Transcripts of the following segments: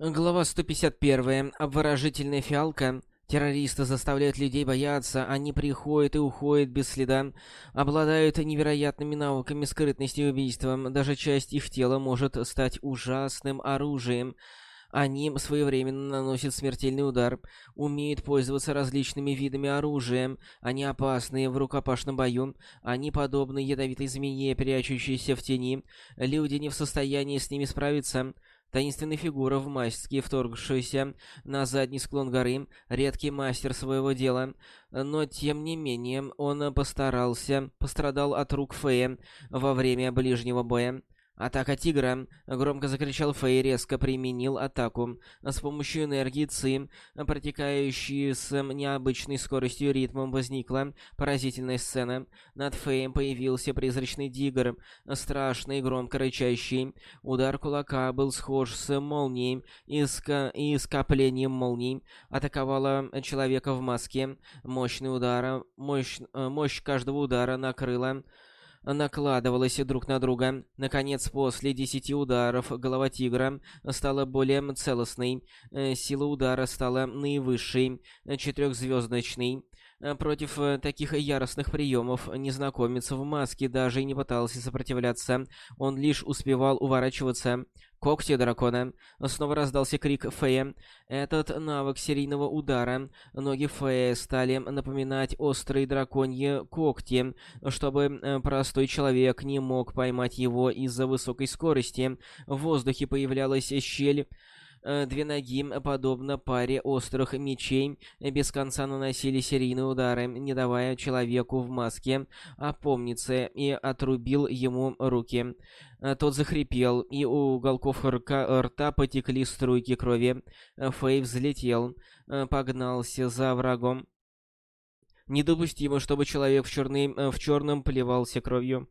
Глава 151. Обворожительная фиалка. Террористы заставляют людей бояться, они приходят и уходят без следа, обладают невероятными навыками скрытности и убийства, даже часть их тела может стать ужасным оружием. Они своевременно наносят смертельный удар, умеют пользоваться различными видами оружия, они опасны в рукопашном бою, они подобны ядовитой змее, прячущейся в тени, люди не в состоянии с ними справиться. Таинственная фигура в маске, вторгшаяся на задний склон горы, редкий мастер своего дела, но тем не менее он постарался, пострадал от рук Фея во время ближнего боя. «Атака тигра!» — громко закричал Фэй, резко применил атаку. С помощью энергии Ци, протекающей с необычной скоростью ритмом, возникла поразительная сцена. Над Фэем появился призрачный тигр, страшный и громко рычащий. Удар кулака был схож с молнией и, ска и скоплением молний. Атаковала человека в маске. Мощный удар, мощь, мощь каждого удара накрыла накладывалась друг на друга. Наконец, после десяти ударов голова тигра стала более целостной, э, сила удара стала наивысшей, четырехзвездочной. Против э, таких яростных приемов незнакомец в маске даже и не пытался сопротивляться, он лишь успевал уворачиваться. Когти дракона. Снова раздался крик Фея. Этот навык серийного удара. Ноги Фея стали напоминать острые драконьи когти, чтобы э, простой человек не мог поймать его из-за высокой скорости. В воздухе появлялась щель, Э, две ноги, подобно паре острых мечей, без конца наносили серийные удары, не давая человеку в маске опомниться, и отрубил ему руки. Э, тот захрипел, и у уголков рта потекли струйки крови. Фэй взлетел, э, погнался за врагом. Недопустимо, чтобы человек в, черный, в черном плевался кровью.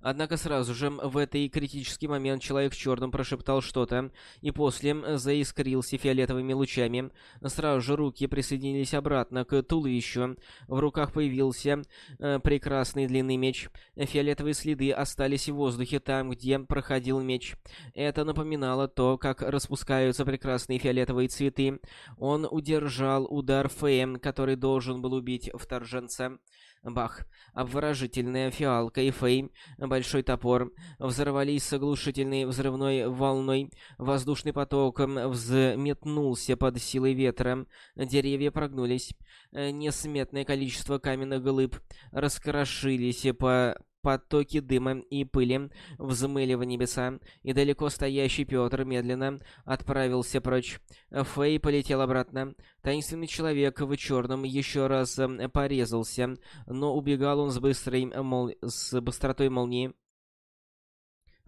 Однако сразу же в этот критический момент человек в черном прошептал что-то, и после заискрился фиолетовыми лучами. Сразу же руки присоединились обратно к туловищу. В руках появился э, прекрасный длинный меч. Фиолетовые следы остались в воздухе там, где проходил меч. Это напоминало то, как распускаются прекрасные фиолетовые цветы. Он удержал удар Фэем, который должен был убить вторженца. Бах. Обворожительная фиалка и фей, большой топор, взорвались с оглушительной взрывной волной. Воздушный поток взметнулся под силой ветра. Деревья прогнулись. Несметное количество каменных глыб раскрошились по Потоки дыма и пыли взмыли в небеса, и далеко стоящий Пётр медленно отправился прочь. Фэй полетел обратно. Таинственный человек в черном еще раз э, порезался, но убегал он с, быстрой, мол... с быстротой молнии.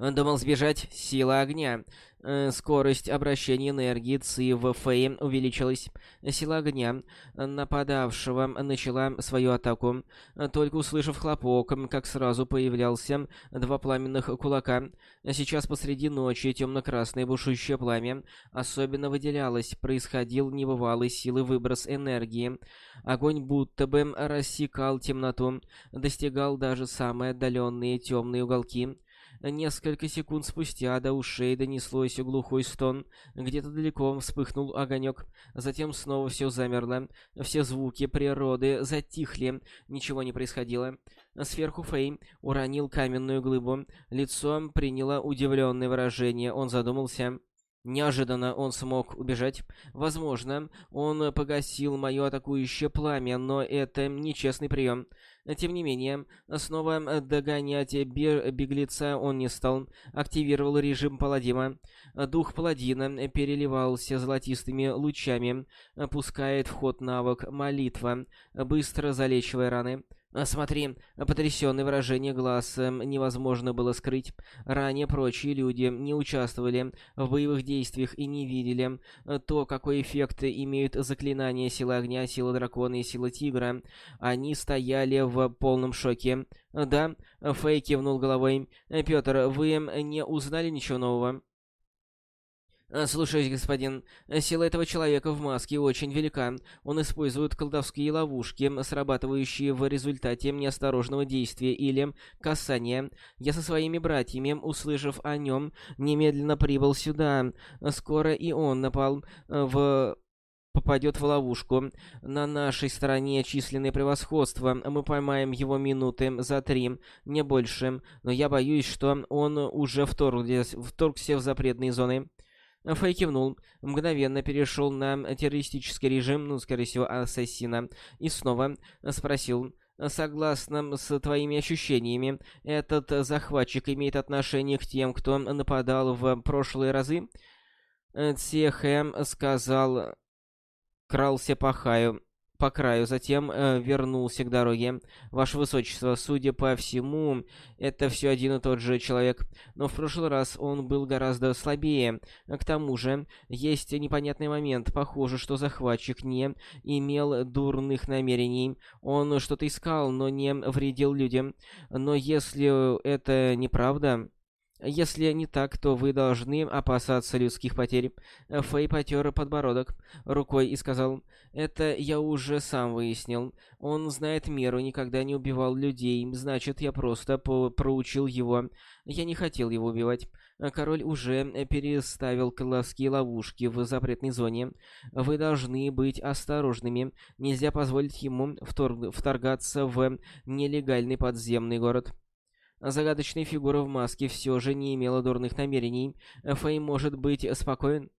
Думал сбежать? Сила огня. Э, скорость обращения энергии ЦИ в Фэй увеличилась. Сила огня нападавшего начала свою атаку. Только услышав хлопок, как сразу появлялся два пламенных кулака. Сейчас посреди ночи темно-красное бушующее пламя особенно выделялось. Происходил небывалый силы выброс энергии. Огонь будто бы рассекал темноту, достигал даже самые отдаленные темные уголки. Несколько секунд спустя до ушей донеслось глухой стон. Где-то далеко вспыхнул огонек. Затем снова все замерло. Все звуки природы затихли. Ничего не происходило. Сверху Фэй уронил каменную глыбу. Лицо приняло удивленное выражение. Он задумался. Неожиданно он смог убежать. Возможно, он погасил мое атакующее пламя, но это нечестный прием. Тем не менее, снова догонять беглеца он не стал. Активировал режим паладина. Дух паладина переливался золотистыми лучами. Пускает в ход навык молитва, быстро залечивая раны. А смотри, потрясённое выражение глаз эм, невозможно было скрыть. Ранее прочие люди не участвовали в боевых действиях и не видели э, то, какой эффект имеют заклинания сила огня, сила дракона и сила тигра. Они стояли в полном шоке. «Да», — Фэй кивнул головой. «Пётр, вы не узнали ничего нового?» Э, «Слушаюсь, господин. Сила этого человека в маске очень велика. Он использует колдовские ловушки, срабатывающие в результате неосторожного действия или касания. Я со своими братьями, услышав о нем, немедленно прибыл сюда. Скоро и он напал э, в попадет в ловушку. На нашей стороне численное превосходство. Мы поймаем его минуты за три, не больше. Но я боюсь, что он уже вторгся, вторгся в запретные зоны. Фэй кивнул, мгновенно перешел на террористический режим, ну, скорее всего, ассасина, и снова спросил, Согласно с твоими ощущениями, этот захватчик имеет отношение к тем, кто нападал в прошлые разы? Цехэм сказал, крался по хаю по краю, затем э, вернулся к дороге. Ваше Высочество, судя по всему, это все один и тот же человек, но в прошлый раз он был гораздо слабее. К тому же, есть непонятный момент. Похоже, что захватчик не имел дурных намерений. Он что-то искал, но не вредил людям. Но если это неправда... Если не так, то вы должны опасаться людских потерь. Фэй потер подбородок рукой и сказал, «Это я уже сам выяснил. Он знает меру, никогда не убивал людей, значит, я просто проучил его. Я не хотел его убивать. Король уже переставил колдовские ловушки в запретной зоне. Вы должны быть осторожными. Нельзя позволить ему вторгаться в нелегальный подземный город». Загадочная фигура в маске все же не имела дурных намерений. Фэй может быть спокоен.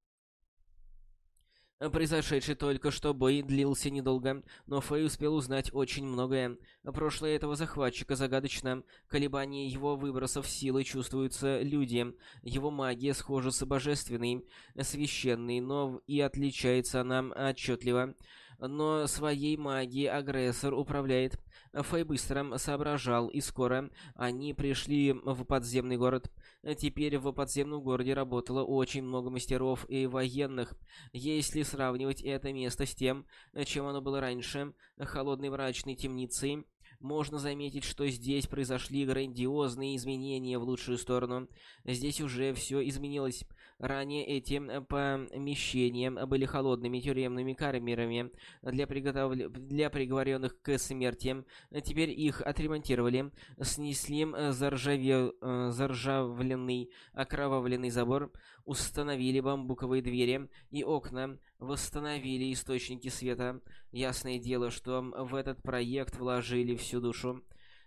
Произошедший только что бой длился недолго, но Фэй успел узнать очень многое. Прошлое этого захватчика загадочно. Колебания его выбросов силы чувствуются люди. Его магия схожа с божественной, священной, но и отличается она отчетливо но своей магией агрессор управляет. Фэй быстро соображал, и скоро они пришли в подземный город. Теперь в подземном городе работало очень много мастеров и военных. Если сравнивать это место с тем, чем оно было раньше, холодной мрачной темницей, можно заметить, что здесь произошли грандиозные изменения в лучшую сторону. Здесь уже все изменилось. Ранее эти помещения были холодными тюремными камерами для, приготов... для приговоренных к смерти. Теперь их отремонтировали, снесли заржаве... заржавленный окровавленный забор, установили бамбуковые двери и окна, восстановили источники света. Ясное дело, что в этот проект вложили всю душу.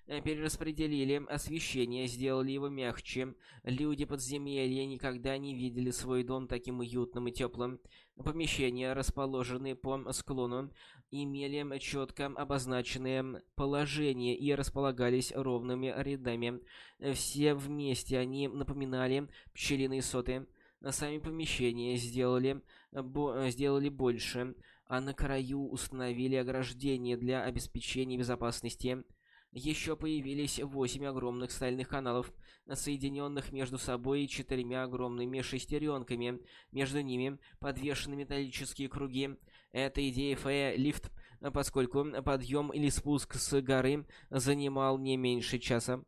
Э, перераспределили освещение, сделали его мягче. Люди подземелья никогда не видели свой дом таким уютным и теплым. Помещения, расположенные по склону, имели четко обозначенные положения и располагались ровными рядами. Все вместе они напоминали пчелиные соты. Сами помещения сделали, бо сделали больше, а на краю установили ограждение для обеспечения безопасности. Еще появились восемь огромных стальных каналов, соединенных между собой четырьмя огромными шестеренками. Между ними подвешены металлические круги. Эта идея Фея лифт, поскольку подъем или спуск с горы занимал не меньше часа.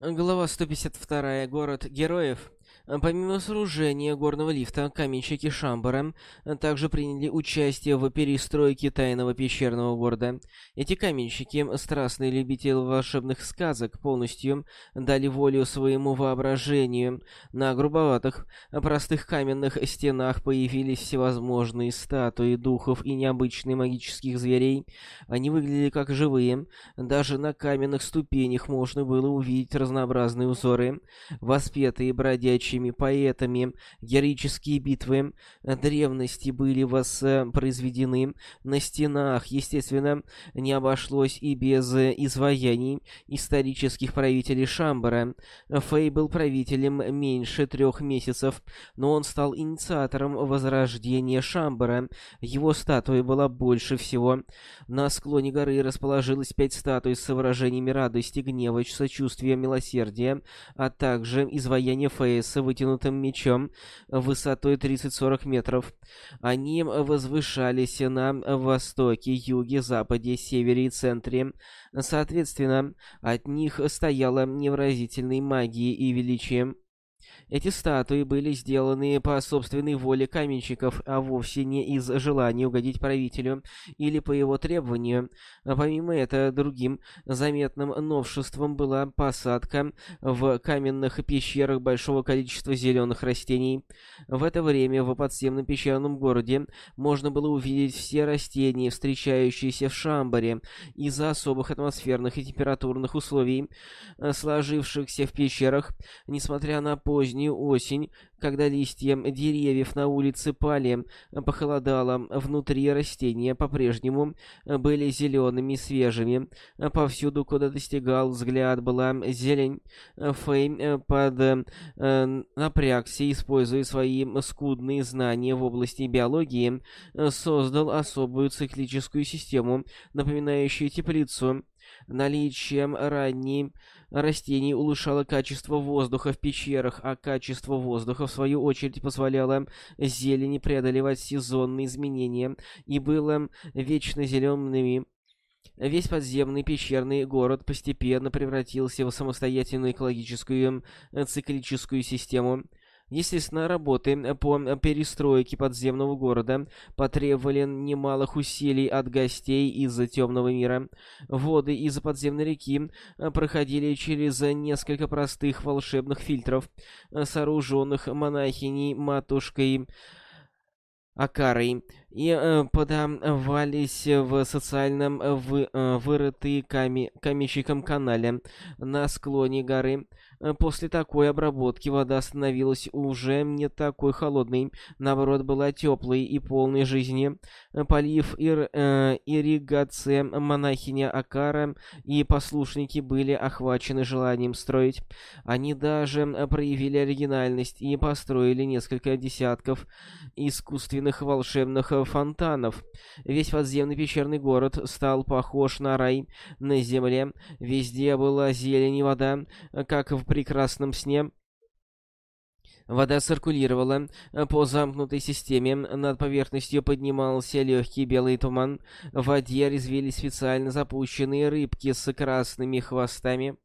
Глава 152. Город героев. Помимо сооружения горного лифта, каменщики Шамбара также приняли участие в перестройке тайного пещерного города. Эти каменщики, страстные любители волшебных сказок, полностью дали волю своему воображению. На грубоватых, простых каменных стенах появились всевозможные статуи духов и необычные магических зверей. Они выглядели как живые. Даже на каменных ступенях можно было увидеть разнообразные узоры, воспетые бродячие настоящими поэтами. Героические битвы древности были воспроизведены на стенах. Естественно, не обошлось и без изваяний исторических правителей Шамбара. Фэй был правителем меньше трех месяцев, но он стал инициатором возрождения Шамбара. Его статуя была больше всего. На склоне горы расположилось пять статуй с выражениями радости, гнева, сочувствия, милосердия, а также изваяние Фейса вытянутым мечом высотой 30-40 метров. Они возвышались на востоке, юге, западе, севере и центре. Соответственно, от них стояла невразительной магии и величием. Эти статуи были сделаны по собственной воле каменщиков, а вовсе не из желания угодить правителю или по его требованию. Помимо этого, другим заметным новшеством была посадка в каменных пещерах большого количества зеленых растений. В это время в подземном пещерном городе можно было увидеть все растения, встречающиеся в Шамбаре, из-за особых атмосферных и температурных условий, сложившихся в пещерах, несмотря на поздний позднюю осень, когда листья деревьев на улице пали, похолодало, внутри растения по-прежнему были зелеными и свежими. Повсюду, куда достигал взгляд, была зелень. Фэй под э, напрягся, используя свои скудные знания в области биологии, создал особую циклическую систему, напоминающую теплицу. Наличием ранней растений улучшало качество воздуха в пещерах, а качество воздуха, в свою очередь, позволяло зелени преодолевать сезонные изменения и было вечно зелеными. Весь подземный пещерный город постепенно превратился в самостоятельную экологическую циклическую систему. Естественно, работы по перестройке подземного города потребовали немалых усилий от гостей из темного мира. Воды из подземной реки проходили через несколько простых волшебных фильтров, сооруженных монахиней матушкой Акарой, и э, подавались в социальном вы, э, вырытые ками, каменщиком канале на склоне горы. Э, после такой обработки вода становилась уже не такой холодной, наоборот, была теплой и полной жизни. Э, полив ир, э, ирригация монахиня Акара и послушники были охвачены желанием строить. Они даже э, проявили оригинальность и построили несколько десятков искусственных волшебных фонтанов. Весь подземный пещерный город стал похож на рай на земле. Везде была зелень и вода, как в прекрасном сне. Вода циркулировала по замкнутой системе, над поверхностью поднимался легкий белый туман, в воде резвились специально запущенные рыбки с красными хвостами.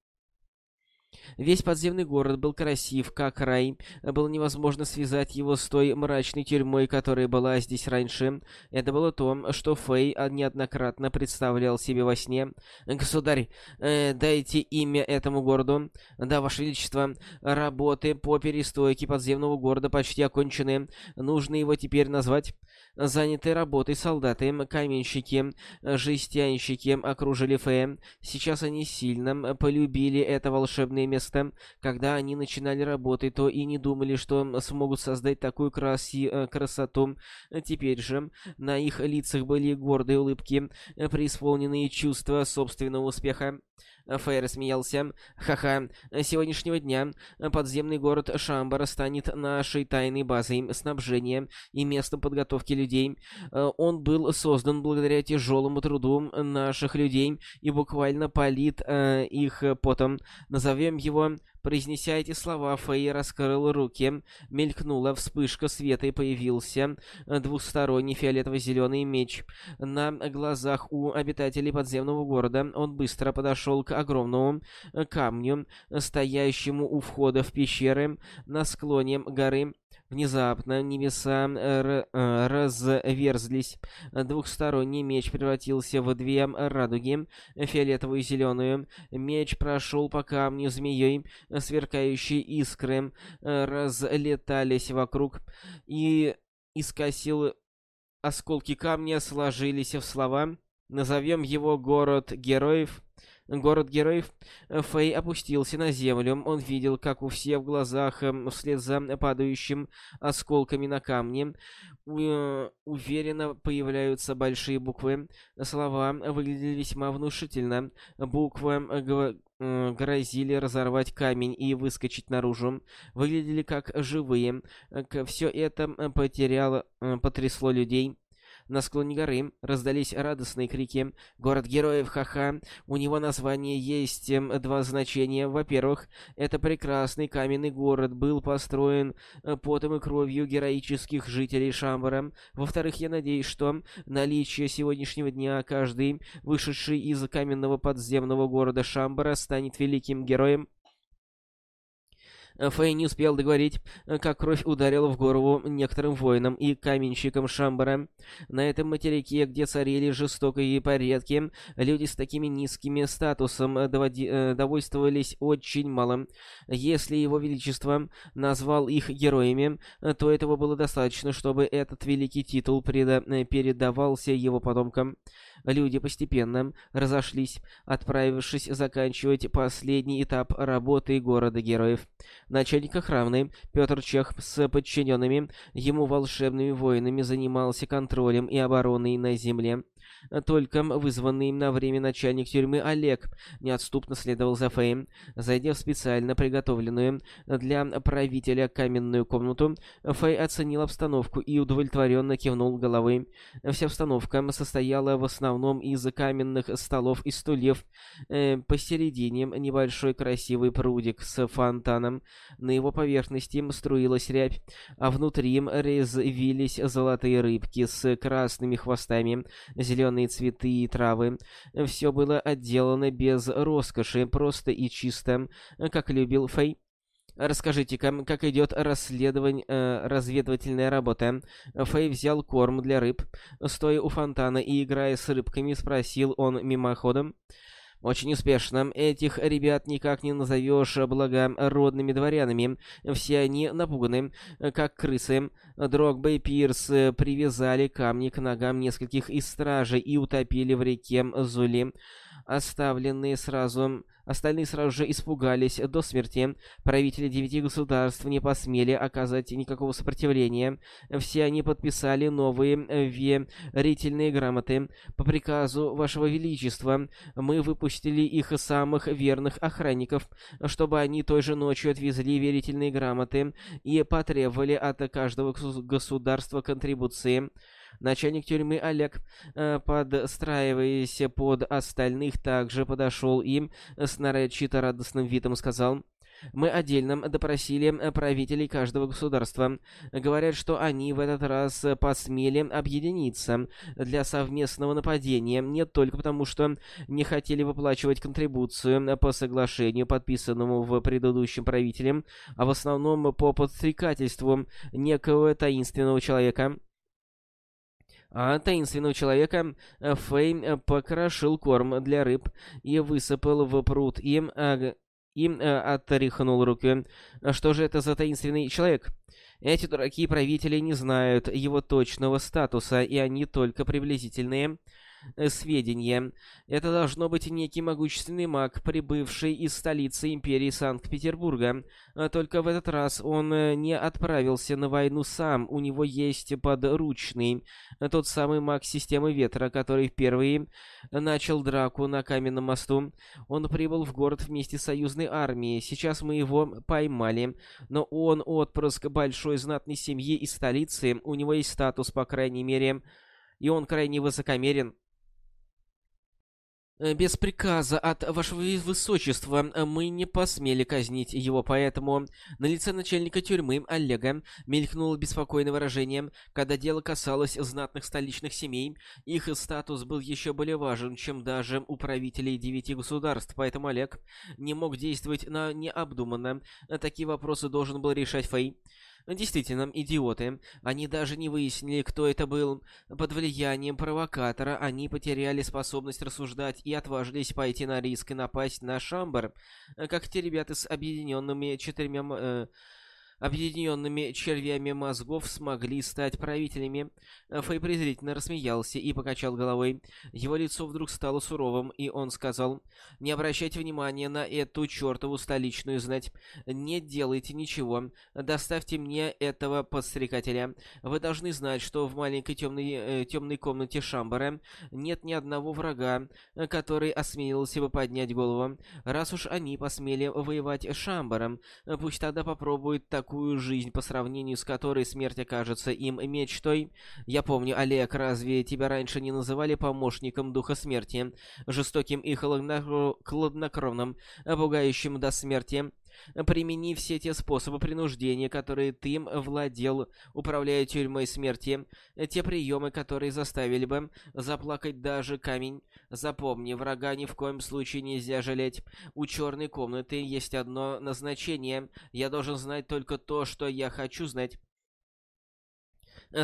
Весь подземный город был красив, как рай. Было невозможно связать его с той мрачной тюрьмой, которая была здесь раньше. Это было то, что Фэй неоднократно представлял себе во сне. «Государь, э, дайте имя этому городу». «Да, Ваше Величество, работы по перестройке подземного города почти окончены. Нужно его теперь назвать». Занятые работой солдаты, каменщики, жестянщики окружили Фея. Сейчас они сильно полюбили это волшебное место. Когда они начинали работать, то и не думали, что смогут создать такую краси э, красоту. Теперь же на их лицах были гордые улыбки, преисполненные чувства собственного успеха. Фейр смеялся. «Ха-ха, сегодняшнего дня подземный город Шамбара станет нашей тайной базой снабжения и местом подготовки людей. Он был создан благодаря тяжелому труду наших людей и буквально полит э, их потом. Назовем его Произнеся эти слова, Фэй раскрыл руки, мелькнула вспышка света и появился двухсторонний фиолетово-зеленый меч. На глазах у обитателей подземного города он быстро подошел к огромному камню, стоящему у входа в пещеры на склоне горы. Внезапно небеса э, разверзлись. Двухсторонний меч превратился в две радуги, фиолетовую и зеленую. Меч прошел по камню змеей, сверкающие искры э, разлетались вокруг и искосил осколки камня, сложились в слова. Назовем его город героев. Город героев. Фэй опустился на землю. Он видел, как у всех в глазах, эм, вслед за падающим осколками на камне, э, уверенно появляются большие буквы. Слова выглядели весьма внушительно. Буквы э, грозили разорвать камень и выскочить наружу. Выглядели как живые. Все это потеряло, э, потрясло людей. На склоне горы раздались радостные крики. «Город героев, ха-ха!» У него название есть эм, два значения. Во-первых, это прекрасный каменный город был построен э, потом и кровью героических жителей Шамбара. Во-вторых, я надеюсь, что наличие сегодняшнего дня каждый, вышедший из каменного подземного города Шамбара, станет великим героем Фэй не успел договорить, как кровь ударила в голову некоторым воинам и каменщикам Шамбара. На этом материке, где царили жестокие порядки, люди с такими низкими статусом. Э, довольствовались очень мало. Если его величество назвал их героями, то этого было достаточно, чтобы этот великий титул. Э, передавался его потомкам. Люди постепенно разошлись, отправившись заканчивать последний этап работы города героев. Начальник охраны Петр Чех с подчиненными ему волшебными воинами занимался контролем и обороной на земле. Только вызванный им на время начальник тюрьмы Олег неотступно следовал за Феем. Зайдя в специально приготовленную для правителя каменную комнату, Фей оценил обстановку и удовлетворенно кивнул головой. Вся обстановка состояла в основном из каменных столов и стульев. Э, посередине небольшой красивый прудик с фонтаном. На его поверхности струилась рябь, а внутри резвились золотые рыбки с красными хвостами, зеленые зеленые цветы и травы. Все было отделано без роскоши, просто и чисто, как любил Фэй. Расскажите-ка, как идет расследование, э, разведывательная работа? Фэй взял корм для рыб. Стоя у фонтана и играя с рыбками, спросил он мимоходом. Очень успешно. Этих ребят никак не назовешь благородными дворянами. Все они напуганы, как крысы. Дрогба и Пирс привязали камни к ногам нескольких из стражей и утопили в реке Зули. Оставленные сразу Остальные сразу же испугались до смерти. Правители девяти государств не посмели оказать никакого сопротивления. Все они подписали новые верительные грамоты. По приказу Вашего Величества мы выпустили их самых верных охранников, чтобы они той же ночью отвезли верительные грамоты и потребовали от каждого государства контрибуции. Начальник тюрьмы Олег, э, подстраиваясь под остальных, также подошел им с нарочито радостным видом сказал... Мы отдельно допросили правителей каждого государства. Говорят, что они в этот раз посмели объединиться для совместного нападения не только потому, что не хотели выплачивать контрибуцию по соглашению, подписанному в предыдущем правителем, а в основном по подстрекательству некого таинственного человека, а таинственного человека э, Фэй э, покрошил корм для рыб и высыпал в пруд а, им э, отряхнул руки. Что же это за таинственный человек? Эти дураки правители не знают его точного статуса, и они только приблизительные. Э, сведения. Это должно быть некий могущественный маг, прибывший из столицы империи Санкт-Петербурга. А только в этот раз он э, не отправился на войну сам, у него есть подручный, э, тот самый маг системы ветра, который впервые начал драку на каменном мосту. Он прибыл в город вместе с союзной армией, сейчас мы его поймали, но он отпрыск большой знатной семьи из столицы, у него есть статус, по крайней мере, и он крайне высокомерен. Э, без приказа от вашего высочества э, мы не посмели казнить его, поэтому на лице начальника тюрьмы Олега мелькнуло беспокойное выражение, когда дело касалось знатных столичных семей, их статус был еще более важен, чем даже у правителей девяти государств, поэтому Олег не мог действовать на необдуманно. Такие вопросы должен был решать Фэй. Действительно, идиоты. Они даже не выяснили, кто это был. Под влиянием провокатора они потеряли способность рассуждать и отважились пойти на риск и напасть на Шамбар, как те ребята с объединенными четырьмя... Э, объединенными червями мозгов смогли стать правителями. Фэй презрительно рассмеялся и покачал головой. Его лицо вдруг стало суровым, и он сказал, «Не обращайте внимания на эту чертову столичную знать. Не делайте ничего. Доставьте мне этого подстрекателя. Вы должны знать, что в маленькой темной, э, темной комнате Шамбара нет ни одного врага, который осмелился бы поднять голову. Раз уж они посмели воевать с Шамбаром, пусть тогда попробуют такую такую жизнь, по сравнению с которой смерть окажется им мечтой. Я помню, Олег, разве тебя раньше не называли помощником Духа Смерти, жестоким и хладнокровным, пугающим до смерти? Примени все те способы принуждения, которые ты владел, управляя тюрьмой смерти, те приемы, которые заставили бы заплакать даже камень. Запомни, врага ни в коем случае нельзя жалеть. У черной комнаты есть одно назначение. Я должен знать только то, что я хочу знать.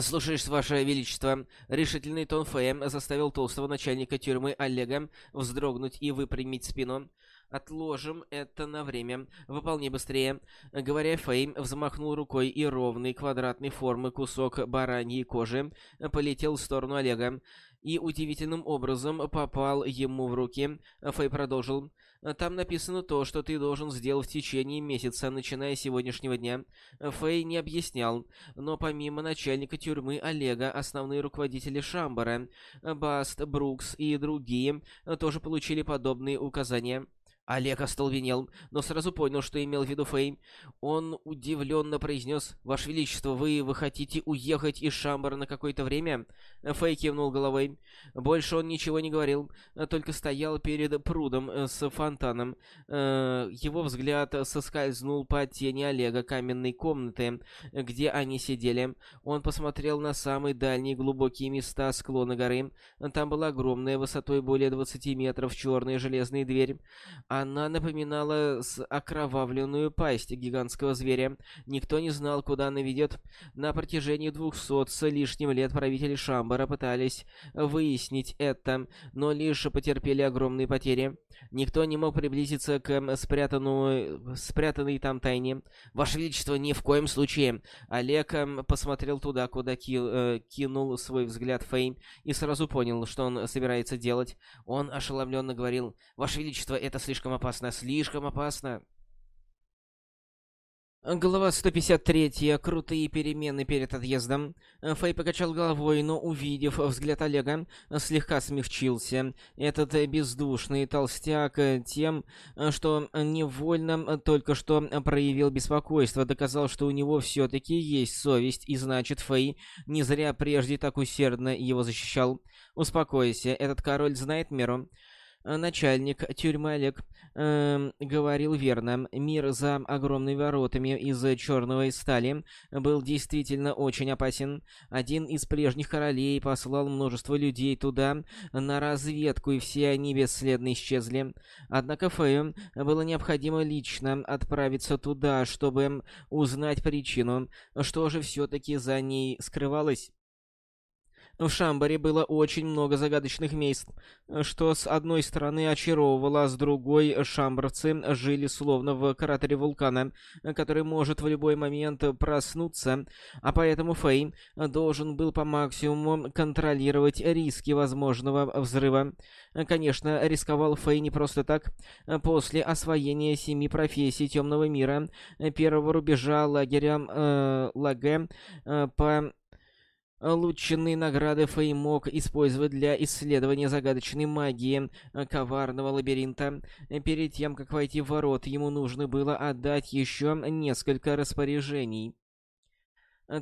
«Слушаешь, Ваше Величество!» Решительный тон Фэя заставил толстого начальника тюрьмы Олега вздрогнуть и выпрямить спину. Отложим это на время. Выполни быстрее. Говоря, Фейм взмахнул рукой, и ровный квадратной формы кусок бараньей кожи полетел в сторону Олега. И удивительным образом попал ему в руки. Фей продолжил. Там написано то, что ты должен сделать в течение месяца, начиная с сегодняшнего дня. Фэй не объяснял, но помимо начальника тюрьмы Олега, основные руководители Шамбара, Баст, Брукс и другие тоже получили подобные указания. Олег остолбенел, но сразу понял, что имел в виду Фэй. Он удивленно произнес, «Ваше Величество, вы, вы хотите уехать из Шамбара на какое-то время?» Фэй кивнул головой. Больше он ничего не говорил, только стоял перед прудом с фонтаном. Э, его взгляд соскользнул по тени Олега каменной комнаты, где они сидели. Он посмотрел на самые дальние глубокие места склона горы. Там была огромная, высотой более 20 метров, черная железная дверь. Она напоминала окровавленную пасть гигантского зверя. Никто не знал, куда она ведет. На протяжении двухсот с лишним лет правители Шамбара пытались выяснить это, но лишь потерпели огромные потери. Никто не мог приблизиться к спрятанную, спрятанной там тайне. «Ваше Величество, ни в коем случае!» Олег эм, посмотрел туда, куда ки э, кинул свой взгляд Фейм, и сразу понял, что он собирается делать. Он ошеломленно говорил, «Ваше Величество, это слишком слишком опасно, слишком опасно. Глава 153. Крутые перемены перед отъездом. Фэй покачал головой, но, увидев взгляд Олега, слегка смягчился. Этот бездушный толстяк тем, что невольно только что проявил беспокойство, доказал, что у него все-таки есть совесть, и значит, Фэй не зря прежде так усердно его защищал. «Успокойся, этот король знает меру». Э, начальник тюрьмы Олег э, говорил верно. Мир за огромными воротами из черной стали был действительно очень опасен. Один из прежних королей послал множество людей туда на разведку, и все они бесследно исчезли. Однако Фею было необходимо лично отправиться туда, чтобы узнать причину, что же все-таки за ней скрывалось. В Шамбаре было очень много загадочных мест, что с одной стороны очаровывало, а с другой шамбарцы жили словно в кратере вулкана, который может в любой момент проснуться, а поэтому Фэй должен был по максимуму контролировать риски возможного взрыва. Конечно, рисковал Фэй не просто так. После освоения семи профессий Темного мира, первого рубежа лагеря э, Лаге э, по Лучшие награды Фэй мог использовать для исследования загадочной магии э, коварного лабиринта. Перед тем, как войти в ворот, ему нужно было отдать еще несколько распоряжений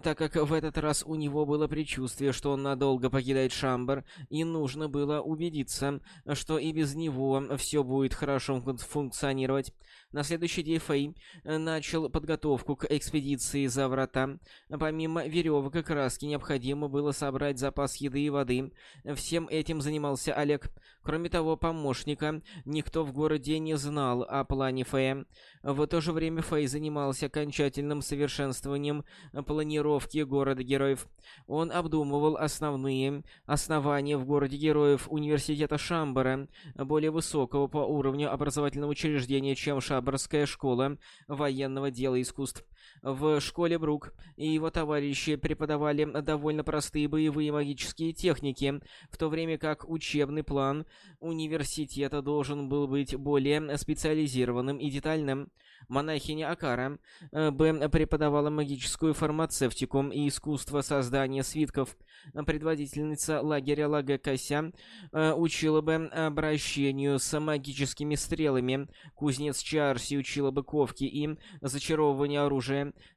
так как в этот раз у него было предчувствие, что он надолго покидает Шамбар, и нужно было убедиться, что и без него все будет хорошо функционировать. На следующий день Фэй начал подготовку к экспедиции за врата. Помимо веревок и краски, необходимо было собрать запас еды и воды. Всем этим занимался Олег. Кроме того, помощника никто в городе не знал о плане Фэя. В то же время Фэй занимался окончательным совершенствованием планировки города героев. Он обдумывал основные основания в городе героев университета Шамбара, более высокого по уровню образовательного учреждения, чем Шамбарская школа военного дела и искусств. В школе Брук и его товарищи преподавали довольно простые боевые магические техники, в то время как учебный план университета должен был быть более специализированным и детальным. Монахиня Акара э, Б преподавала магическую фармацевтику и искусство создания свитков. Предводительница лагеря Лагекася э, учила бы обращению с магическими стрелами. Кузнец Чарси учила бы ковки и зачаровывание оружия.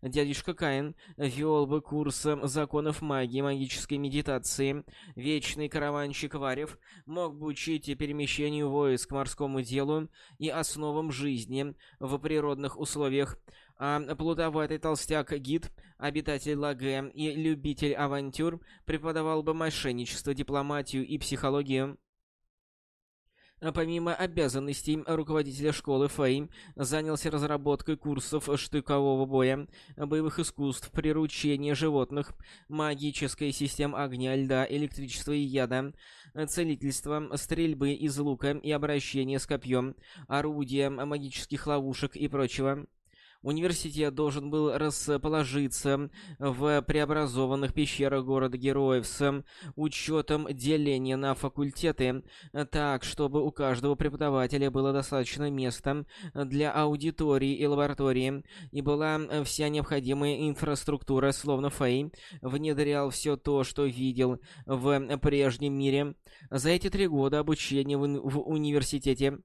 Дядюшка Каин вел бы курс законов магии, магической медитации. Вечный караванщик Варев мог бы учить перемещению войск, морскому делу и основам жизни в природных условиях а плутоватый толстяк-гид, обитатель Лаге и любитель авантюр преподавал бы мошенничество, дипломатию и психологию. Помимо обязанностей руководителя школы, Фэй занялся разработкой курсов штыкового боя, боевых искусств, приручения животных, магической систем огня, льда, электричества и яда, целительства, стрельбы из лука и обращения с копьем, орудия, магических ловушек и прочего. Университет должен был расположиться в преобразованных пещерах города героев с учетом деления на факультеты, так, чтобы у каждого преподавателя было достаточно места для аудитории и лаборатории, и была вся необходимая инфраструктура, словно Фэй внедрял все то, что видел в прежнем мире. За эти три года обучения в, в университете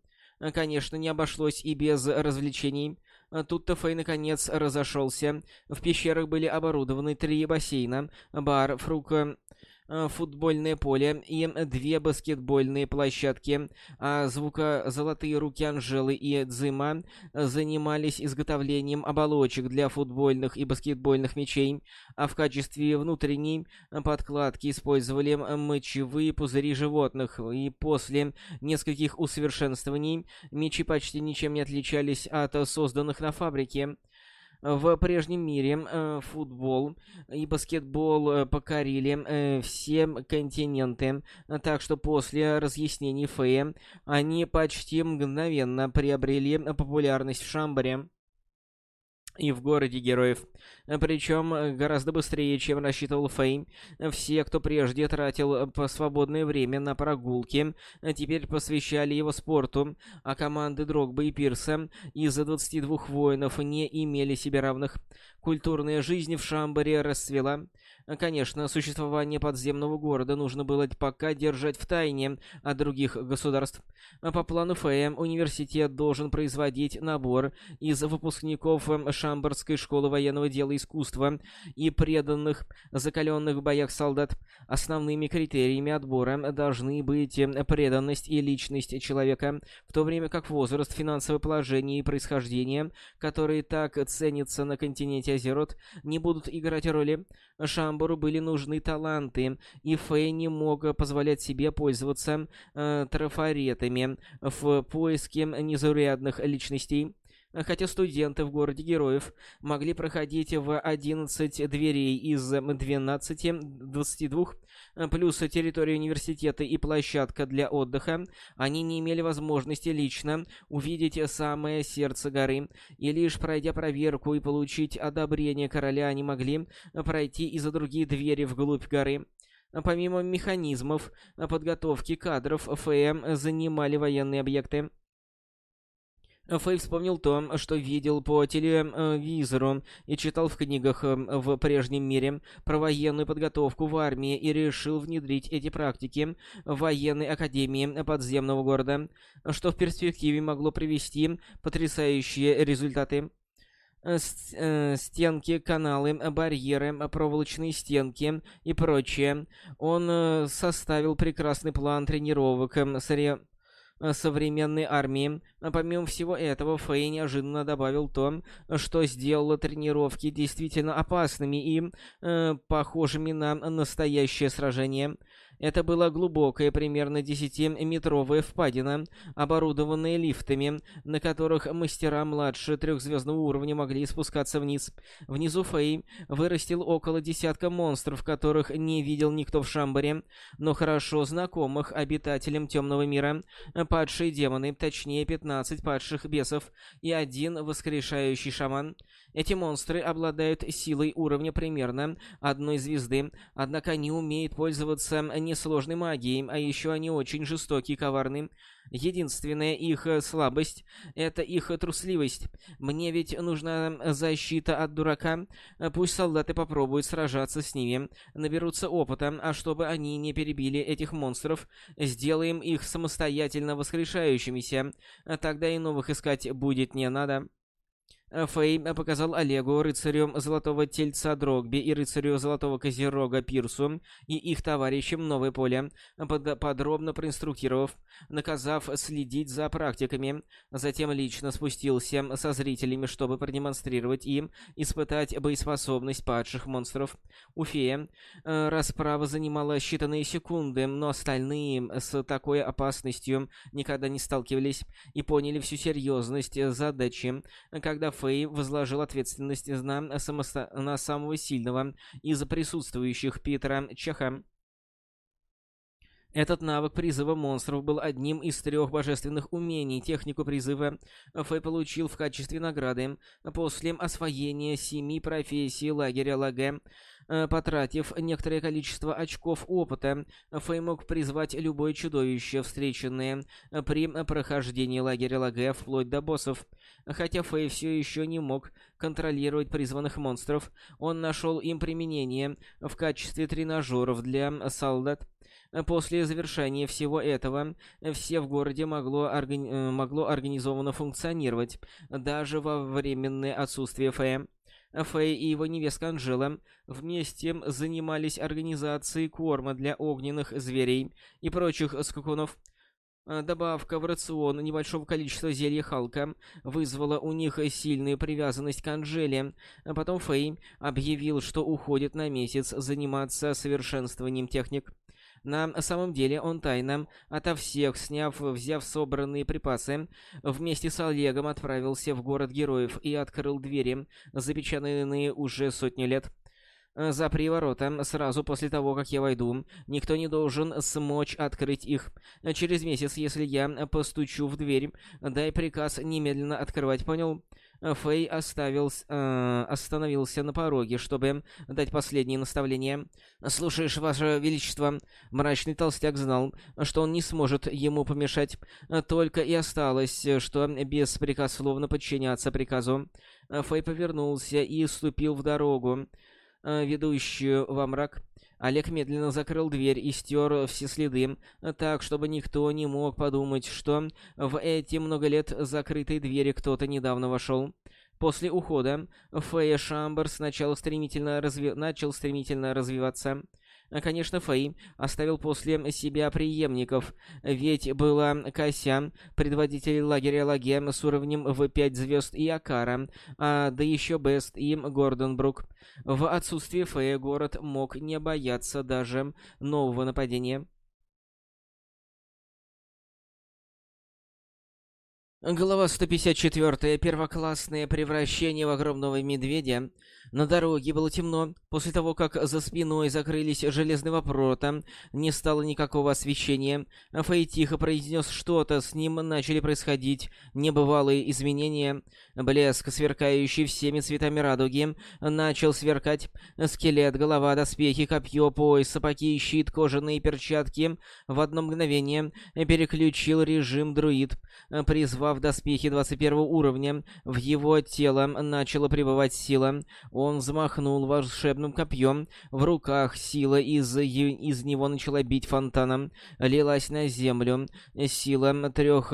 Конечно, не обошлось и без развлечений. А тут-то Фэй наконец разошелся. В пещерах были оборудованы три бассейна, бар, фрука Э, футбольное поле и две баскетбольные площадки, а звукозолотые руки Анжелы и Дзима занимались изготовлением оболочек для футбольных и баскетбольных мячей, а в качестве внутренней подкладки использовали мочевые пузыри животных, и после нескольких усовершенствований мячи почти ничем не отличались от созданных на фабрике. В прежнем мире э, футбол и баскетбол э, покорили э, все континенты, так что после разъяснений Фея они почти мгновенно приобрели популярность в Шамбаре и в городе героев. Причем э, гораздо быстрее, чем рассчитывал Фэй. Все, кто прежде тратил э, свободное время на прогулки, э, теперь посвящали его спорту, а команды Дрогба и Пирса из-за 22 воинов не имели себе равных. Культурная жизнь в Шамбаре расцвела. Конечно, существование подземного города нужно было пока держать в тайне от других государств. По плану Фэя, университет должен производить набор из выпускников Шамбарской школы военного дела и искусства и преданных, закаленных в боях солдат. Основными критериями отбора должны быть преданность и личность человека, в то время как возраст, финансовое положение и происхождение, которые так ценятся на континенте Азерот, не будут играть роли. Шамбуру были нужны таланты, и Фэй не мог позволять себе пользоваться э, трафаретами в поиске незаурядных личностей. Хотя студенты в городе героев могли проходить в 11 дверей из 12, 22, плюс территория университета и площадка для отдыха, они не имели возможности лично увидеть самое сердце горы, и лишь пройдя проверку и получить одобрение короля, они могли пройти и за другие двери вглубь горы. Помимо механизмов подготовки кадров, ФМ занимали военные объекты. Фэй вспомнил то, что видел по телевизору и читал в книгах эм, в прежнем мире про военную подготовку в армии и решил внедрить эти практики в военной академии подземного города, что в перспективе могло привести потрясающие результаты. Э, э, стенки, каналы, барьеры, проволочные стенки и прочее. Он э, составил прекрасный план тренировок, эм, Э, современной армии. А помимо всего этого, Фэй неожиданно добавил то, что сделало тренировки действительно опасными и э, похожими на настоящее сражение. Это была глубокая, примерно 10-метровая впадина, оборудованная лифтами, на которых мастера младше трехзвездного уровня могли спускаться вниз. Внизу Фэй вырастил около десятка монстров, которых не видел никто в Шамбаре, но хорошо знакомых обитателям Темного мира. Падшие демоны, точнее 15 падших бесов и один воскрешающий шаман. Эти монстры обладают силой уровня примерно одной звезды, однако они умеют пользоваться несложной магией, а еще они очень жестокие и коварны. Единственная их слабость — это их трусливость. Мне ведь нужна защита от дурака. Пусть солдаты попробуют сражаться с ними, наберутся опыта, а чтобы они не перебили этих монстров, сделаем их самостоятельно воскрешающимися. Тогда и новых искать будет не надо. Фэй показал Олегу, рыцарю Золотого Тельца Дрогби и рыцарю Золотого Козерога Пирсу и их товарищам новое поле, под подробно проинструктировав, наказав следить за практиками. Затем лично спустился со зрителями, чтобы продемонстрировать им испытать боеспособность падших монстров. У фея э, расправа занимала считанные секунды, но остальные с такой опасностью никогда не сталкивались и поняли всю серьезность задачи, когда Фэй возложил ответственность на, самосто... на самого сильного из присутствующих Питера Чеха. Этот навык призыва монстров был одним из трех божественных умений. Технику призыва Фэй получил в качестве награды после освоения семи профессий лагеря Лаге. Э, потратив некоторое количество очков опыта, Фэй мог призвать любое чудовище, встреченное при прохождении лагеря Лаге вплоть до боссов. Хотя Фэй все еще не мог контролировать призванных монстров, он нашел им применение в качестве тренажеров для солдат. После завершения всего этого, все в городе могло, органи э, могло организованно функционировать, даже во временное отсутствие Фэя. Фэй и его невестка Анжела вместе занимались организацией корма для огненных зверей и прочих скакунов. Добавка в рацион небольшого количества зелья Халка вызвала у них сильную привязанность к Анжеле. Потом Фэй объявил, что уходит на месяц заниматься совершенствованием техник. На самом деле он тайно ото всех, сняв, взяв собранные припасы, вместе с Олегом отправился в город героев и открыл двери, запечатанные уже сотни лет. Запри ворота сразу после того, как я войду. Никто не должен смочь открыть их. Через месяц, если я постучу в дверь, дай приказ немедленно открывать, понял? Фэй оставил, э, остановился на пороге, чтобы дать последние наставления. «Слушаешь, Ваше Величество?» Мрачный толстяк знал, что он не сможет ему помешать. Только и осталось, что беспрекословно подчиняться приказу. Фэй повернулся и ступил в дорогу, э, ведущую во мрак. Олег медленно закрыл дверь и стер все следы, так, чтобы никто не мог подумать, что в эти много лет закрытой двери кто-то недавно вошел. После ухода Фея Шамбер сначала стремительно разви... начал стремительно развиваться. Конечно, Фэй оставил после себя преемников, ведь была Кася, предводитель лагеря Лаге с уровнем в 5 звезд и Акара, а да еще Бест и Гордонбрук. В отсутствие Фэя город мог не бояться даже нового нападения. Глава 154. Первоклассное превращение в огромного медведя. На дороге было темно. После того, как за спиной закрылись железные ворота, не стало никакого освещения. Фэй тихо произнес что-то, с ним начали происходить небывалые изменения. Блеск, сверкающий всеми цветами радуги, начал сверкать. Скелет, голова, доспехи, копье, пояс, сапоги, щит, кожаные перчатки. В одно мгновение переключил режим друид, призвав доспехи 21 уровня. В его тело начала пребывать сила. Он взмахнул волшебным копьем. В руках сила из, из него начала бить фонтаном. Лилась на землю. Сила трех...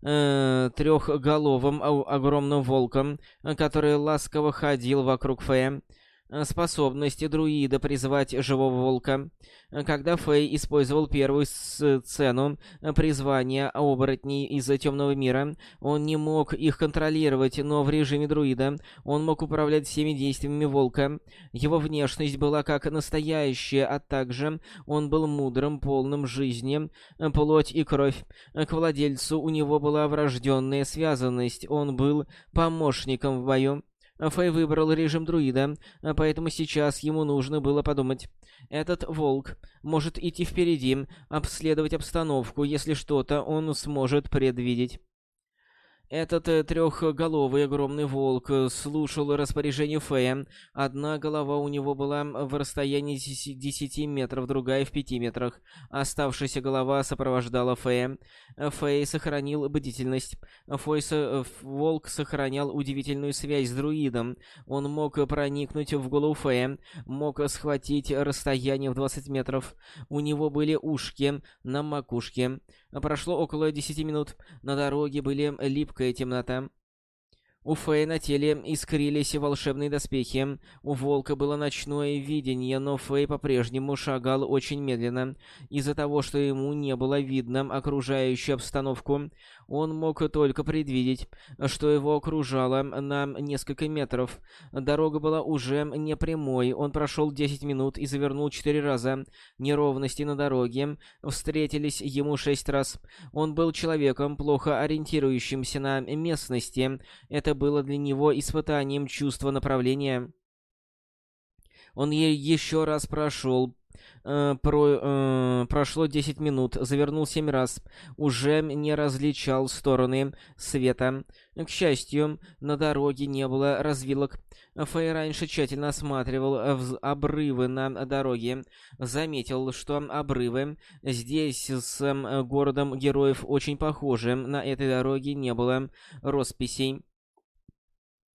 Э, трехголовым огромным волком, который ласково ходил вокруг Фея. Э, способности друида призывать живого волка. Э, когда Фэй использовал первую сцену э, призвания оборотней из темного мира, он не мог их контролировать, но в режиме друида он мог управлять всеми действиями волка. Его внешность была как настоящая, а также он был мудрым, полным жизни, плоть и кровь. К владельцу у него была врожденная связанность, он был помощником в бою. Фэй выбрал режим друида, поэтому сейчас ему нужно было подумать. Этот волк может идти впереди, обследовать обстановку, если что-то он сможет предвидеть. Этот э, трехголовый огромный волк э, слушал распоряжение Фея. Одна голова у него была в расстоянии 10 метров, другая в 5 метрах. Оставшаяся голова сопровождала Фея. Фей сохранил бдительность. Фой со... Волк сохранял удивительную связь с друидом. Он мог проникнуть в голову Фея, мог схватить расстояние в 20 метров. У него были ушки на макушке. Прошло около 10 минут. На дороге были липкая темнота. У Фея на теле искрились волшебные доспехи. У Волка было ночное видение, но Фэй по-прежнему шагал очень медленно. Из-за того, что ему не было видно окружающую обстановку, он мог только предвидеть, что его окружало на несколько метров. Дорога была уже не прямой, он прошел 10 минут и завернул 4 раза. Неровности на дороге встретились ему 6 раз. Он был человеком, плохо ориентирующимся на местности. Это было для него испытанием чувства направления. Он еще раз прошел Э, про, э, прошло 10 минут, завернул 7 раз, уже не различал стороны света. К счастью, на дороге не было развилок. Фэй раньше тщательно осматривал обрывы на дороге. Заметил, что обрывы здесь с городом героев очень похожи. На этой дороге не было росписей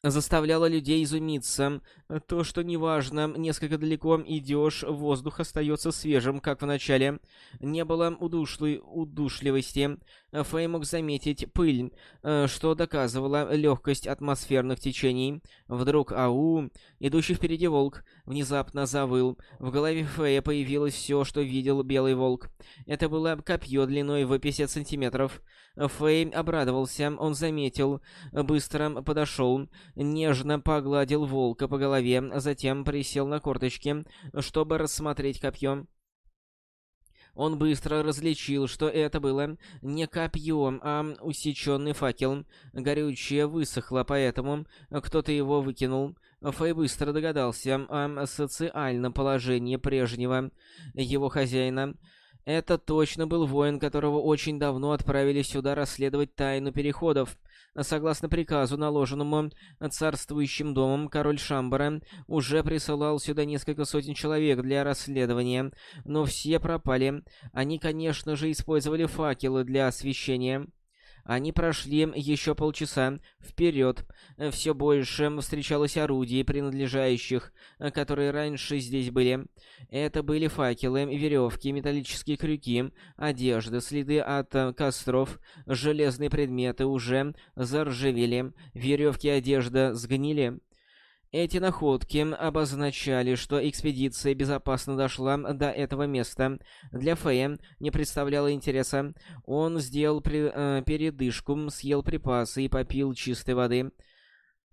заставляло людей изумиться. То, что неважно, несколько далеко идешь, воздух остается свежим, как в начале. Не было удушлой удушливости. Фэй мог заметить пыль, э, что доказывало легкость атмосферных течений. Вдруг ау, идущий впереди волк, внезапно завыл. В голове Фэя появилось все, что видел белый волк. Это было копье длиной в 50 сантиметров. Фэй обрадовался, он заметил, быстро подошел, нежно погладил волка по голове, затем присел на корточки, чтобы рассмотреть копье. Он быстро различил, что это было не копье, а усеченный факел. Горючее высохло, поэтому кто-то его выкинул. Фэй быстро догадался о социальном положении прежнего его хозяина. Это точно был воин, которого очень давно отправили сюда расследовать тайну переходов. Согласно приказу, наложенному царствующим домом, король Шамбара уже присылал сюда несколько сотен человек для расследования, но все пропали. Они, конечно же, использовали факелы для освещения. Они прошли еще полчаса вперед. Все больше встречалось орудий, принадлежащих, которые раньше здесь были. Это были факелы, веревки, металлические крюки, одежда, следы от костров, железные предметы уже заржавели, веревки и одежда сгнили. Эти находки обозначали, что экспедиция безопасно дошла до этого места. Для Фея не представляло интереса. Он сделал при, э, передышку, съел припасы и попил чистой воды.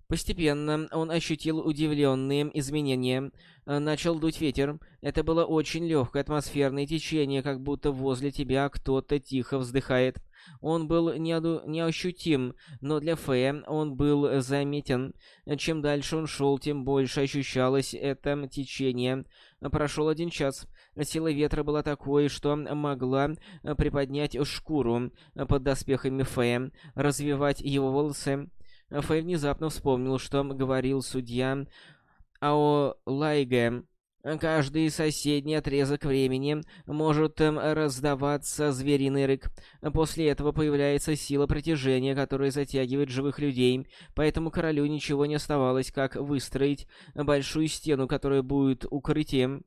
Постепенно он ощутил удивленные изменения. Начал дуть ветер. Это было очень легкое атмосферное течение, как будто возле тебя кто-то тихо вздыхает. Он был неоду... неощутим, но для Фея он был заметен. Чем дальше он шел, тем больше ощущалось это течение. Прошел один час. Сила ветра была такой, что могла приподнять шкуру под доспехами Фея, развивать его волосы. Фэй внезапно вспомнил, что говорил судья Ао Лайге Каждый соседний отрезок времени может эм, раздаваться звериный рык. После этого появляется сила притяжения, которая затягивает живых людей, поэтому королю ничего не оставалось, как выстроить большую стену, которая будет укрытием.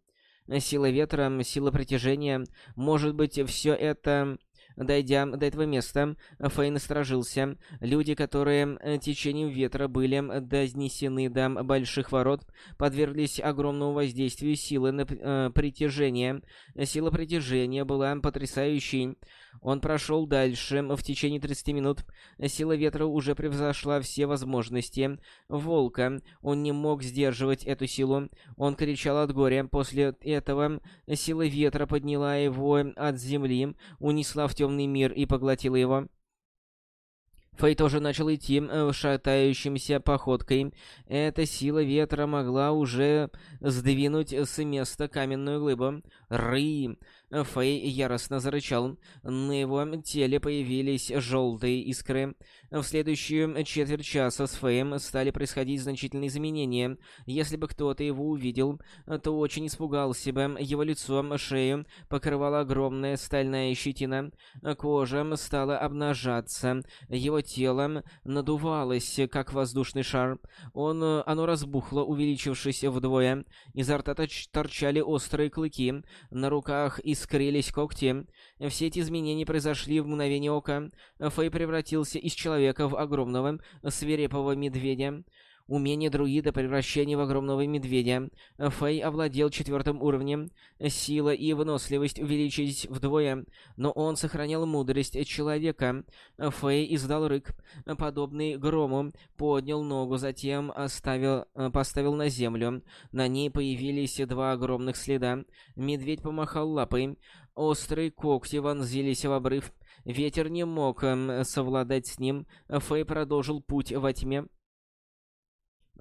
Сила ветра, сила притяжения, может быть, все это Дойдя до этого места, Фейн насторожился. Люди, которые э, течением ветра были донесены до больших ворот, подверглись огромному воздействию силы на э, притяжение. Сила притяжения была потрясающей. Он прошел дальше в течение 30 минут. Сила ветра уже превзошла все возможности волка. Он не мог сдерживать эту силу. Он кричал от горя. После этого сила ветра подняла его от земли, унесла в темный мир и поглотила его. Фэй тоже начал идти э, шатающимся походкой. Эта сила ветра могла уже сдвинуть с места каменную глыбу. Ры! Фэй яростно зарычал. На его теле появились желтые искры. В следующую четверть часа с Фэем стали происходить значительные изменения. Если бы кто-то его увидел, то очень испугался бы. Его лицо, шею покрывала огромная стальная щетина. Кожа стала обнажаться. Его тело надувалось, как воздушный шар. Он, оно разбухло, увеличившись вдвое. Изо рта торчали острые клыки. На руках искрились когти. Все эти изменения произошли в мгновение ока. Фэй превратился из человека в огромного, свирепого медведя. Умение друида превращения в огромного медведя. Фэй овладел четвертым уровнем. Сила и выносливость увеличились вдвое, но он сохранял мудрость человека. Фэй издал рык, подобный грому, поднял ногу, затем оставил, поставил на землю. На ней появились два огромных следа. Медведь помахал лапой. Острые когти вонзились в обрыв. Ветер не мог эм, совладать с ним. Фэй продолжил путь во тьме.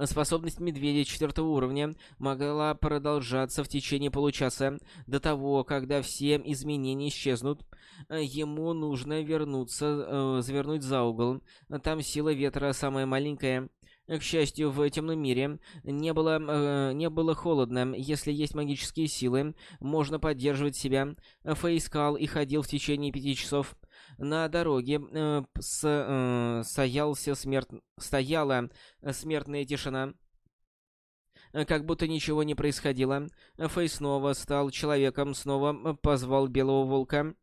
Способность медведя четвертого уровня могла продолжаться в течение получаса. До того, когда все изменения исчезнут, ему нужно вернуться, э, завернуть за угол. Там сила ветра самая маленькая. К счастью, в темном мире не было, э, не было холодно. Если есть магические силы, можно поддерживать себя. Фэй искал и ходил в течение пяти часов. На дороге э, с, э, стоялся смерт... стояла смертная тишина. Как будто ничего не происходило. Фэй снова стал человеком, снова позвал Белого Волка.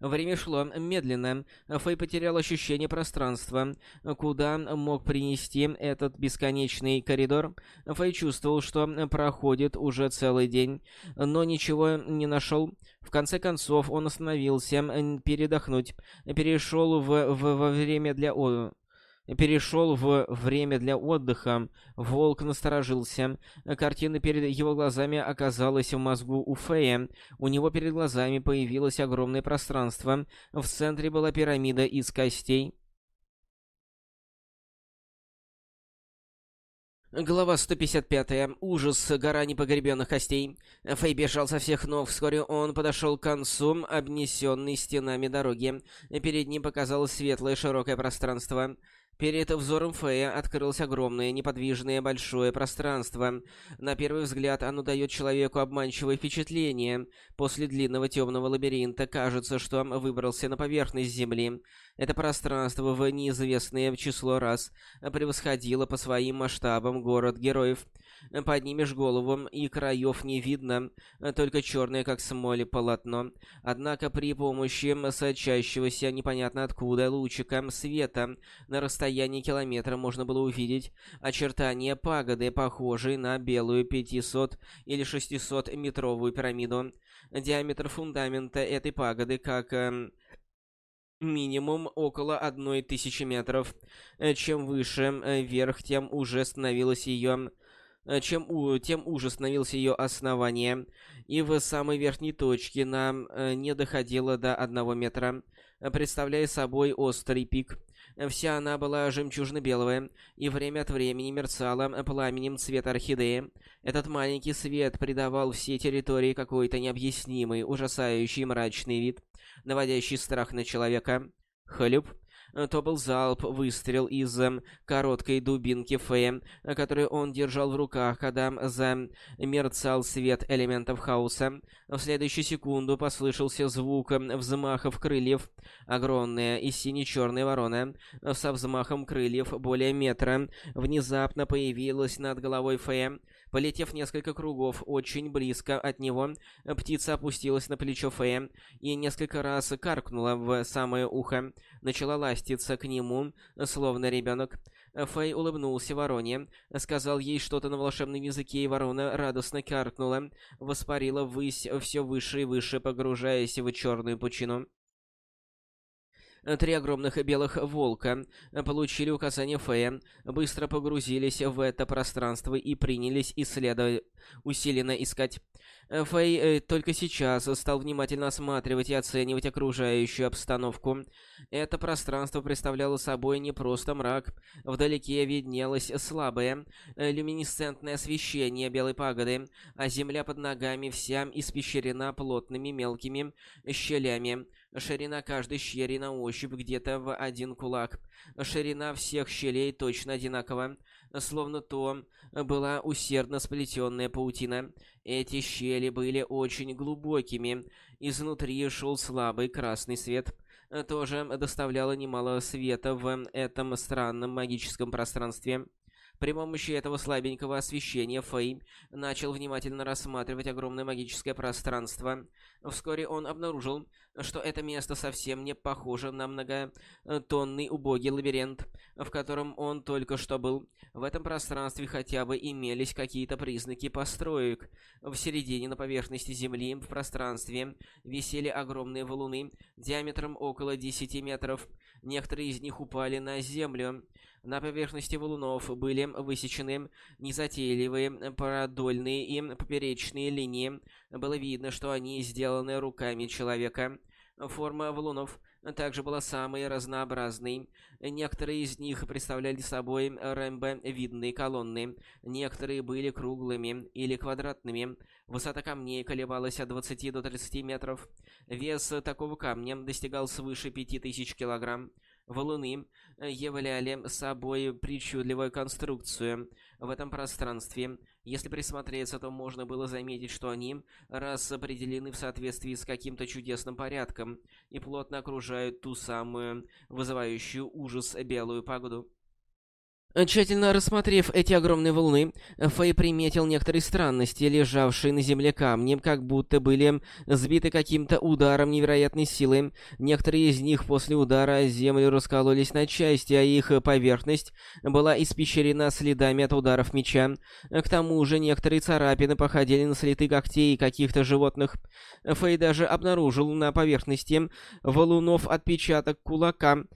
Время шло медленно. Фэй потерял ощущение пространства. Куда мог принести этот бесконечный коридор? Фэй чувствовал, что проходит уже целый день, но ничего не нашел. В конце концов, он остановился передохнуть. Перешел в, в, во время для перешел в время для отдыха. Волк насторожился. Картина перед его глазами оказалась в мозгу у Фея. У него перед глазами появилось огромное пространство. В центре была пирамида из костей. Глава 155. Ужас. Гора непогребенных костей. Фэй бежал со всех ног. Вскоре он подошел к концу, обнесенной стенами дороги. Перед ним показалось светлое широкое пространство. Перед взором Фея открылось огромное, неподвижное, большое пространство. На первый взгляд оно дает человеку обманчивое впечатление. После длинного темного лабиринта кажется, что выбрался на поверхность Земли. Это пространство в неизвестное число раз превосходило по своим масштабам город героев. Поднимешь голову, и краев не видно, только черное, как смоль, полотно. Однако при помощи сочащегося непонятно откуда лучика света на расстоянии километра можно было увидеть очертания пагоды, похожей на белую 500 или 600 метровую пирамиду. Диаметр фундамента этой пагоды, как эм, минимум около одной тысячи метров. Чем выше э, вверх, тем уже становилось ее Э, чем у, тем уже становился ее основание, и в самой верхней точке нам э, не доходило до одного метра, представляя собой острый пик. Вся она была жемчужно-белая и время от времени мерцала пламенем цвета орхидеи. Этот маленький свет придавал всей территории какой-то необъяснимый, ужасающий мрачный вид, наводящий страх на человека. Хлюп. То был залп, выстрел из эм, короткой дубинки Фея, которую он держал в руках, когда замерцал свет элементов хаоса. В следующую секунду послышался звук эм, взмахов крыльев. Огромная и сине-черная ворона со взмахом крыльев более метра внезапно появилась над головой Фея. Полетев несколько кругов очень близко от него, птица опустилась на плечо Фея и несколько раз каркнула в самое ухо. Начала ластиться к нему, словно ребенок. Фэй улыбнулся вороне, сказал ей что-то на волшебном языке, и ворона радостно каркнула, воспарила ввысь все выше и выше, погружаясь в черную пучину. Три огромных белых волка получили указание Фея, быстро погрузились в это пространство и принялись исследовать, усиленно искать. Фэй э, только сейчас стал внимательно осматривать и оценивать окружающую обстановку. Это пространство представляло собой не просто мрак. Вдалеке виднелось слабое, э, люминесцентное освещение белой пагоды, а земля под ногами вся испещрена плотными мелкими щелями. Ширина каждой щели на ощупь где-то в один кулак. Ширина всех щелей точно одинакова, словно то была усердно сплетенная паутина. Эти щели были очень глубокими. Изнутри шел слабый красный свет. Тоже доставляло немало света в этом странном магическом пространстве. При помощи этого слабенького освещения Фэй начал внимательно рассматривать огромное магическое пространство. Вскоре он обнаружил, что это место совсем не похоже на многотонный убогий лабиринт, в котором он только что был. В этом пространстве хотя бы имелись какие-то признаки построек. В середине на поверхности Земли в пространстве висели огромные валуны диаметром около 10 метров. Некоторые из них упали на Землю. На поверхности валунов были высечены незатейливые продольные и поперечные линии. Было видно, что они сделаны руками человека. Форма валунов также была самой разнообразной. Некоторые из них представляли собой ромбовидные колонны, некоторые были круглыми или квадратными. Высота камней колебалась от 20 до 30 метров. Вес такого камня достигал свыше 5000 килограмм. Валуны э, являли собой причудливую конструкцию в этом пространстве. Если присмотреться, то можно было заметить, что они распределены в соответствии с каким-то чудесным порядком и плотно окружают ту самую вызывающую ужас белую погоду. Тщательно рассмотрев эти огромные волны, Фэй приметил некоторые странности, лежавшие на земле камни, как будто были сбиты каким-то ударом невероятной силы. Некоторые из них после удара землю раскололись на части, а их поверхность была испещрена следами от ударов меча. К тому же некоторые царапины походили на следы когтей каких-то животных. Фэй даже обнаружил на поверхности валунов отпечаток кулака —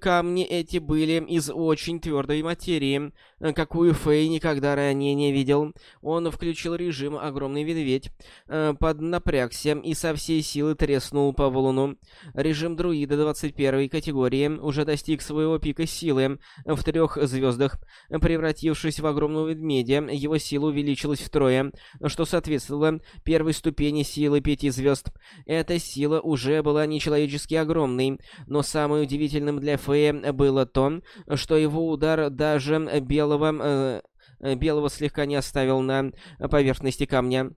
Камни эти были из очень твердой материи, какую Фэй никогда ранее не видел. Он включил режим «Огромный медведь», э, поднапрягся и со всей силы треснул по валуну. Режим друида 21 категории уже достиг своего пика силы в трех звездах. Превратившись в огромного медведя, его сила увеличилась втрое, что соответствовало первой ступени силы пяти звезд. Эта сила уже была нечеловечески огромной, но самым удивительным для Фея было то, что его удар даже белого, э, белого слегка не оставил на поверхности камня.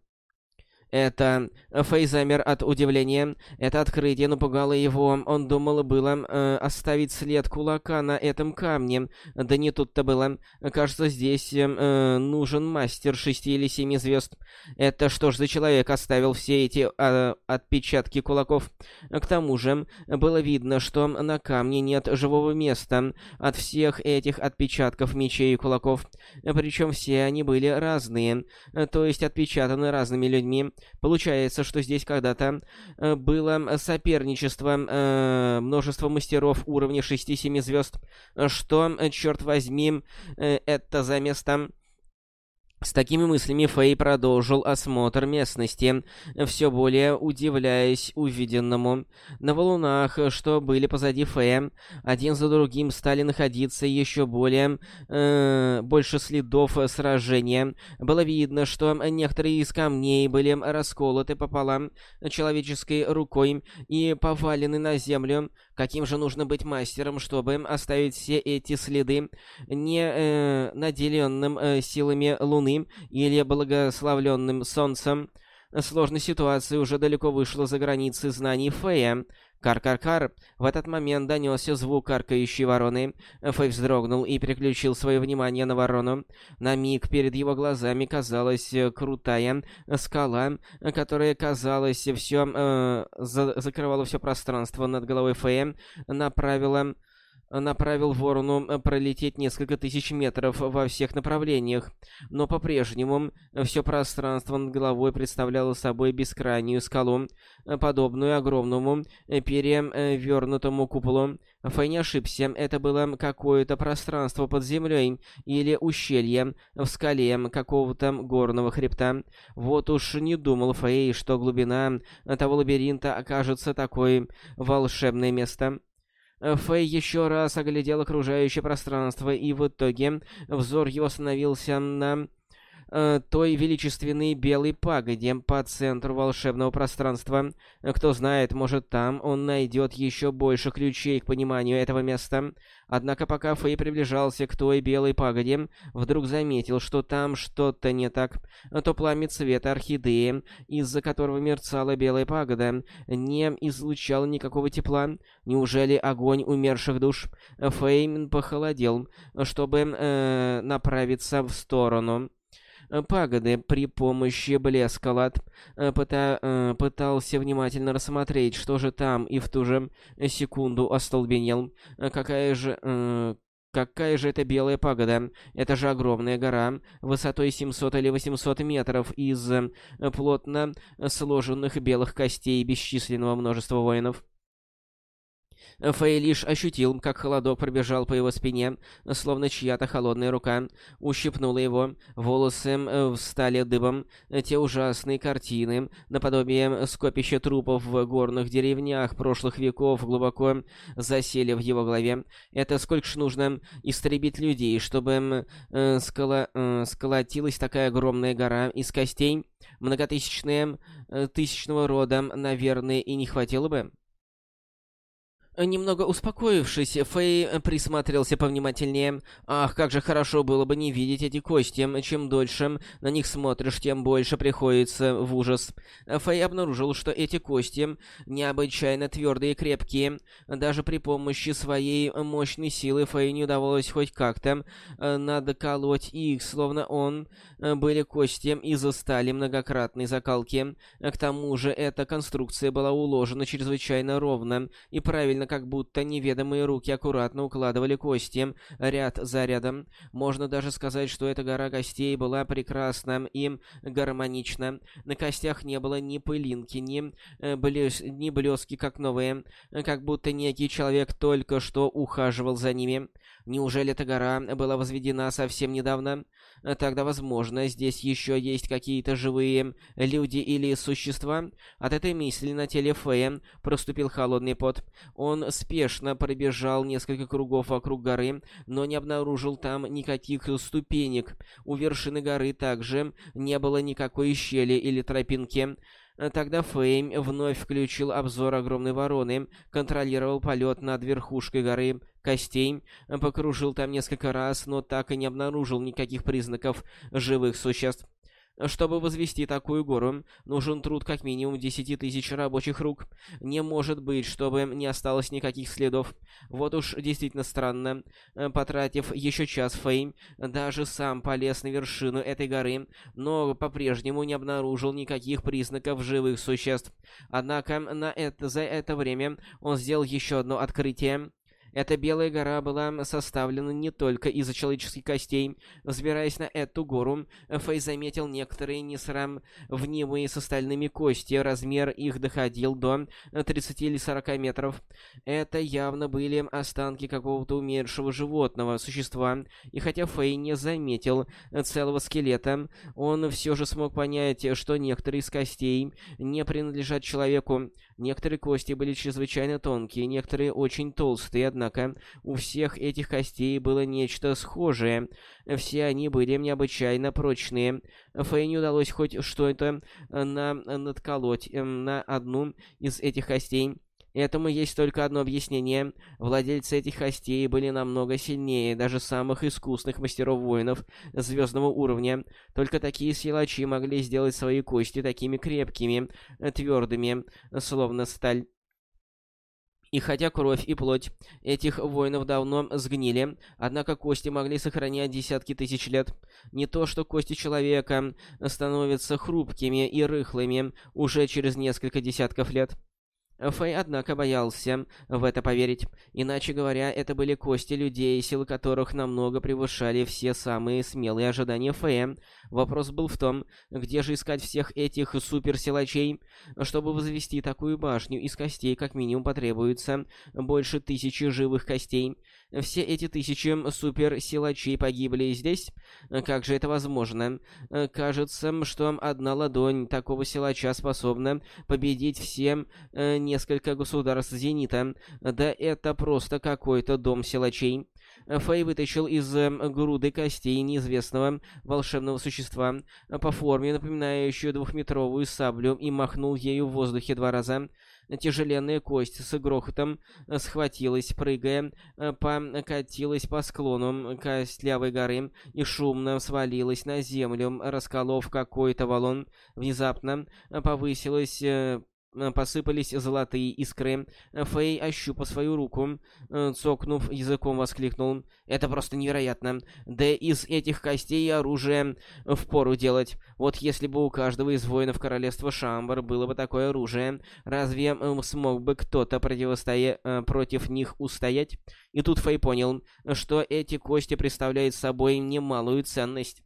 Это Фэй замер от удивления. Это открытие напугало его. Он думал было э, оставить след кулака на этом камне. Да не тут-то было. Кажется, здесь э, нужен мастер шести или семи звезд. Это что ж за человек оставил все эти э, отпечатки кулаков? К тому же, было видно, что на камне нет живого места от всех этих отпечатков мечей и кулаков. Причем все они были разные, то есть отпечатаны разными людьми. Получается, что здесь когда-то э, было соперничество э, множества мастеров уровня 6-7 звезд. Что, черт возьми, э, это за место... С такими мыслями Фэй продолжил осмотр местности, все более удивляясь увиденному. На валунах, что были позади Фэя, один за другим стали находиться еще более... Э, больше следов сражения. Было видно, что некоторые из камней были расколоты пополам человеческой рукой и повалены на землю. Каким же нужно быть мастером, чтобы оставить все эти следы, не э, наделенным э, силами Луны, или благословленным солнцем. Сложность ситуации уже далеко вышла за границы знаний Фея. Кар-кар-кар. В этот момент донесся звук каркающей вороны. Фэй вздрогнул и переключил свое внимание на ворону. На миг перед его глазами казалась крутая скала, которая, казалось, все э, за закрывала все пространство над головой Фэя, направила направил ворону э, пролететь несколько тысяч метров во всех направлениях, но по-прежнему все пространство над головой представляло собой бескрайнюю скалу, э, подобную огромному э, перевернутому куполу. Фэй не ошибся, это было какое-то пространство под землей или ущелье в скале какого-то горного хребта. Вот уж не думал Фэй, что глубина того лабиринта окажется такой волшебное место. Фэй еще раз оглядел окружающее пространство, и в итоге взор его остановился на э, той величественной белой пагоде по центру волшебного пространства. Кто знает, может там он найдет еще больше ключей к пониманию этого места. Однако пока Фэй приближался к той белой пагоде, вдруг заметил, что там что-то не так. То пламя цвета орхидеи, из-за которого мерцала белая пагода, не излучал никакого тепла. Неужели огонь умерших душ? Фэй похолодел, чтобы э, направиться в сторону пагоды при помощи блескалат. Пыта, э, пытался внимательно рассмотреть, что же там, и в ту же секунду остолбенел. Какая же... Э, какая же это белая пагода? Это же огромная гора, высотой 700 или 800 метров, из плотно сложенных белых костей бесчисленного множества воинов. Фэй ощутил, как холодок пробежал по его спине, словно чья-то холодная рука ущипнула его. Волосы э, встали дыбом. Те ужасные картины, наподобие скопища трупов в горных деревнях прошлых веков, глубоко засели в его голове. Это сколько ж нужно истребить людей, чтобы э, э, сколотилась такая огромная гора из костей? Многотысячная, э, тысячного рода, наверное, и не хватило бы. Немного успокоившись, Фэй присмотрелся повнимательнее. Ах, как же хорошо было бы не видеть эти кости. Чем дольше на них смотришь, тем больше приходится в ужас. Фэй обнаружил, что эти кости необычайно твердые и крепкие. Даже при помощи своей мощной силы Фэй не удавалось хоть как-то э, надоколоть их, словно он э, были кости из стали многократной закалки. К тому же эта конструкция была уложена чрезвычайно ровно и правильно Видно, как будто неведомые руки аккуратно укладывали кости, ряд за рядом. Можно даже сказать, что эта гора костей была прекрасна и гармонична. На костях не было ни пылинки, ни, э, блес... ни блески, как новые, как будто некий человек только что ухаживал за ними. Неужели эта гора была возведена совсем недавно? Тогда, возможно, здесь еще есть какие-то живые люди или существа? От этой мысли на теле Фея проступил холодный пот. Он спешно пробежал несколько кругов вокруг горы, но не обнаружил там никаких ступенек. У вершины горы также не было никакой щели или тропинки. Тогда Фейм вновь включил обзор огромной вороны, контролировал полет над верхушкой горы костей, покружил там несколько раз, но так и не обнаружил никаких признаков живых существ. Чтобы возвести такую гору, нужен труд как минимум 10 тысяч рабочих рук. Не может быть, чтобы не осталось никаких следов. Вот уж действительно странно. Потратив еще час, Фейм даже сам полез на вершину этой горы, но по-прежнему не обнаружил никаких признаков живых существ. Однако на это, за это время он сделал еще одно открытие. Эта Белая гора была составлена не только из человеческих костей. Взбираясь на эту гору, Фэй заметил некоторые несравнимые с остальными кости. Размер их доходил до 30 или 40 метров. Это явно были останки какого-то умершего животного, существа. И хотя Фэй не заметил целого скелета, он все же смог понять, что некоторые из костей не принадлежат человеку. Некоторые кости были чрезвычайно тонкие, некоторые очень толстые, однако у всех этих костей было нечто схожее. Все они были необычайно прочные. Фэй не удалось хоть что-то на надколоть эм, на одну из этих костей. Этому есть только одно объяснение. Владельцы этих костей были намного сильнее даже самых искусных мастеров-воинов звездного уровня. Только такие силачи могли сделать свои кости такими крепкими, твердыми, словно сталь. И хотя кровь и плоть этих воинов давно сгнили, однако кости могли сохранять десятки тысяч лет. Не то, что кости человека становятся хрупкими и рыхлыми уже через несколько десятков лет. Фэй, однако, боялся в это поверить. Иначе говоря, это были кости людей, силы которых намного превышали все самые смелые ожидания Фэя. Вопрос был в том, где же искать всех этих суперсилачей? Чтобы возвести такую башню из костей, как минимум потребуется больше тысячи живых костей. Все эти тысячи суперсилачей погибли здесь? Как же это возможно? Кажется, что одна ладонь такого силача способна победить все э, несколько государств Зенита. Да это просто какой-то дом силачей. Фэй вытащил из э, груды костей неизвестного волшебного существа, по форме напоминающую двухметровую саблю, и махнул ею в воздухе два раза. Тяжеленная кость с грохотом схватилась, прыгая, покатилась по склону костлявой горы и шумно свалилась на землю, расколов какой-то валун. Внезапно повысилась э, Э, посыпались золотые искры. Фэй, ощупав свою руку, э, цокнув языком, воскликнул. «Это просто невероятно! Да из этих костей оружие впору делать. Вот если бы у каждого из воинов королевства Шамбар было бы такое оружие, разве смог бы кто-то противостоя... Э, против них устоять?» И тут Фэй понял, что эти кости представляют собой немалую ценность.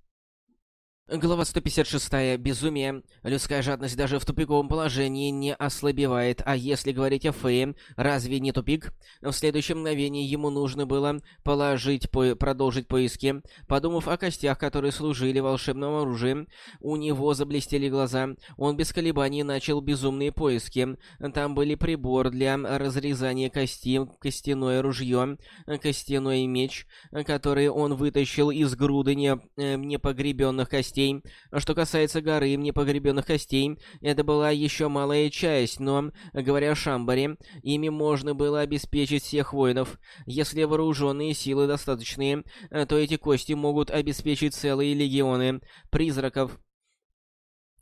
Глава 156. Безумие. Людская жадность даже в тупиковом положении не ослабевает, а если говорить о Фее, разве не тупик? В следующее мгновение ему нужно было положить, по продолжить поиски. Подумав о костях, которые служили волшебным оружием, у него заблестели глаза. Он без колебаний начал безумные поиски. Там были прибор для разрезания кости, костяное ружье, костяной меч, который он вытащил из груды не, э, непогребенных костей, костей. Что касается горы непогребенных костей, это была еще малая часть, но, говоря о Шамбаре, ими можно было обеспечить всех воинов. Если вооруженные силы достаточные, то эти кости могут обеспечить целые легионы призраков.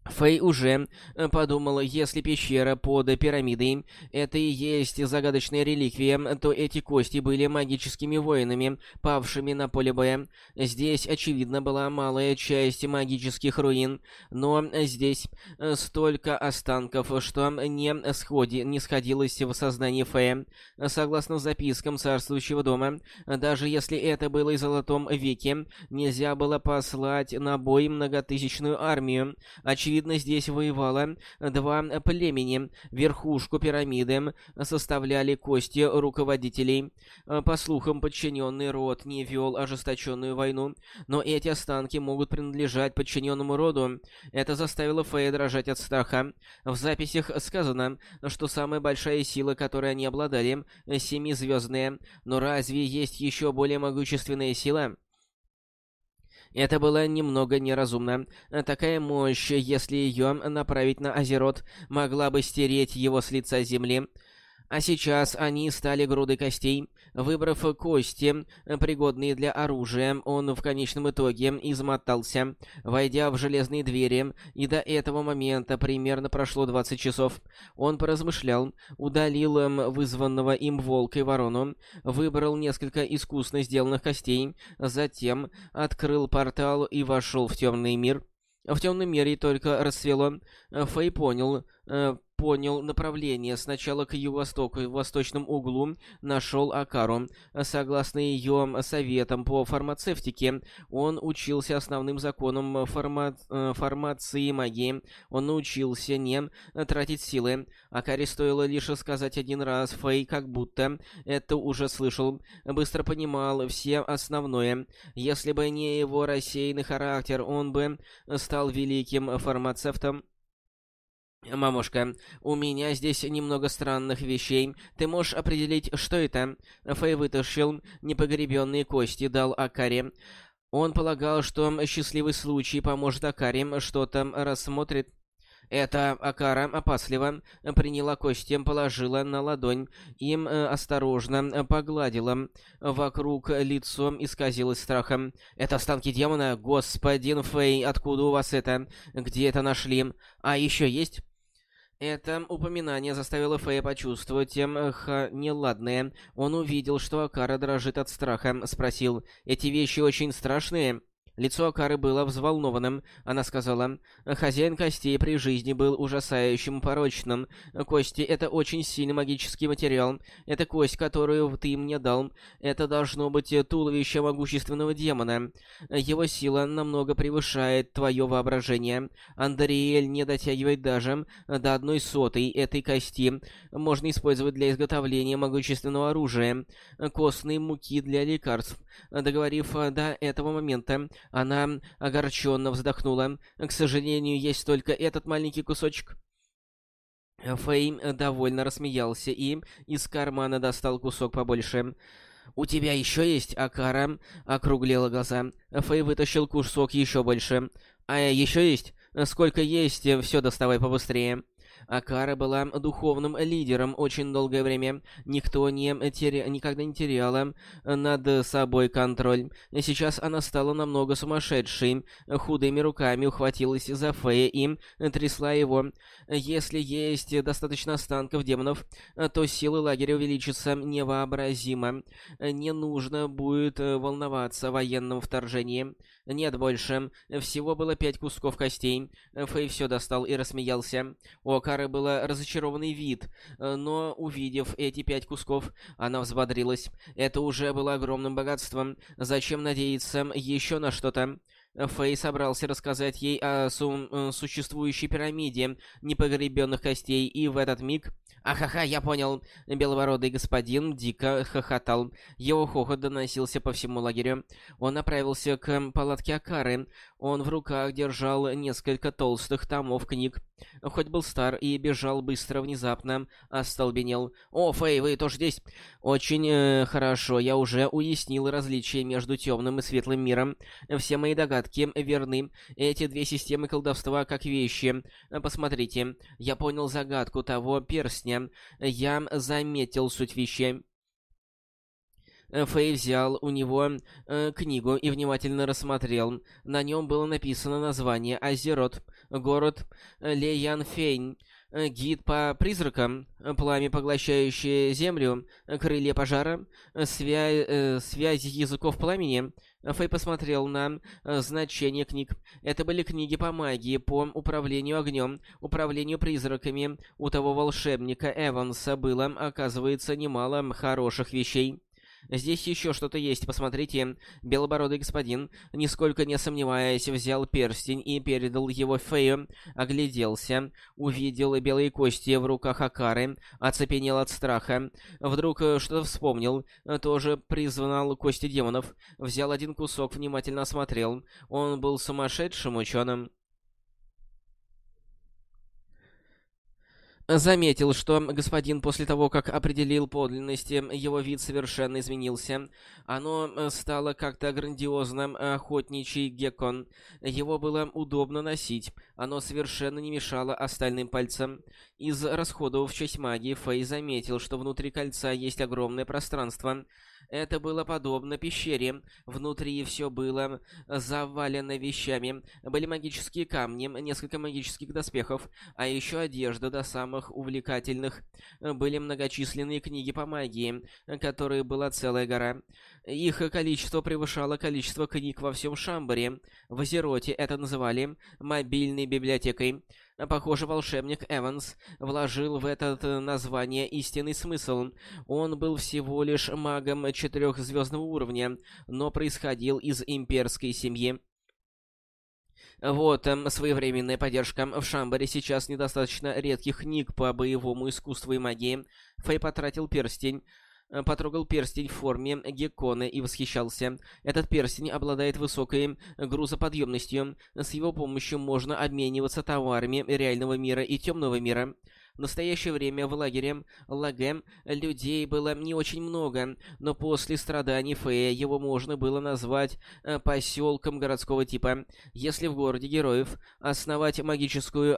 Фэй уже э, подумала, если пещера под пирамидой — это и есть загадочная реликвия, то эти кости были магическими воинами, павшими на поле боя. Здесь, очевидно, была малая часть магических руин, но здесь э, столько останков, что не, сходи, не сходилось в сознании Фэя. Согласно запискам царствующего дома, даже если это было и золотом веке, нельзя было послать на бой многотысячную армию. Очевидно, Очевидно, здесь воевало два племени. Верхушку пирамиды составляли кости руководителей. По слухам, подчиненный род не вел ожесточенную войну, но эти останки могут принадлежать подчиненному роду. Это заставило Фея дрожать от страха. В записях сказано, что самая большая сила, которой они обладали, семизвездная. Но разве есть еще более могущественная сила? Это было немного неразумно. Такая мощь, если ее направить на Азерот, могла бы стереть его с лица земли. А сейчас они стали грудой костей. Выбрав кости, пригодные для оружия, он в конечном итоге измотался, войдя в железные двери, и до этого момента примерно прошло 20 часов. Он поразмышлял, удалил эм, вызванного им волка и ворону, выбрал несколько искусно сделанных костей, затем открыл портал и вошел в темный мир. В темном мире только рассвело. Фэй понял, э, понял направление. Сначала к юго-востоку, в восточном углу нашел Акару. Согласно ее советам по фармацевтике, он учился основным законам фарма... Э, фармации и магии. Он научился не тратить силы. Акаре стоило лишь сказать один раз Фэй, как будто это уже слышал. Быстро понимал все основное. Если бы не его рассеянный характер, он бы стал великим фармацевтом. «Мамушка, у меня здесь немного странных вещей. Ты можешь определить, что это?» Фэй вытащил непогребенные кости, дал Акаре. Он полагал, что счастливый случай поможет Акаре что-то рассмотрит. Это Акара опасливо приняла кости, положила на ладонь, им э, осторожно погладила. Вокруг лицо исказилось страхом. «Это останки демона? Господин Фэй, откуда у вас это? Где это нашли? А еще есть?» Это упоминание заставило Фэя почувствовать тем х... неладное. Он увидел, что Акара дрожит от страха, спросил, «Эти вещи очень страшные?» Лицо Акары было взволнованным. Она сказала, «Хозяин костей при жизни был ужасающим порочным. Кости — это очень сильный магический материал. Это кость, которую ты мне дал. Это должно быть туловище могущественного демона. Его сила намного превышает твое воображение. Андриэль не дотягивает даже до одной сотой этой кости. Можно использовать для изготовления могущественного оружия. Костные муки для лекарств. Договорив до этого момента, она огорченно вздохнула. «К сожалению, есть только этот маленький кусочек». Фейм довольно рассмеялся и из кармана достал кусок побольше. «У тебя еще есть Акара?» — округлила глаза. Фей вытащил кусок еще больше. «А еще есть? Сколько есть? Все доставай побыстрее». Акара была духовным лидером очень долгое время. Никто не теря... никогда не теряла над собой контроль. Сейчас она стала намного сумасшедшей. Худыми руками ухватилась за Фея и трясла его. Если есть достаточно останков демонов, то силы лагеря увеличатся невообразимо. Не нужно будет волноваться о военном вторжении. Нет больше. Всего было пять кусков костей. Фэй все достал и рассмеялся. У Акары был разочарованный вид, но, увидев эти пять кусков, она взбодрилась. Это уже было огромным богатством. Зачем надеяться еще на что-то? Фэй собрался рассказать ей о су э, существующей пирамиде непогребенных костей, и в этот миг... «Ахаха, я понял!» Белобородый господин дико хохотал. Его хохот доносился по всему лагерю. Он направился к палатке Акары. Он в руках держал несколько толстых томов книг. Хоть был стар и бежал быстро, внезапно, остолбенел. «О, Фэй, вы тоже здесь?» «Очень э, хорошо, я уже уяснил различие между темным и светлым миром. Все мои догадки верны. Эти две системы колдовства как вещи. Посмотрите, я понял загадку того перстня. Я заметил суть вещей». Фэй взял у него э, книгу и внимательно рассмотрел. На нем было написано название Азерот, город Леянфейн, гид по призракам, пламя, поглощающее землю, крылья пожара, свя э, связь языков пламени. Фэй посмотрел на э, значение книг. Это были книги по магии, по управлению огнем, управлению призраками. У того волшебника Эванса было, оказывается, немало хороших вещей. Здесь еще что-то есть, посмотрите. Белобородый господин, нисколько не сомневаясь, взял перстень и передал его Фею, огляделся, увидел белые кости в руках Акары, оцепенел от страха. Вдруг э, что-то вспомнил, тоже призвал кости демонов, взял один кусок, внимательно осмотрел. Он был сумасшедшим ученым. Заметил, что господин после того, как определил подлинность, его вид совершенно изменился. Оно э, стало как-то грандиозным охотничий геккон. Его было удобно носить. Оно совершенно не мешало остальным пальцам. Из расходов в честь магии Фэй заметил, что внутри кольца есть огромное пространство. Это было подобно пещере. Внутри все было завалено вещами. Были магические камни, несколько магических доспехов, а еще одежда до самых увлекательных. Были многочисленные книги по магии, которые была целая гора. Их количество превышало количество книг во всем Шамбаре. В Азероте это называли «мобильной библиотекой». Похоже, волшебник Эванс вложил в это название истинный смысл. Он был всего лишь магом четырехзвездного уровня, но происходил из имперской семьи. Вот, эм, своевременная поддержка. В Шамбаре сейчас недостаточно редких книг по боевому искусству и магии. Фэй потратил перстень. Э, потрогал перстень в форме геккона и восхищался. Этот перстень обладает высокой грузоподъемностью. С его помощью можно обмениваться товарами реального мира и темного мира. В настоящее время в лагере Лаге людей было не очень много, но после страданий Фея его можно было назвать э, поселком городского типа. Если в городе героев основать магическую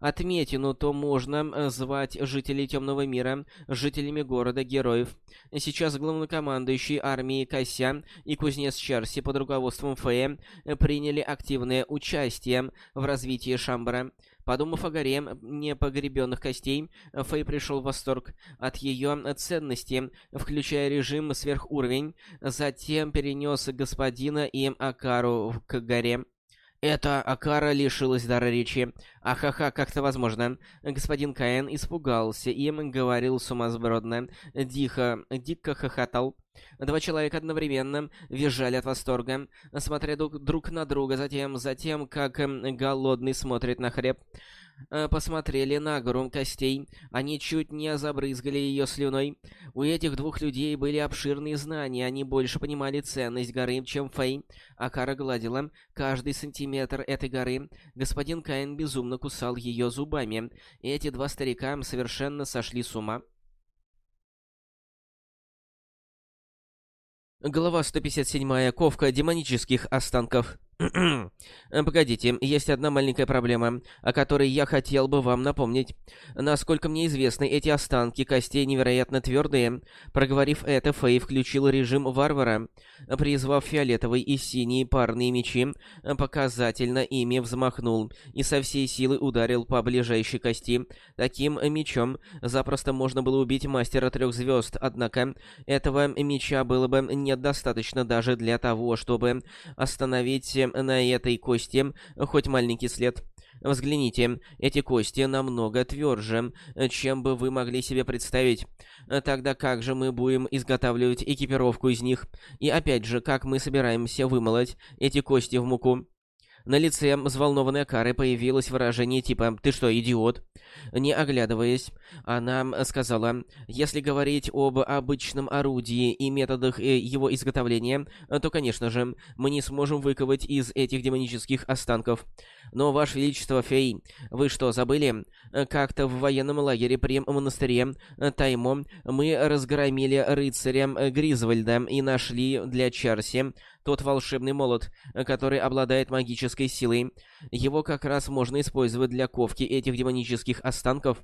отметину, то можно э, звать жителей Темного мира жителями города-героев. Сейчас главнокомандующий армией Кося и кузнец Чарси под руководством Фея э, приняли активное участие в развитии Шамбара. Подумав о горе непогребенных костей, Фэй пришел в восторг от ее ценности, включая режим сверхуровень, затем перенес господина и Акару к горе. Это Акара лишилась дара речи. Ахаха, как это возможно? Господин Каэн испугался и говорил сумасбродно, дико, дико хохотал. Два человека одновременно визжали от восторга, смотря друг на друга, затем, затем, как голодный смотрит на хлеб. Э, посмотрели на гору костей. Они чуть не забрызгали ее слюной. У этих двух людей были обширные знания, они больше понимали ценность горы, чем Фэй. Акара гладила каждый сантиметр этой горы. Господин Каин безумно кусал ее зубами. Эти два старика совершенно сошли с ума. Глава 157. Ковка демонических останков. Погодите, есть одна маленькая проблема, о которой я хотел бы вам напомнить. Насколько мне известно, эти останки костей невероятно твердые. Проговорив это, Фэй включил режим варвара. Призвав фиолетовый и синий парные мечи, показательно ими взмахнул и со всей силы ударил по ближайшей кости. Таким мечом запросто можно было убить мастера трех звезд, однако этого меча было бы недостаточно даже для того, чтобы остановить на этой кости хоть маленький след. Взгляните, эти кости намного тверже, чем бы вы могли себе представить. Тогда как же мы будем изготавливать экипировку из них? И опять же, как мы собираемся вымолоть эти кости в муку? На лице взволнованной Акары появилось выражение типа «Ты что, идиот?». Не оглядываясь, она сказала «Если говорить об обычном орудии и методах э, его изготовления, то, конечно же, мы не сможем выковать из этих демонических останков. Но, Ваше Величество Фей, вы что, забыли? Как-то в военном лагере при монастыре Таймо мы разгромили рыцаря Гризвальда и нашли для Чарси тот волшебный молот, который обладает магической силой. Его как раз можно использовать для ковки этих демонических останков.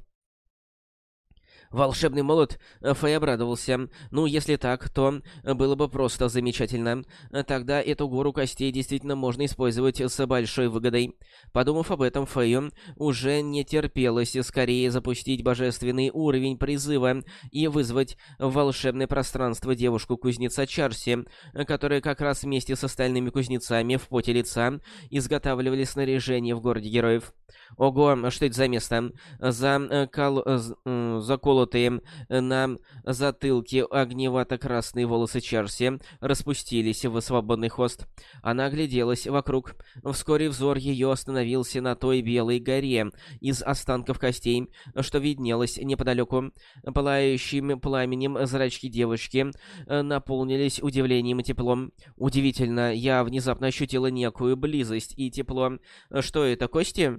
Волшебный молот? Фэй обрадовался. Ну, если так, то было бы просто замечательно. Тогда эту гору костей действительно можно использовать с большой выгодой. Подумав об этом, Фэю уже не терпелось скорее запустить божественный уровень призыва и вызвать в волшебное пространство девушку-кузнеца Чарси, которая как раз вместе с остальными кузнецами в поте лица изготавливали снаряжение в городе героев. Ого, что это за место? За... Э, кол... Э, заколотые э, на затылке огневато-красные волосы Чарси распустились в свободный хвост. Она огляделась вокруг. Вскоре взор ее остановился на той белой горе из останков костей, что виднелось неподалеку. Пылающим пламенем зрачки девушки наполнились удивлением и теплом. Удивительно, я внезапно ощутила некую близость и тепло. Что это, кости?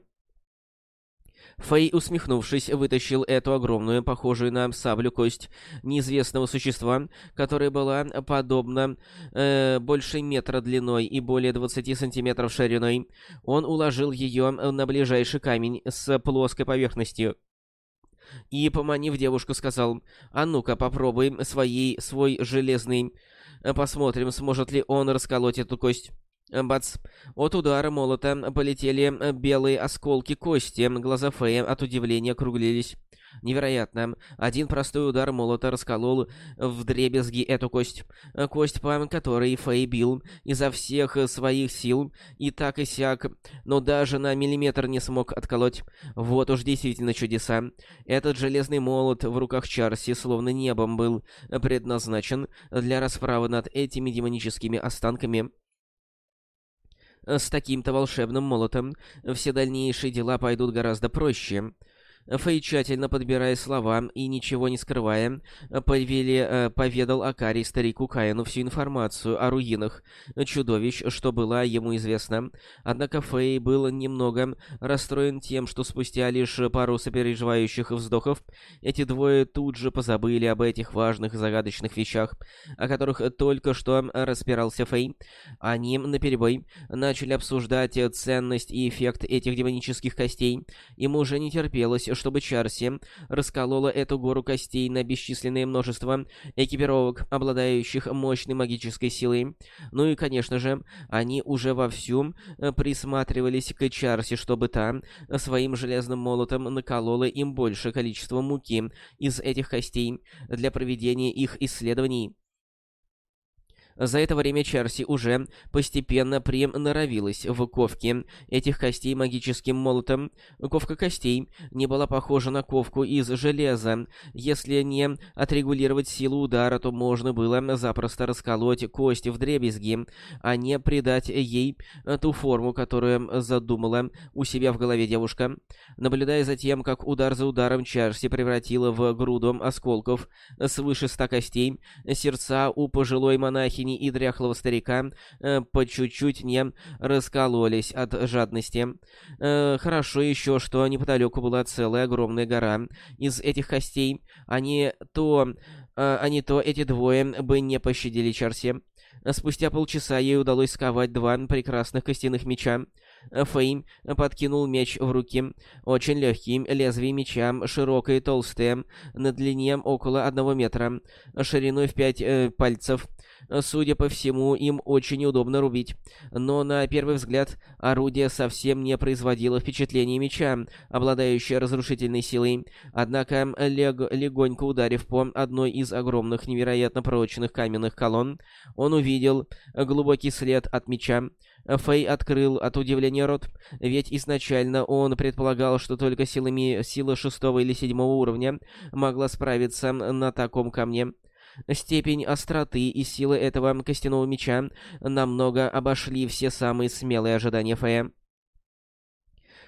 Фэй, усмехнувшись, вытащил эту огромную, похожую на саблю кость неизвестного существа, которая была подобна э, больше метра длиной и более 20 сантиметров шириной. Он уложил ее на ближайший камень с плоской поверхностью. И, поманив девушку, сказал, «А ну-ка, попробуй своей, свой железный. Посмотрим, сможет ли он расколоть эту кость». Бац. От удара молота полетели э, белые осколки кости. Глаза Фея от удивления округлились. Невероятно. Один простой удар молота расколол в дребезги эту кость. Кость, по которой Фэй бил изо всех своих сил, и так и сяк, но даже на миллиметр не смог отколоть. Вот уж действительно чудеса. Этот железный молот в руках Чарси словно небом был предназначен для расправы над этими демоническими останками. С таким-то волшебным молотом все дальнейшие дела пойдут гораздо проще. Фэй, тщательно подбирая слова и ничего не скрывая, повели, э, поведал Акари старику Каину всю информацию о руинах чудовищ, что было ему известно. Однако Фэй был немного расстроен тем, что спустя лишь пару сопереживающих вздохов эти двое тут же позабыли об этих важных загадочных вещах, о которых только что распирался Фэй. Они наперебой начали обсуждать ценность и эффект этих демонических костей. Ему уже не терпелось, чтобы Чарси расколола эту гору костей на бесчисленное множество экипировок, обладающих мощной магической силой. Ну и, конечно же, они уже вовсю присматривались к Чарси, чтобы та своим железным молотом наколола им большее количество муки из этих костей для проведения их исследований. За это время Чарси уже постепенно приноровилась в ковке этих костей магическим молотом. Ковка костей не была похожа на ковку из железа. Если не отрегулировать силу удара, то можно было запросто расколоть кость в дребезги, а не придать ей ту форму, которую задумала у себя в голове девушка. Наблюдая за тем, как удар за ударом Чарси превратила в груду осколков свыше ста костей, сердца у пожилой монахи монахини и дряхлого старика э, по чуть-чуть не раскололись от жадности. Э, хорошо еще, что неподалеку была целая огромная гора из этих костей. Они то... Э, они то эти двое бы не пощадили Чарси. Спустя полчаса ей удалось сковать два прекрасных костяных меча. Фейм подкинул меч в руки. Очень легкий, лезвие меча широкое и толстое, на длине около одного метра, шириной в пять э, пальцев. Судя по всему, им очень удобно рубить. Но на первый взгляд орудие совсем не производило впечатления меча, обладающего разрушительной силой. Однако, лег легонько ударив по одной из огромных невероятно прочных каменных колонн, он увидел глубокий след от меча. Фэй открыл от удивления рот, ведь изначально он предполагал, что только силами сила шестого или седьмого уровня могла справиться на таком камне. Степень остроты и силы этого костяного меча намного обошли все самые смелые ожидания Фэя.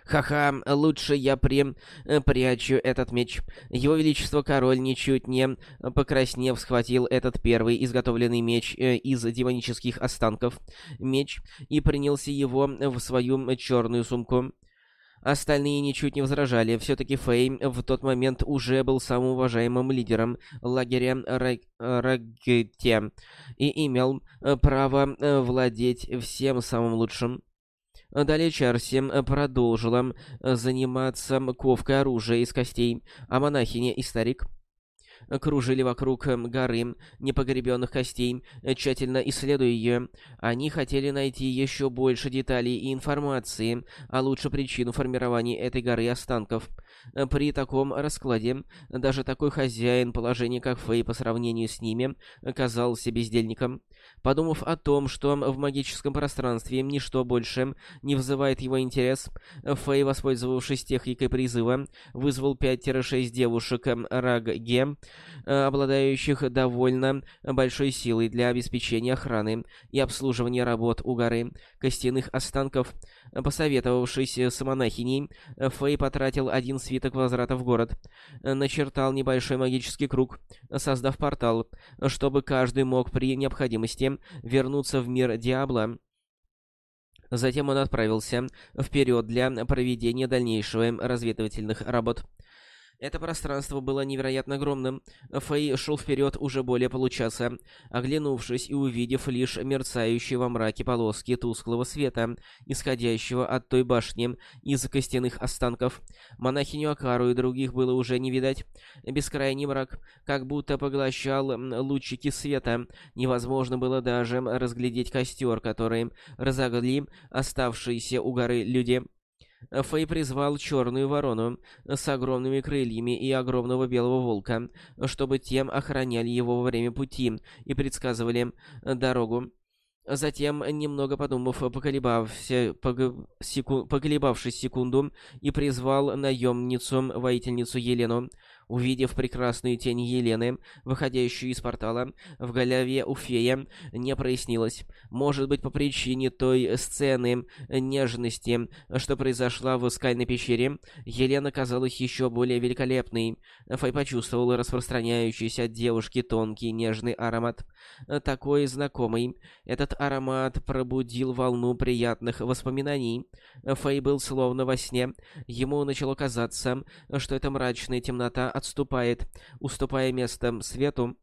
Ха-ха, лучше я при... Э, прячу этот меч. Его Величество Король, ничуть не покраснев, схватил этот первый изготовленный меч э, из демонических останков, меч, и принялся его в свою черную сумку. Остальные ничуть не возражали. Все-таки Фэй в тот момент уже был самым уважаемым лидером лагеря Рагете и имел э, право э, владеть всем самым лучшим. Далее Чарси продолжила заниматься ковкой оружия из костей, а монахиня и старик кружили вокруг эм, горы непогребенных костей, э, тщательно исследуя ее. Они хотели найти еще больше деталей и информации, а лучше причину формирования этой горы останков. Э, при таком раскладе даже такой хозяин положения, как Фэй, по сравнению с ними, оказался бездельником. Подумав о том, что в магическом пространстве ничто больше не вызывает его интерес, Фэй, воспользовавшись техникой призыва, вызвал 5-6 девушек Рагге, обладающих довольно большой силой для обеспечения охраны и обслуживания работ у горы костяных останков. Посоветовавшись с монахиней, Фэй потратил один свиток возврата в город, начертал небольшой магический круг, создав портал, чтобы каждый мог при необходимости вернуться в мир Диабло. Затем он отправился вперед для проведения дальнейшего разведывательных работ. Это пространство было невероятно огромным. Фэй шел вперед уже более получаса, оглянувшись и увидев лишь мерцающие во мраке полоски тусклого света, исходящего от той башни из костяных останков. Монахиню Акару и других было уже не видать. Бескрайний мрак как будто поглощал лучики света. Невозможно было даже разглядеть костер, который разогли оставшиеся у горы люди. Фэй призвал черную ворону с огромными крыльями и огромного белого волка, чтобы тем охраняли его во время пути и предсказывали дорогу. Затем, немного подумав, поколебавшись, пог... поколебавшись секунду, и призвал наемницу-воительницу Елену. Увидев прекрасную тень Елены, выходящую из портала, в голове у фея не прояснилось. Может быть, по причине той сцены нежности, что произошла в скальной пещере, Елена казалась еще более великолепной. Фэй почувствовал распространяющийся от девушки тонкий нежный аромат. Такой знакомый. Этот аромат пробудил волну приятных воспоминаний. Фэй был словно во сне. Ему начало казаться, что эта мрачная темнота отступает, уступая место свету.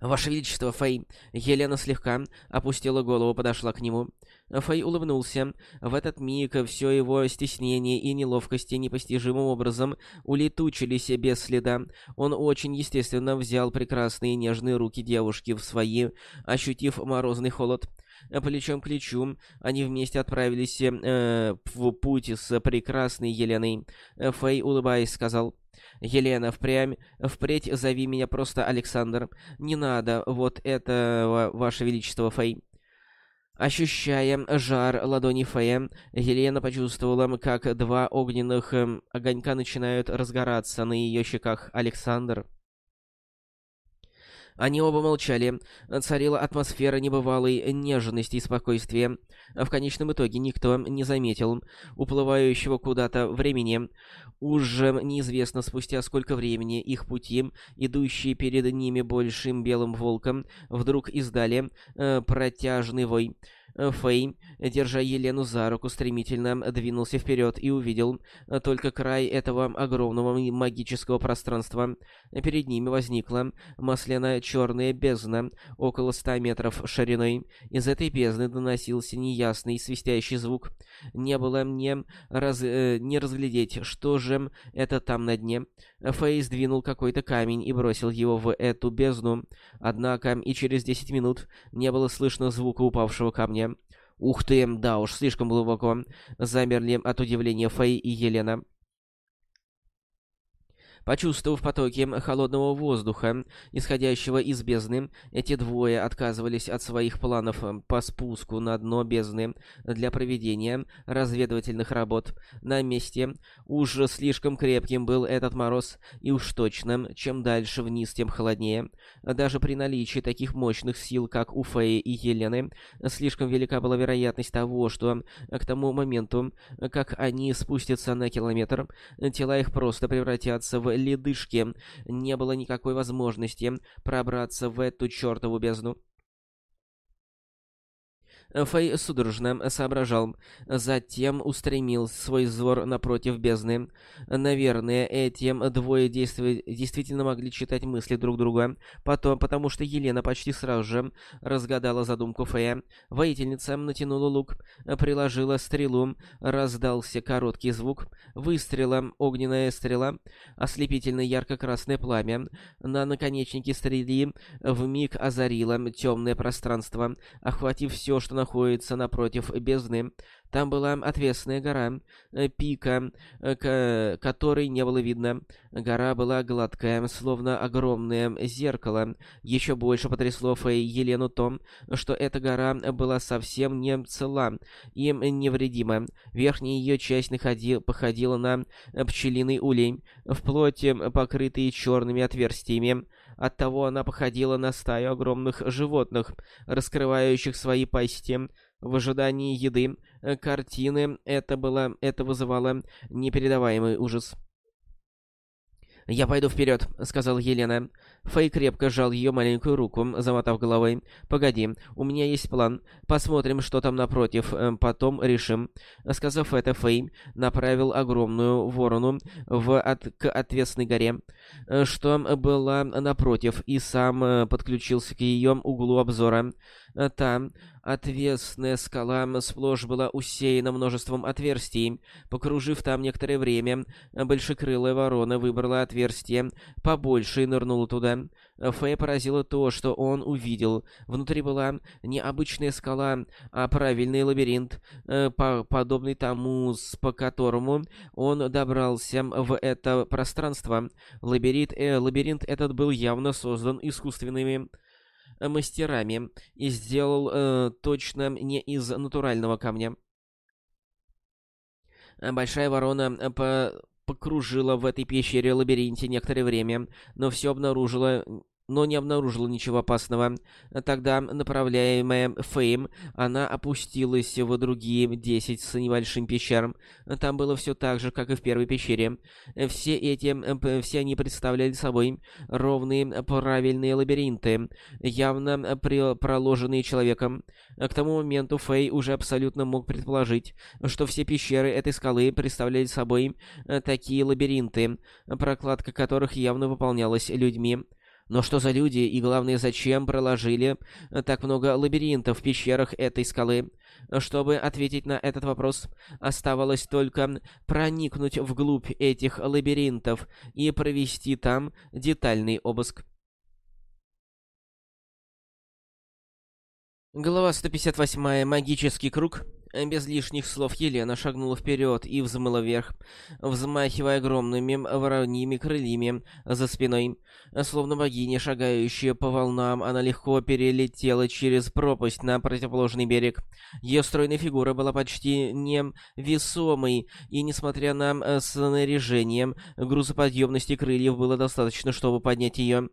«Ваше Величество, Фэй!» Елена слегка опустила голову, подошла к нему. Фэй улыбнулся. В этот миг все его стеснение и неловкости непостижимым образом улетучились без следа. Он очень естественно взял прекрасные нежные руки девушки в свои, ощутив морозный холод. Плечом к плечу они вместе отправились э, в путь с прекрасной Еленой. Фэй, улыбаясь, сказал... «Елена, впрямь, впредь зови меня просто Александр. Не надо вот этого, Ваше Величество, Фэй». Ощущая жар ладони Фея, Елена почувствовала, как два огненных огонька начинают разгораться на ее щеках. Александр. Они оба молчали. Царила атмосфера небывалой нежности и спокойствия. В конечном итоге никто не заметил уплывающего куда-то времени. Уже неизвестно спустя сколько времени их пути, идущие перед ними большим белым волком, вдруг издали э, протяжный вой. Фэй, держа Елену за руку, стремительно двинулся вперед и увидел только край этого огромного магического пространства. Перед ними возникла масляно-черная бездна, около ста метров шириной. Из этой бездны доносился неясный свистящий звук. Не было мне раз... э, не разглядеть, что же это там на дне. Фэй сдвинул какой-то камень и бросил его в эту бездну. Однако и через десять минут не было слышно звука упавшего камня. Ух ты, да уж, слишком глубоко. Замерли от удивления Фэй и Елена. Почувствовав потоки холодного воздуха, исходящего из бездны, эти двое отказывались от своих планов по спуску на дно бездны для проведения разведывательных работ. На месте уж слишком крепким был этот мороз, и уж точно, чем дальше вниз, тем холоднее. Даже при наличии таких мощных сил, как у Феи и Елены, слишком велика была вероятность того, что к тому моменту, как они спустятся на километр, тела их просто превратятся в ледышке не было никакой возможности пробраться в эту чертову бездну. Фэй судорожно соображал, затем устремил свой взор напротив бездны. Наверное, этим двое действи действительно могли читать мысли друг друга, потом, потому что Елена почти сразу же разгадала задумку Фэя. Воительница натянула лук, приложила стрелу, раздался короткий звук, выстрела, огненная стрела, ослепительно ярко-красное пламя. На наконечнике стрели вмиг озарило темное пространство, охватив все, что находится напротив бездны. Там была отвесная гора, э, пика, э, которой не было видно. Гора была гладкая, словно огромное зеркало. Еще больше потрясло Фэй Елену то, что эта гора была совсем не цела и невредима. Верхняя ее часть находи, походила на пчелиный улей, вплоть покрытый черными отверстиями. Оттого она походила на стаю огромных животных, раскрывающих свои пасти в ожидании еды. Картины это было, это вызывало непередаваемый ужас. «Я пойду вперед», — сказал Елена. Фэй крепко сжал ее маленькую руку, замотав головой. «Погоди, у меня есть план. Посмотрим, что там напротив, э, потом решим». Сказав это, Фэй направил огромную ворону в от... к отвесной горе, э, что была напротив, и сам э, подключился к ее углу обзора. Там отвесная скала сплошь была усеяна множеством отверстий. Покружив там некоторое время, большекрылая ворона выбрала отверстие побольше и нырнула туда. Фэй поразило то, что он увидел. Внутри была не обычная скала, а правильный лабиринт, э, подобный тому, по которому он добрался в это пространство. Лабиринт, э, лабиринт этот был явно создан искусственными мастерами и сделал э, точно не из натурального камня. Большая ворона э, по покружила в этой пещере-лабиринте некоторое время, но все обнаружила но не обнаружила ничего опасного. Тогда, направляемая Фейм, она опустилась в другие десять с небольшим пещерам. Там было все так же, как и в первой пещере. Все эти, все они представляли собой ровные, правильные лабиринты, явно проложенные человеком. К тому моменту Фэй уже абсолютно мог предположить, что все пещеры этой скалы представляли собой такие лабиринты, прокладка которых явно выполнялась людьми. Но что за люди и, главное, зачем проложили так много лабиринтов в пещерах этой скалы? Чтобы ответить на этот вопрос, оставалось только проникнуть вглубь этих лабиринтов и провести там детальный обыск. Глава 158. Магический круг. Без лишних слов Елена шагнула вперед и взмыла вверх, взмахивая огромными вороньими крыльями за спиной. Словно богиня, шагающая по волнам, она легко перелетела через пропасть на противоположный берег. Ее стройная фигура была почти невесомой, и, несмотря на снаряжение, грузоподъемности крыльев было достаточно, чтобы поднять ее.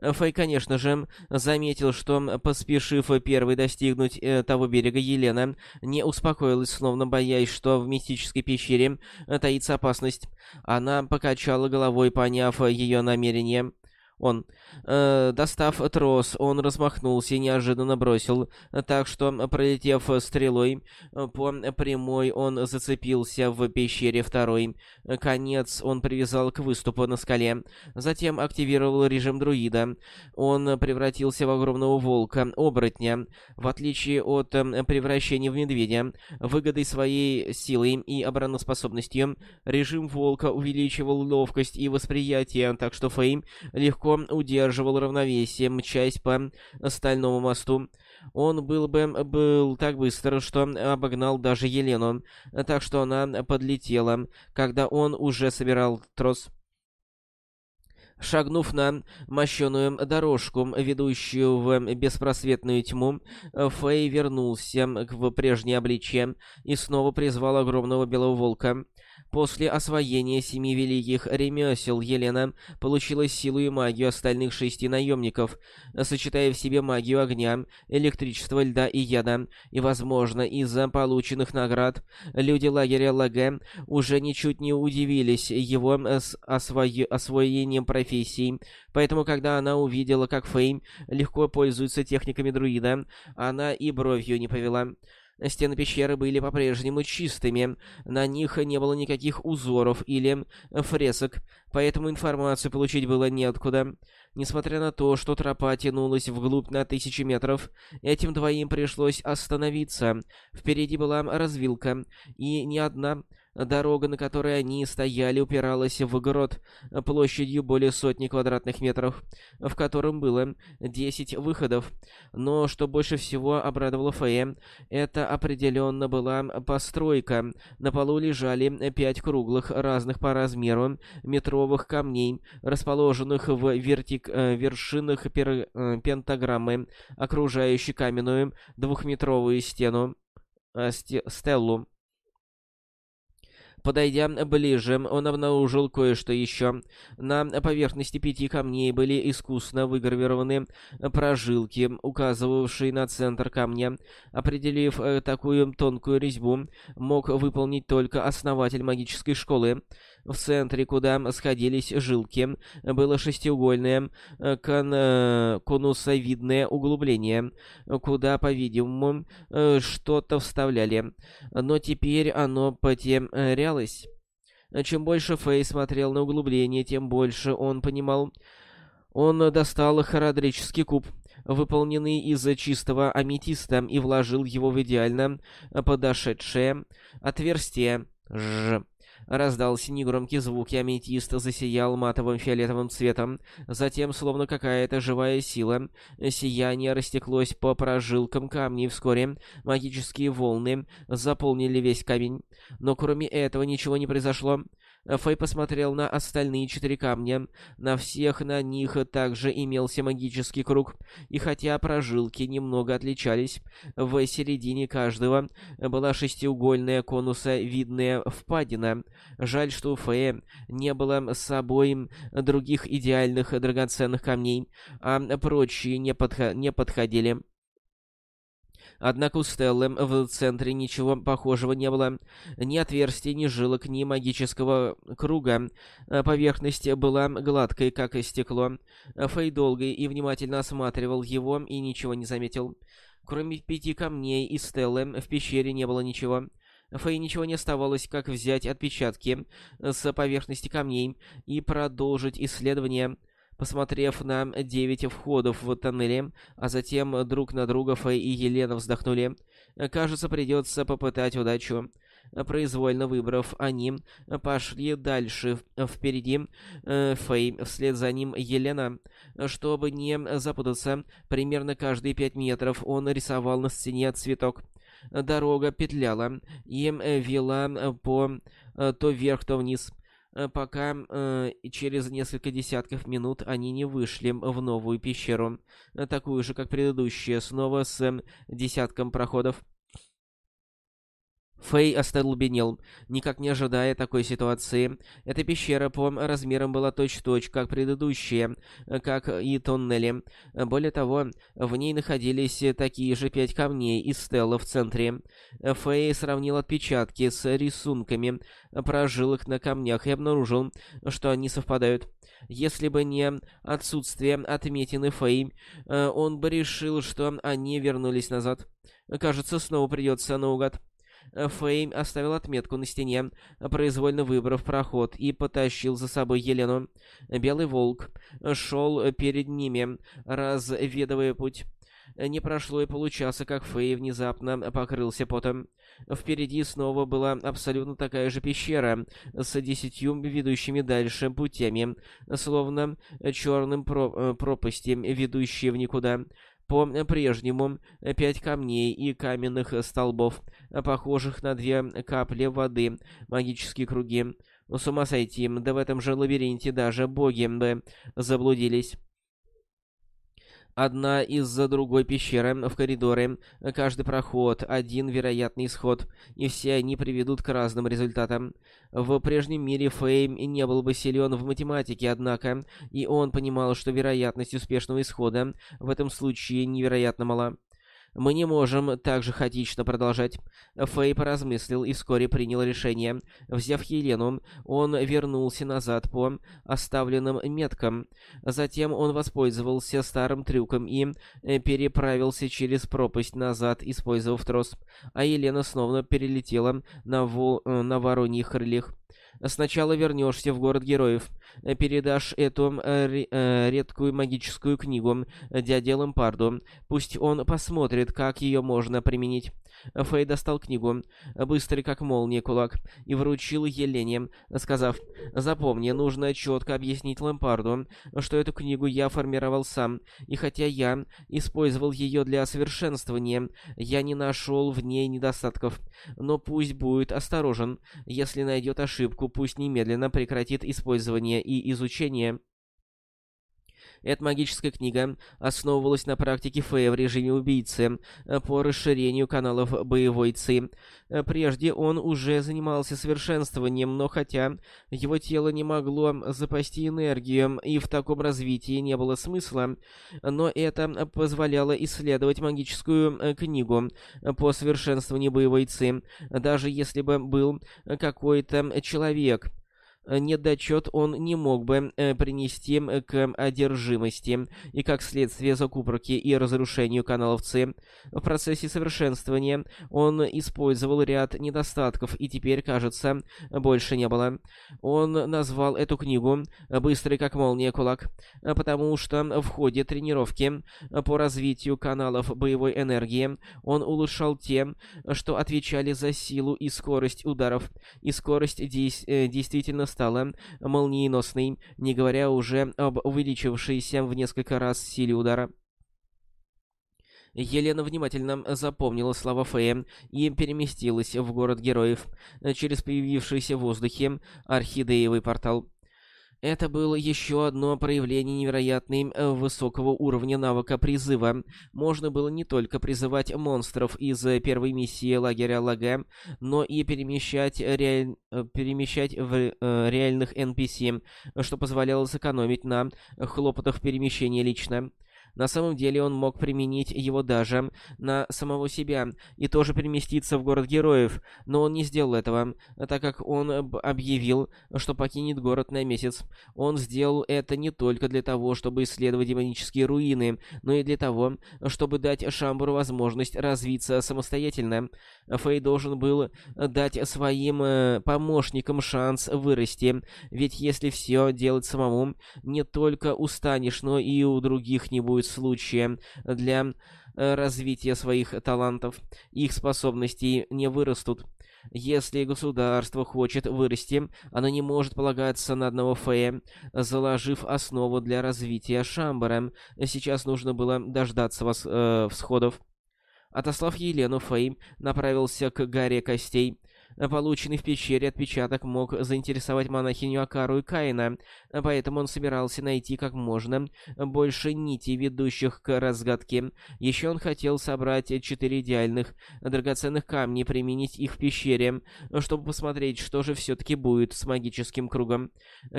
Фэй, конечно же, заметил, что, поспешив первый достигнуть э, того берега, Елена не успокоилась, словно боясь, что в мистической пещере э, таится опасность. Она покачала головой, поняв ее намерение. Он, э, достав трос, он размахнулся и неожиданно бросил, так что, пролетев стрелой по прямой, он зацепился в пещере второй. Конец он привязал к выступу на скале. Затем активировал режим друида. Он превратился в огромного волка, оборотня. В отличие от превращения в медведя, выгодой своей силой и обороноспособностью, режим волка увеличивал ловкость и восприятие, так что Фейм легко легко удерживал равновесие, мчась по стальному мосту. Он был бы был так быстро, что обогнал даже Елену, так что она подлетела, когда он уже собирал трос. Шагнув на мощеную дорожку, ведущую в беспросветную тьму, Фэй вернулся в прежнее обличье и снова призвал огромного белого волка. После освоения семи великих ремесел Елена получила силу и магию остальных шести наемников, сочетая в себе магию огня, электричества, льда и яда. И, возможно, из-за полученных наград люди лагеря Лаге уже ничуть не удивились его осво... освоением профессий. Поэтому, когда она увидела, как Фейм легко пользуется техниками друида, она и бровью не повела. Стены пещеры были по-прежнему чистыми, на них не было никаких узоров или фресок, поэтому информацию получить было неоткуда. Несмотря на то, что тропа тянулась вглубь на тысячи метров, этим двоим пришлось остановиться. Впереди была развилка, и ни одна Дорога, на которой они стояли, упиралась в город площадью более сотни квадратных метров, в котором было 10 выходов. Но что больше всего обрадовало Фея, это определенно была постройка. На полу лежали пять круглых, разных по размеру, метровых камней, расположенных в вертик... Э, вершинах пер... Э, пентаграммы, окружающей каменную двухметровую стену, э, стеллу. Подойдя ближе, он обнаружил кое-что еще. На поверхности пяти камней были искусно выгравированы прожилки, указывавшие на центр камня. Определив э, такую тонкую резьбу, мог выполнить только основатель магической школы. В центре, куда сходились жилки, было шестиугольное э, кон... Э, конусовидное углубление, куда, по-видимому, э, что-то вставляли. Но теперь оно потерялось. Чем больше Фэй смотрел на углубление, тем больше он понимал. Он достал харадрический куб, выполненный из чистого аметиста, и вложил его в идеально подошедшее отверстие. Ж. Раздался негромкий звук, и аметист засиял матовым фиолетовым цветом. Затем, словно какая-то живая сила, сияние растеклось по прожилкам камней, и вскоре магические волны заполнили весь камень. Но кроме этого ничего не произошло. Фэй посмотрел на остальные четыре камня. На всех на них также имелся магический круг, и хотя прожилки немного отличались, в середине каждого была шестиугольная конусовидная впадина. Жаль, что у Фэя не было с собой других идеальных драгоценных камней, а прочие не, подхо не подходили. Однако у Стеллы в центре ничего похожего не было. Ни отверстий, ни жилок, ни магического круга. Поверхность была гладкой, как стекло. Фэй долго и внимательно осматривал его и ничего не заметил. Кроме пяти камней и Стеллы в пещере не было ничего. Фэй ничего не оставалось, как взять отпечатки с поверхности камней и продолжить исследование. Посмотрев на девять входов в тоннели, а затем друг на друга Фэй и Елена вздохнули. Кажется, придется попытать удачу. Произвольно выбрав, они пошли дальше. Впереди э, Фэй, вслед за ним Елена. Чтобы не запутаться, примерно каждые пять метров он рисовал на стене цветок. Дорога петляла и вела по то вверх, то вниз пока э, через несколько десятков минут они не вышли в новую пещеру, такую же, как предыдущая, снова с десятком проходов. Фэй остолбенел, никак не ожидая такой ситуации. Эта пещера по размерам была точь-в-точь, -точь, как предыдущая, как и тоннели. Более того, в ней находились такие же пять камней из стелла в центре. Фэй сравнил отпечатки с рисунками прожилок на камнях и обнаружил, что они совпадают. Если бы не отсутствие отметины Фэй, он бы решил, что они вернулись назад. Кажется, снова придется наугад. Фейм оставил отметку на стене, произвольно выбрав проход, и потащил за собой Елену. Белый волк шел перед ними, разведывая путь. Не прошло и получаса, как Фэй внезапно покрылся потом. Впереди снова была абсолютно такая же пещера с десятью ведущими дальше путями, словно черным про пропасти, ведущие в никуда. По-прежнему пять камней и каменных столбов, похожих на две капли воды, магические круги. С ума сойти, да в этом же лабиринте даже боги бы заблудились одна из-за другой пещеры в коридоры, каждый проход, один вероятный исход, и все они приведут к разным результатам. В прежнем мире Фейм не был бы силен в математике, однако, и он понимал, что вероятность успешного исхода в этом случае невероятно мала. Мы не можем так же хаотично продолжать. Фэй поразмыслил и вскоре принял решение. Взяв Елену, он вернулся назад по оставленным меткам. Затем он воспользовался старым трюком и э, переправился через пропасть назад, использовав трос. А Елена снова перелетела на, во... Э, на вороньих крыльях. Сначала вернешься в город героев, э, передашь эту э, э, редкую магическую книгу дяде Лампарду. Пусть он посмотрит, как ее можно применить. Фэй достал книгу, быстрый как молния кулак, и вручил Елене, сказав, «Запомни, нужно четко объяснить Лампарду, что эту книгу я формировал сам, и хотя я использовал ее для совершенствования, я не нашел в ней недостатков. Но пусть будет осторожен. Если найдет ошибку, пусть немедленно прекратит использование и изучение». Эта магическая книга основывалась на практике Фея в режиме убийцы э, по расширению каналов боевой ЦИ. Э, прежде он уже занимался совершенствованием, но хотя его тело не могло запасти энергию и в таком развитии не было смысла, но это позволяло исследовать магическую э, книгу по совершенствованию боевой ЦИ, даже если бы был какой-то человек, недочет он не мог бы э, принести к одержимости и, как следствие, закупорки и разрушению каналов С. В процессе совершенствования он использовал ряд недостатков, и теперь, кажется, больше не было. Он назвал эту книгу «Быстрый как молния кулак», потому что в ходе тренировки по развитию каналов боевой энергии он улучшал те, что отвечали за силу и скорость ударов, и скорость дей э, действительно стала молниеносной, не говоря уже об увеличившейся в несколько раз силе удара. Елена внимательно запомнила слова Фея и переместилась в город героев через появившийся в воздухе орхидеевый портал. Это было еще одно проявление невероятной э, высокого уровня навыка призыва. Можно было не только призывать монстров из э, первой миссии лагеря Лага, но и перемещать, реаль... Э, перемещать в э, реальных NPC, что позволяло сэкономить на хлопотах перемещения лично. На самом деле он мог применить его даже на самого себя и тоже переместиться в город героев, но он не сделал этого, так как он объявил, что покинет город на месяц. Он сделал это не только для того, чтобы исследовать демонические руины, но и для того, чтобы дать Шамбуру возможность развиться самостоятельно. Фэй должен был дать своим э, помощникам шанс вырасти, ведь если все делать самому, не только устанешь, но и у других не будет случая для э, развития своих талантов. Их способности не вырастут. Если государство хочет вырасти, оно не может полагаться на одного Фея, заложив основу для развития Шамбара. Сейчас нужно было дождаться вас, э, всходов. Отослав Елену, Фэй направился к горе костей. Полученный в пещере отпечаток мог заинтересовать монахиню Акару и Каина, поэтому он собирался найти как можно больше нитей, ведущих к разгадке. Еще он хотел собрать четыре идеальных драгоценных камней, применить их в пещере, чтобы посмотреть, что же все-таки будет с магическим кругом.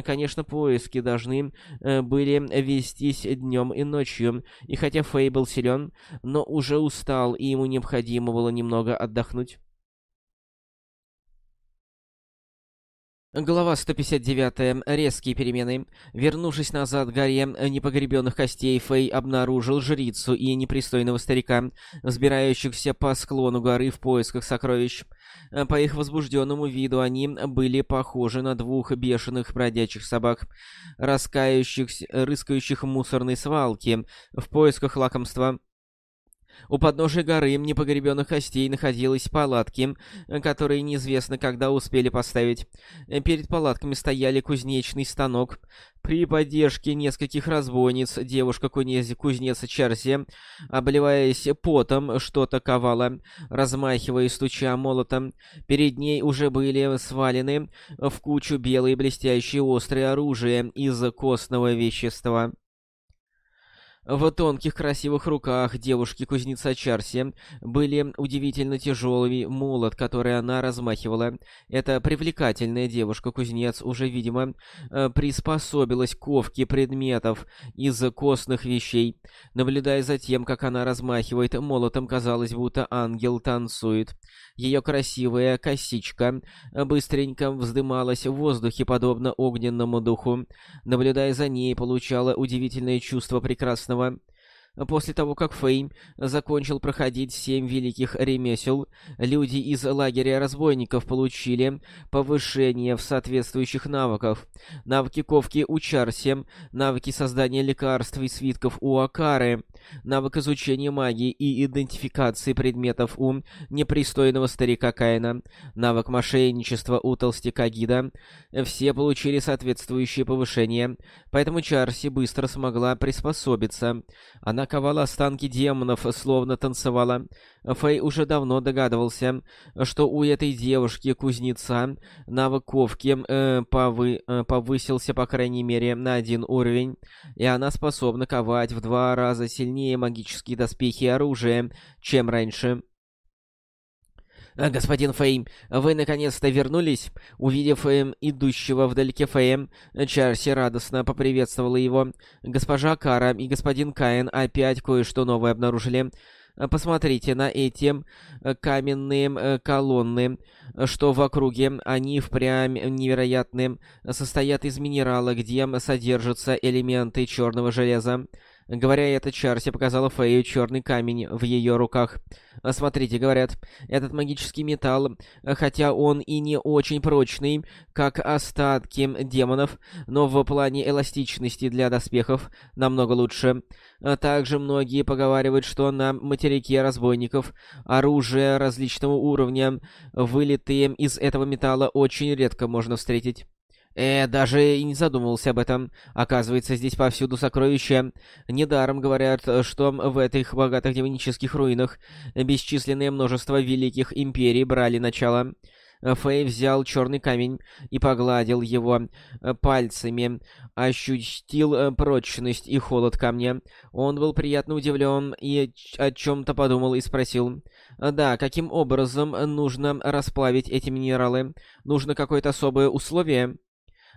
Конечно, поиски должны э, были вестись днем и ночью, и хотя Фэй был силен, но уже устал, и ему необходимо было немного отдохнуть. Глава 159. Резкие перемены. Вернувшись назад к горе непогребенных костей, Фэй обнаружил жрицу и непристойного старика, взбирающихся по склону горы в поисках сокровищ. По их возбужденному виду они были похожи на двух бешеных бродячих собак, раскающихся, рыскающих в мусорной свалке в поисках лакомства. У подножия горы непогребенных костей находились палатки, которые неизвестно когда успели поставить. Перед палатками стояли кузнечный станок. При поддержке нескольких разбойниц девушка-кузнец Чарси, обливаясь потом, что-то ковала, размахивая и стуча молотом. Перед ней уже были свалены в кучу белые блестящие острые оружия из костного вещества. В тонких красивых руках девушки-кузнеца Чарси были удивительно тяжелый молот, который она размахивала. Эта привлекательная девушка-кузнец уже, видимо, э, приспособилась к ковке предметов из костных вещей. Наблюдая за тем, как она размахивает молотом, казалось, будто ангел танцует. Ее красивая косичка быстренько вздымалась в воздухе, подобно огненному духу. Наблюдая за ней, получала удивительное чувство прекрасного После того, как Фейм закончил проходить семь великих ремесел, люди из лагеря разбойников получили повышение в соответствующих навыках. Навыки ковки у Чарси, навыки создания лекарств и свитков у Акары, навык изучения магии и идентификации предметов у непристойного старика Каина, навык мошенничества у толстяка Гида. Все получили соответствующие повышения, поэтому Чарси быстро смогла приспособиться. Она ковала останки демонов, словно танцевала. Фэй уже давно догадывался, что у этой девушки-кузнеца навык ковки э, повы э, повысился, по крайней мере, на один уровень, и она способна ковать в два раза сильнее магические доспехи и оружие, чем раньше. «Э, «Господин Фейм, вы наконец-то вернулись?» Увидев эм, идущего вдалеке Фейм, Чарси радостно поприветствовала его. Госпожа Кара и господин Каин опять кое-что новое обнаружили. Э, посмотрите на эти э, каменные колонны, что в округе. Они впрямь невероятны. Состоят из минерала, где содержатся элементы черного железа. Говоря это, Чарси показала Фею черный камень в ее руках. Смотрите, говорят, этот магический металл, хотя он и не очень прочный, как остатки демонов, но в плане эластичности для доспехов намного лучше. Также многие поговаривают, что на материке разбойников оружие различного уровня, вылитые из этого металла, очень редко можно встретить. Э, даже и не задумывался об этом. Оказывается, здесь повсюду сокровища. Недаром говорят, что в этих богатых демонических руинах бесчисленное множество великих империй брали начало. Фэй взял черный камень и погладил его пальцами, ощутил прочность и холод камня. Он был приятно удивлен и о чем-то подумал и спросил. «Да, каким образом нужно расплавить эти минералы? Нужно какое-то особое условие?»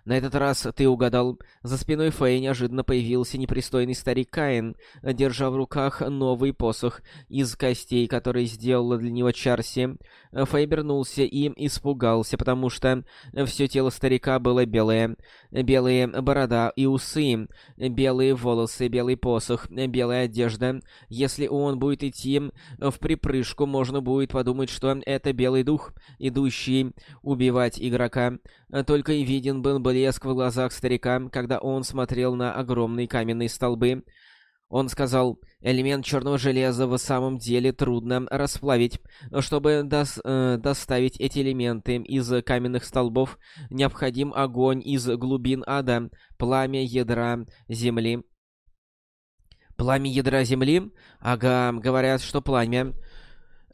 На этот раз ты угадал. За спиной Фэй неожиданно появился непристойный старик Каин, держа в руках новый посох из костей, который сделала для него Чарси. Фэй обернулся и испугался, потому что все тело старика было белое. Белые борода и усы, белые волосы, белый посох, белая одежда. Если он будет идти в припрыжку, можно будет подумать, что это белый дух, идущий убивать игрока. Только и виден был блеск в глазах старика, когда он смотрел на огромные каменные столбы. Он сказал, элемент черного железа в самом деле трудно расплавить. Чтобы дос э, доставить эти элементы из каменных столбов, необходим огонь из глубин ада, пламя ядра земли. Пламя ядра земли? Ага, говорят, что пламя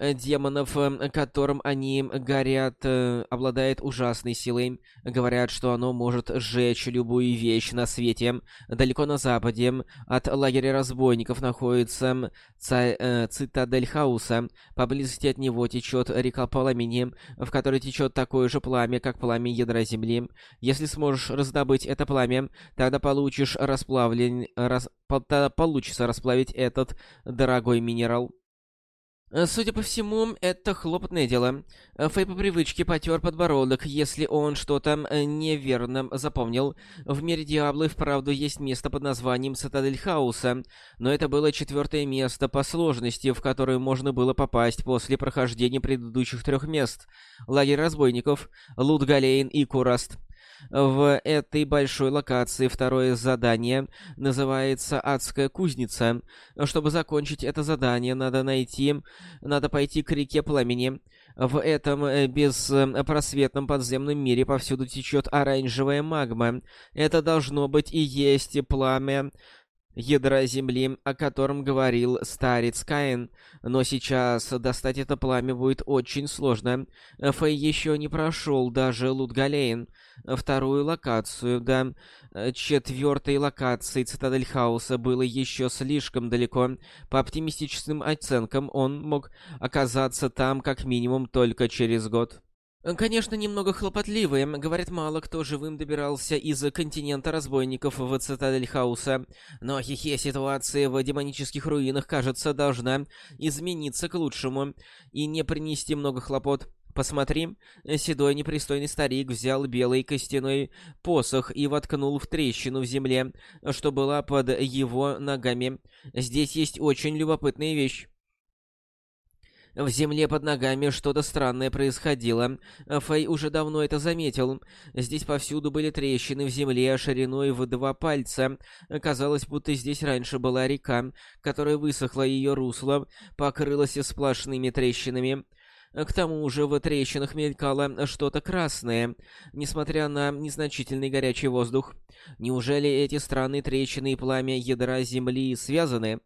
демонов, э, которым они горят, э, обладает ужасной силой. Говорят, что оно может сжечь любую вещь на свете. Далеко на западе от лагеря разбойников находится цитадель Хауса. Поблизости от него течет река пламени, в которой течет такое же пламя, как пламя ядра земли. Если сможешь раздобыть это пламя, тогда получишь расплавлен... Рас... Тогда получится расплавить этот дорогой минерал. Э, судя по всему, это хлопотное дело. Э, Фэй по привычке потер подбородок, если он что-то э, неверно запомнил. В мире Диаблы вправду есть место под названием Цитадель Хаоса, но это было четвертое место по сложности, в которое можно было попасть после прохождения предыдущих трех мест. Лагерь разбойников, Лут-Галейн и Кураст. В этой большой локации второе задание называется «Адская кузница». Чтобы закончить это задание, надо найти... Надо пойти к реке Пламени. В этом э, беспросветном подземном мире повсюду течет оранжевая магма. Это должно быть и есть пламя ядра Земли, о котором говорил старец Каин. Но сейчас достать это пламя будет очень сложно. Фэй еще не прошел даже Лутгалейн вторую локацию, да. Э, четвертой локации Цитадель Хаоса было еще слишком далеко. По оптимистичным оценкам, он мог оказаться там как минимум только через год. Конечно, немного хлопотливые. Говорят, мало кто живым добирался из континента разбойников в Цитадель Хауса. Но хихе ситуация в демонических руинах, кажется, должна измениться к лучшему и не принести много хлопот. Посмотри, седой непристойный старик взял белый костяной посох и воткнул в трещину в земле, что была под его ногами. Здесь есть очень любопытная вещь. В земле под ногами что-то странное происходило. Фэй уже давно это заметил. Здесь повсюду были трещины в земле шириной в два пальца. Казалось, будто здесь раньше была река, которая высохла, ее русло покрылось сплошными трещинами. К тому же в трещинах мелькало что-то красное, несмотря на незначительный горячий воздух. Неужели эти странные трещины и пламя ядра Земли связаны?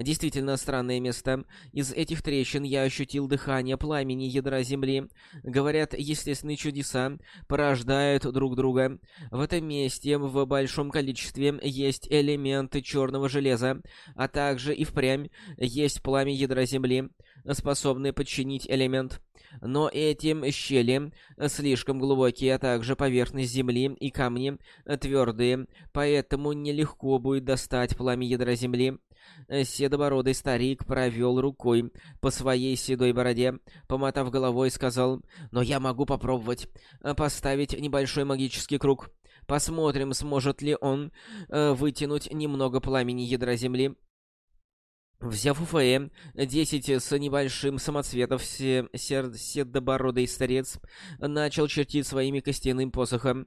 Действительно странное место. Из этих трещин я ощутил дыхание пламени ядра Земли. Говорят, естественные чудеса порождают друг друга. В этом месте в большом количестве есть элементы черного железа, а также и впрямь есть пламя ядра Земли, способное подчинить элемент. Но эти щели слишком глубокие, а также поверхность земли и камни твердые, поэтому нелегко будет достать пламя ядра земли. Э, седобородый старик провел рукой по своей седой бороде, помотав головой, сказал, «Но я могу попробовать э, поставить небольшой магический круг. Посмотрим, сможет ли он э, вытянуть немного пламени ядра земли». Взяв УФМ, десять с небольшим самоцветов седобородый старец начал чертить своими костяным посохом.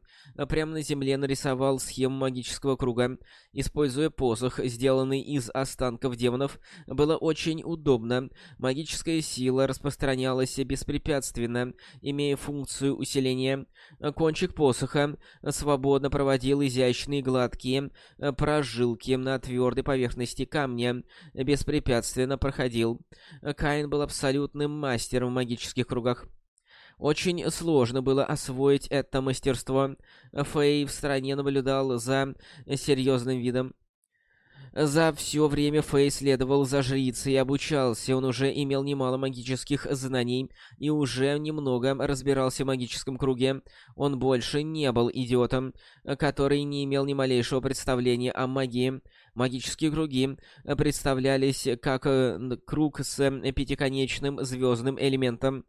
Прямо на земле нарисовал схему магического круга. Используя посох, сделанный из останков демонов, было очень удобно. Магическая сила распространялась беспрепятственно, имея функцию усиления. Кончик посоха свободно проводил изящные гладкие прожилки на твердой поверхности камня, без беспрепятственно проходил. Каин был абсолютным мастером в магических кругах. Очень сложно было освоить это мастерство. Фэй в стороне наблюдал за серьезным видом. За все время Фэй следовал за жрицей и обучался, он уже имел немало магических знаний и уже немного разбирался в магическом круге. Он больше не был идиотом, который не имел ни малейшего представления о магии. Магические круги представлялись как э, круг с пятиконечным звездным элементом.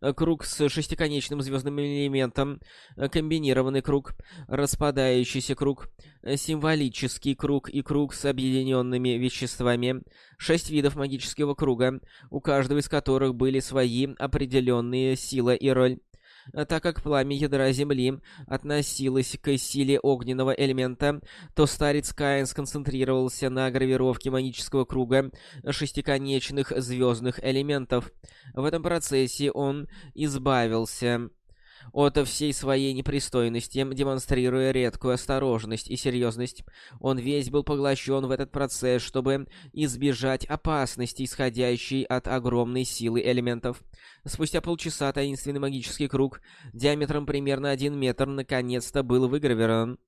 Э, круг с шестиконечным звездным элементом, э, комбинированный круг, распадающийся круг, э, символический круг и круг с объединенными веществами. Шесть видов магического круга, у каждого из которых были свои определенные сила и роль. А так как пламя ядра Земли относилось к силе огненного элемента, то старец Каин сконцентрировался на гравировке магического круга шестиконечных звездных элементов. В этом процессе он избавился от всей своей непристойности, демонстрируя редкую осторожность и серьезность. Он весь был поглощен в этот процесс, чтобы избежать опасности, исходящей от огромной силы элементов. Спустя полчаса таинственный магический круг диаметром примерно один метр наконец-то был выгравирован.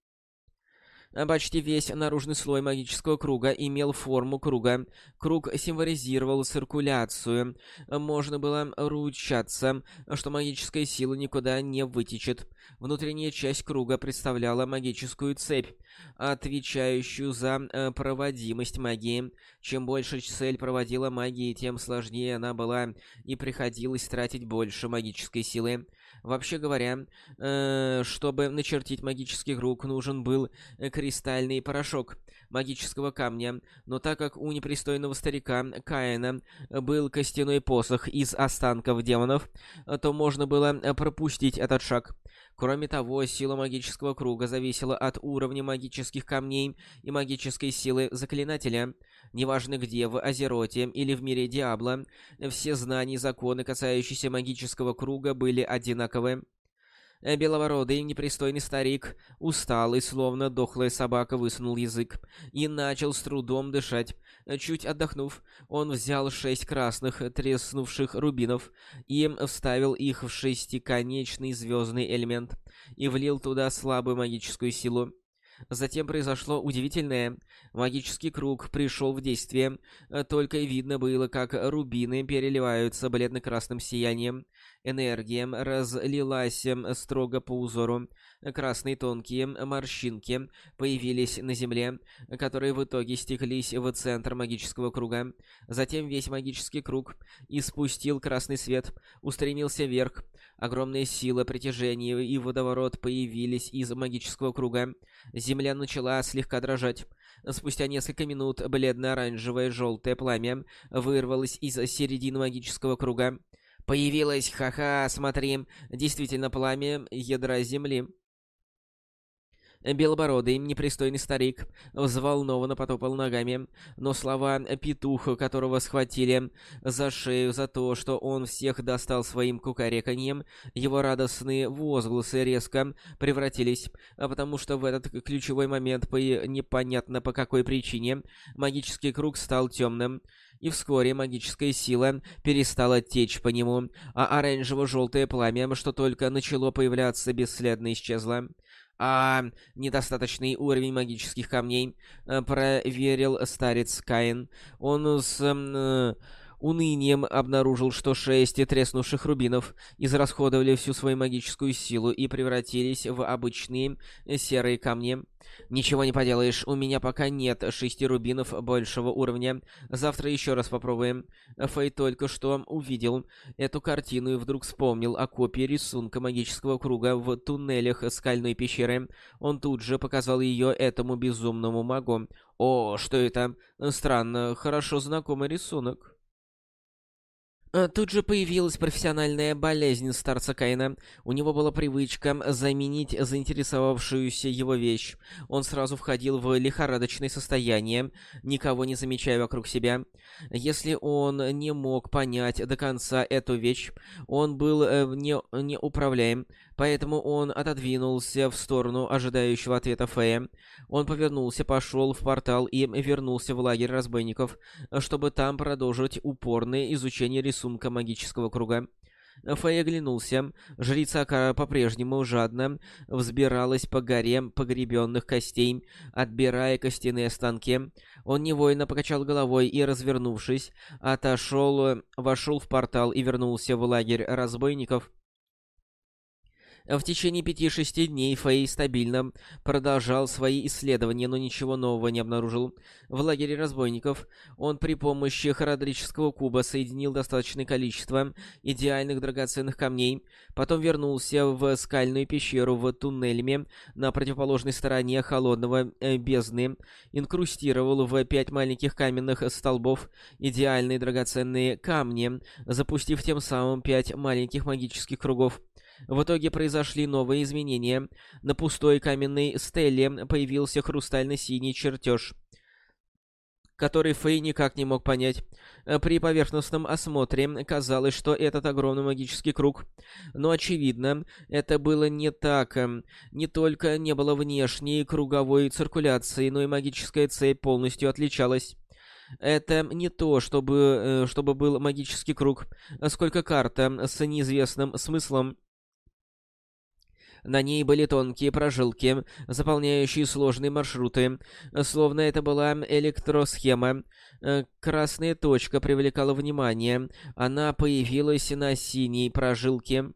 Почти весь наружный слой магического круга имел форму круга. Круг символизировал циркуляцию. Можно было ручаться, что магическая сила никуда не вытечет. Внутренняя часть круга представляла магическую цепь, отвечающую за э, проводимость магии. Чем больше цель проводила магии, тем сложнее она была, и приходилось тратить больше магической силы. Вообще говоря, э, чтобы начертить магический круг, нужен был кристальный порошок магического камня, но так как у непристойного старика Каина был костяной посох из останков демонов, то можно было пропустить этот шаг. Кроме того, сила магического круга зависела от уровня магических камней и магической силы заклинателя. Неважно где, в Азероте или в мире Диабло, все знания и законы, касающиеся магического круга, были одинаковы. Э, беловородый непристойный старик, усталый, словно дохлая собака, высунул язык и начал с трудом дышать. Чуть отдохнув, он взял шесть красных треснувших рубинов и вставил их в шестиконечный звездный элемент и влил туда слабую магическую силу. Затем произошло удивительное. Магический круг пришел в действие. Только видно было, как рубины переливаются бледно-красным сиянием. Энергия разлилась строго по узору. Красные тонкие морщинки появились на земле, которые в итоге стеклись в центр магического круга. Затем весь магический круг испустил красный свет, устремился вверх. Огромная сила притяжения и водоворот появились из магического круга. Земля начала слегка дрожать. Спустя несколько минут бледно-оранжевое желтое пламя вырвалось из середины магического круга. Появилось, ха-ха, смотри, действительно пламя ядра Земли. Белобородый, непристойный старик, взволнованно потопал ногами, но слова петуха, которого схватили за шею за то, что он всех достал своим кукареканьем, его радостные возгласы резко превратились, а потому что в этот ключевой момент, по непонятно по какой причине, магический круг стал темным, и вскоре магическая сила перестала течь по нему, а оранжево-желтое пламя, что только начало появляться, бесследно исчезло а недостаточный уровень магических камней э, проверил старец Каин. Он с э, унынием обнаружил, что шесть треснувших рубинов израсходовали всю свою магическую силу и превратились в обычные серые камни. «Ничего не поделаешь, у меня пока нет шести рубинов большего уровня. Завтра еще раз попробуем». Фэй только что увидел эту картину и вдруг вспомнил о копии рисунка магического круга в туннелях скальной пещеры. Он тут же показал ее этому безумному магу. «О, что это? Странно, хорошо знакомый рисунок». Э, тут же появилась профессиональная болезнь старца Каина. У него была привычка заменить заинтересовавшуюся его вещь. Он сразу входил в лихорадочное состояние, никого не замечая вокруг себя. Если он не мог понять до конца эту вещь, он был э, не, неуправляем. Поэтому он отодвинулся в сторону ожидающего ответа Фея. Он повернулся, пошел в портал и вернулся в лагерь разбойников, чтобы там продолжить упорное изучение рисунка магического круга. Фэй оглянулся. Жрица Акара по-прежнему жадно взбиралась по горе погребенных костей, отбирая костяные останки. Он невольно покачал головой и, развернувшись, отошел, вошел в портал и вернулся в лагерь разбойников. В течение пяти-шести дней Фэй стабильно продолжал свои исследования, но ничего нового не обнаружил. В лагере разбойников он при помощи хородрического куба соединил достаточное количество идеальных драгоценных камней, потом вернулся в скальную пещеру в туннелями на противоположной стороне холодного э, бездны, инкрустировал в пять маленьких каменных столбов идеальные драгоценные камни, запустив тем самым пять маленьких магических кругов. В итоге произошли новые изменения. На пустой каменной стеле появился хрустально-синий чертеж, который Фэй никак не мог понять. При поверхностном осмотре казалось, что этот огромный магический круг. Но, очевидно, это было не так. Не только не было внешней круговой циркуляции, но и магическая цепь полностью отличалась. Это не то, чтобы, э, чтобы был магический круг, сколько карта с неизвестным смыслом. На ней были тонкие прожилки, заполняющие сложные маршруты, словно это была электросхема. Э, красная точка привлекала внимание. Она появилась на синей прожилке.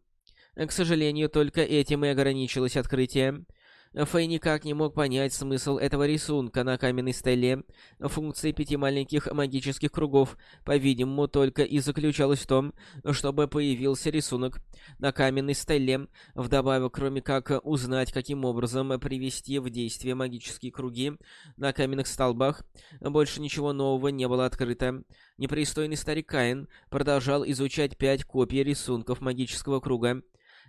К сожалению, только этим и ограничилось открытие. Фэй никак не мог понять смысл этого рисунка на каменной стеле. Функция пяти маленьких магических кругов, по-видимому, только и заключалась в том, чтобы появился рисунок на каменной стеле. Вдобавок, кроме как узнать, каким образом привести в действие магические круги на каменных столбах, больше ничего нового не было открыто. Непристойный старик Каин продолжал изучать пять копий рисунков магического круга.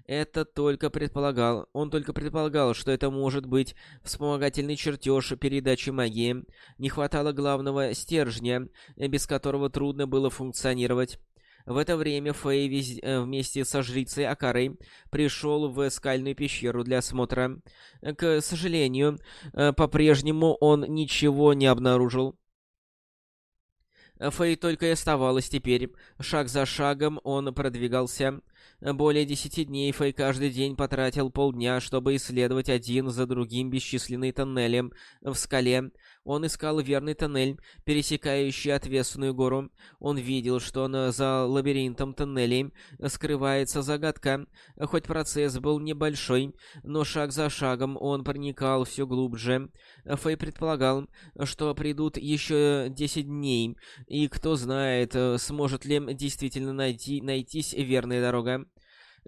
Это только предполагал. Он только предполагал, что это может быть вспомогательный чертеж передачи магии. Не хватало главного стержня, без которого трудно было функционировать. В это время Фэй вез... Э, вместе со жрицей Акарой пришел в скальную пещеру для осмотра. К сожалению, э, по-прежнему он ничего не обнаружил. Фэй только и оставалось теперь. Шаг за шагом он продвигался. Более десяти дней Фэй каждый день потратил полдня, чтобы исследовать один за другим бесчисленные тоннели в скале. Он искал верный тоннель, пересекающий отвесную гору. Он видел, что за лабиринтом тоннелей скрывается загадка. Хоть процесс был небольшой, но шаг за шагом он проникал все глубже. Фэй предполагал, что придут еще десять дней, и кто знает, сможет ли действительно найти, найтись верная дорога.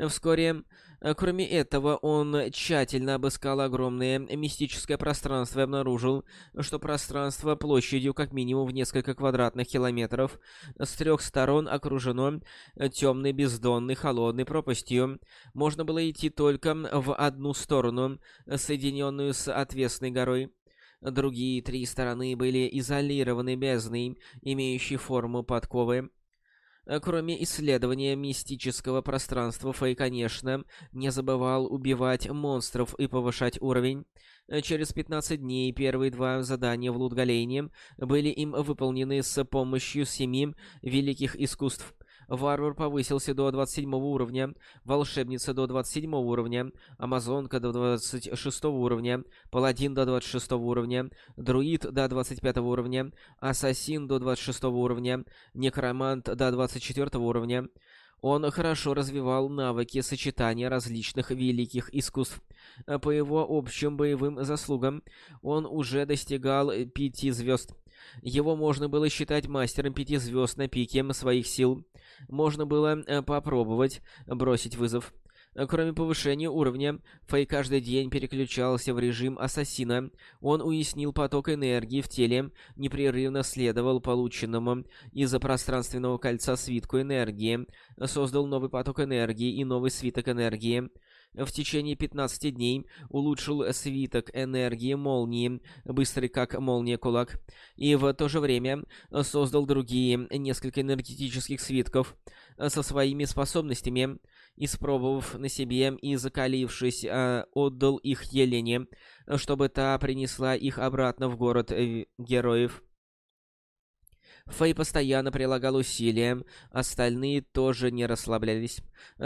Вскоре, э, кроме этого, он тщательно обыскал огромное мистическое пространство и обнаружил, что пространство площадью как минимум в несколько квадратных километров с трех сторон окружено темной бездонной холодной пропастью. Можно было идти только в одну сторону, соединенную с отвесной горой. Другие три стороны были изолированы бездной, имеющей форму подковы. Э, кроме исследования мистического пространства, Фэй, конечно, не забывал убивать монстров и повышать уровень. Э, через 15 дней первые два задания в Лутгалейне были им выполнены с помощью семи великих искусств. Варвар повысился до 27 уровня, Волшебница до 27 уровня, Амазонка до 26 уровня, Паладин до 26 уровня, Друид до 25 уровня, Ассасин до 26 уровня, Некромант до 24 уровня. Он хорошо развивал навыки сочетания различных великих искусств. По его общим боевым заслугам он уже достигал пяти звезд. Его можно было считать мастером пяти звезд на пике своих сил. Можно было э, попробовать бросить вызов. Кроме повышения уровня, Фэй каждый день переключался в режим ассасина. Он уяснил поток энергии в теле, непрерывно следовал полученному из-за пространственного кольца свитку энергии, создал новый поток энергии и новый свиток энергии в течение 15 дней улучшил свиток энергии молнии, быстрый как молния кулак, и в то же время создал другие несколько энергетических свитков со своими способностями, испробовав на себе и закалившись, а, отдал их Елене, чтобы та принесла их обратно в город э, героев. Фэй постоянно прилагал усилия, остальные тоже не расслаблялись.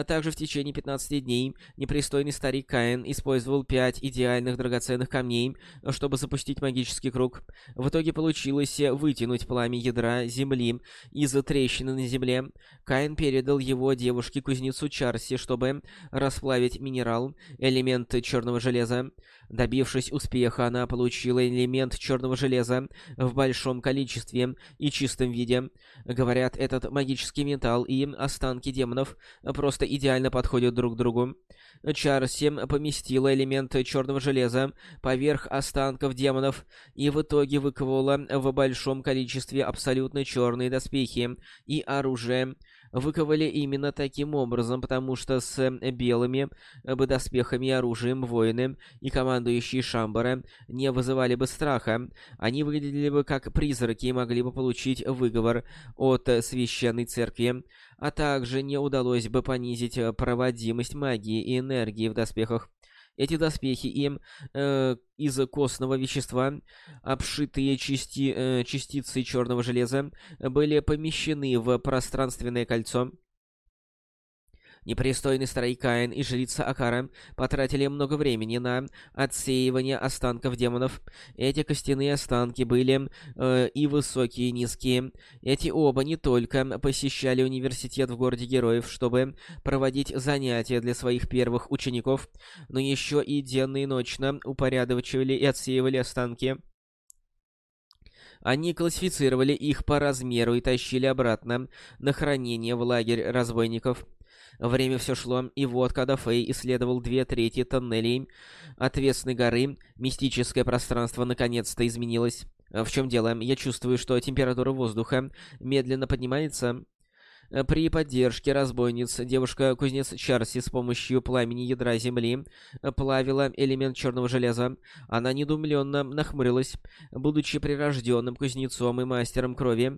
Также в течение 15 дней непристойный старик Каин использовал пять идеальных драгоценных камней, чтобы запустить магический круг. В итоге получилось вытянуть пламя ядра земли из трещины на земле. Каин передал его девушке-кузнецу Чарси, чтобы расплавить минерал, элемент черного железа. Добившись успеха, она получила элемент черного железа в большом количестве и чистом виде. Говорят, этот магический металл и останки демонов просто идеально подходят друг к другу. Чарси поместила элемент черного железа поверх останков демонов и в итоге выковала в большом количестве абсолютно черные доспехи и оружие выковали именно таким образом, потому что с э, белыми э, бы доспехами и оружием воины и командующие Шамбара не вызывали бы страха. Они выглядели бы как призраки и могли бы получить выговор от э, священной церкви, а также не удалось бы понизить проводимость магии и энергии в доспехах. Эти доспехи им э, из костного вещества, обшитые части, э, частицы черного железа, были помещены в пространственное кольцо, Непристойный старый Каин и жрица Акара потратили много времени на отсеивание останков демонов. Эти костяные останки были э, и высокие, и низкие. Эти оба не только посещали университет в городе героев, чтобы проводить занятия для своих первых учеников, но еще и денно и ночно упорядочивали и отсеивали останки. Они классифицировали их по размеру и тащили обратно на хранение в лагерь разбойников. Время все шло, и вот, когда Фэй исследовал две трети тоннелей отвесной горы, мистическое пространство наконец-то изменилось. В чем дело? Я чувствую, что температура воздуха медленно поднимается. При поддержке разбойниц девушка-кузнец Чарси с помощью пламени ядра земли плавила элемент черного железа. Она недумленно нахмурилась. Будучи прирожденным кузнецом и мастером крови, Э,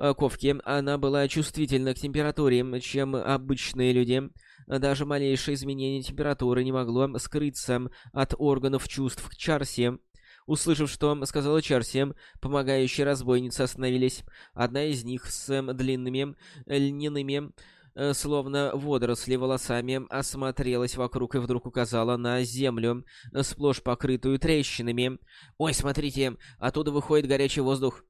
ковки, она была чувствительна к температуре, чем обычные люди. Даже малейшее изменение температуры не могло скрыться от органов чувств Чарси. Услышав, что сказала Чарси, помогающие разбойницы остановились. Одна из них с длинными, льняными, э, словно водоросли волосами, осмотрелась вокруг и вдруг указала на землю, сплошь покрытую трещинами. «Ой, смотрите, оттуда выходит горячий воздух!»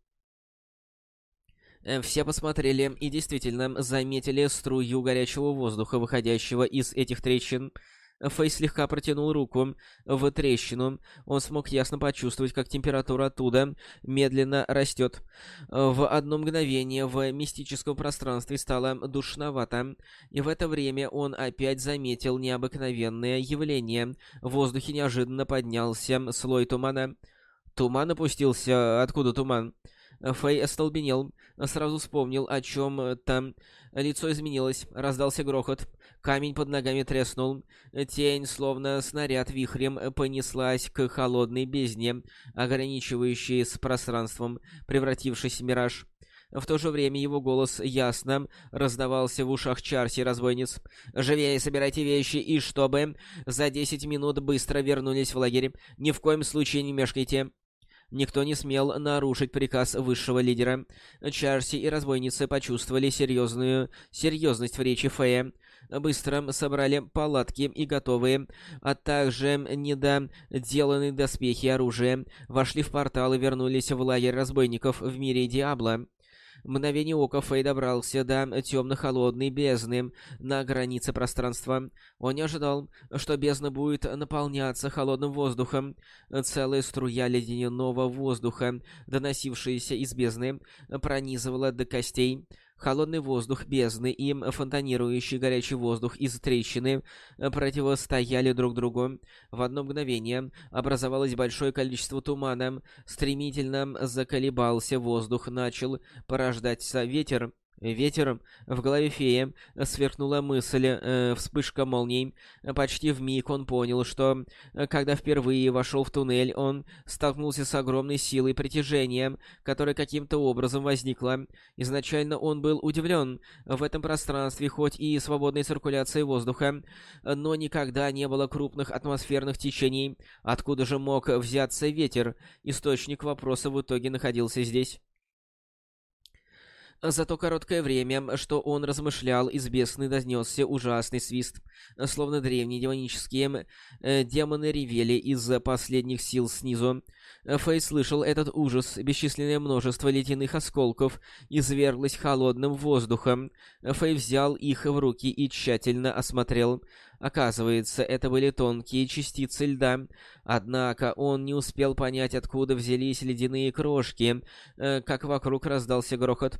Э, все посмотрели и действительно заметили струю горячего воздуха, выходящего из этих трещин. Фэй слегка протянул руку в трещину. Он смог ясно почувствовать, как температура оттуда медленно растет. В одно мгновение в мистическом пространстве стало душновато, и в это время он опять заметил необыкновенное явление. В воздухе неожиданно поднялся слой тумана. Туман опустился. Откуда туман? Фэй остолбенел, сразу вспомнил, о чем там. Лицо изменилось, раздался грохот. Камень под ногами треснул. Тень, словно снаряд вихрем, понеслась к холодной бездне, ограничивающей с пространством, превратившись в мираж. В то же время его голос ясно раздавался в ушах Чарси разбойниц. «Живее собирайте вещи, и чтобы за десять минут быстро вернулись в лагерь. Ни в коем случае не мешкайте. Никто не смел нарушить приказ высшего лидера. Чарси и разбойницы почувствовали серьезную серьезность в речи Фея. Быстро собрали палатки и готовые, а также недоделанные доспехи и оружие, вошли в портал и вернулись в лагерь разбойников в мире Диабло мгновение ока Фэй добрался до темно-холодной бездны на границе пространства. Он не ожидал, что бездна будет наполняться холодным воздухом. Целая струя ледяного воздуха, доносившаяся из бездны, пронизывала до костей. Холодный воздух бездны и фонтанирующий горячий воздух из трещины противостояли друг другу. В одно мгновение образовалось большое количество тумана. Стремительно заколебался воздух, начал порождаться ветер. Ветер в голове феи сверкнула мысль, э, вспышка молний. Почти в миг он понял, что, э, когда впервые вошел в туннель, он столкнулся с огромной силой притяжения, которая каким-то образом возникла. Изначально он был удивлен. В этом пространстве хоть и свободной циркуляции воздуха, но никогда не было крупных атмосферных течений. Откуда же мог взяться ветер? Источник вопроса в итоге находился здесь. За то короткое время, что он размышлял, из бездны донесся ужасный свист. Словно древние демонические э, демоны ревели из последних сил снизу. Фэй слышал этот ужас. Бесчисленное множество ледяных осколков изверглось холодным воздухом. Фэй взял их в руки и тщательно осмотрел. Оказывается, это были тонкие частицы льда. Однако он не успел понять, откуда взялись ледяные крошки, э, как вокруг раздался грохот.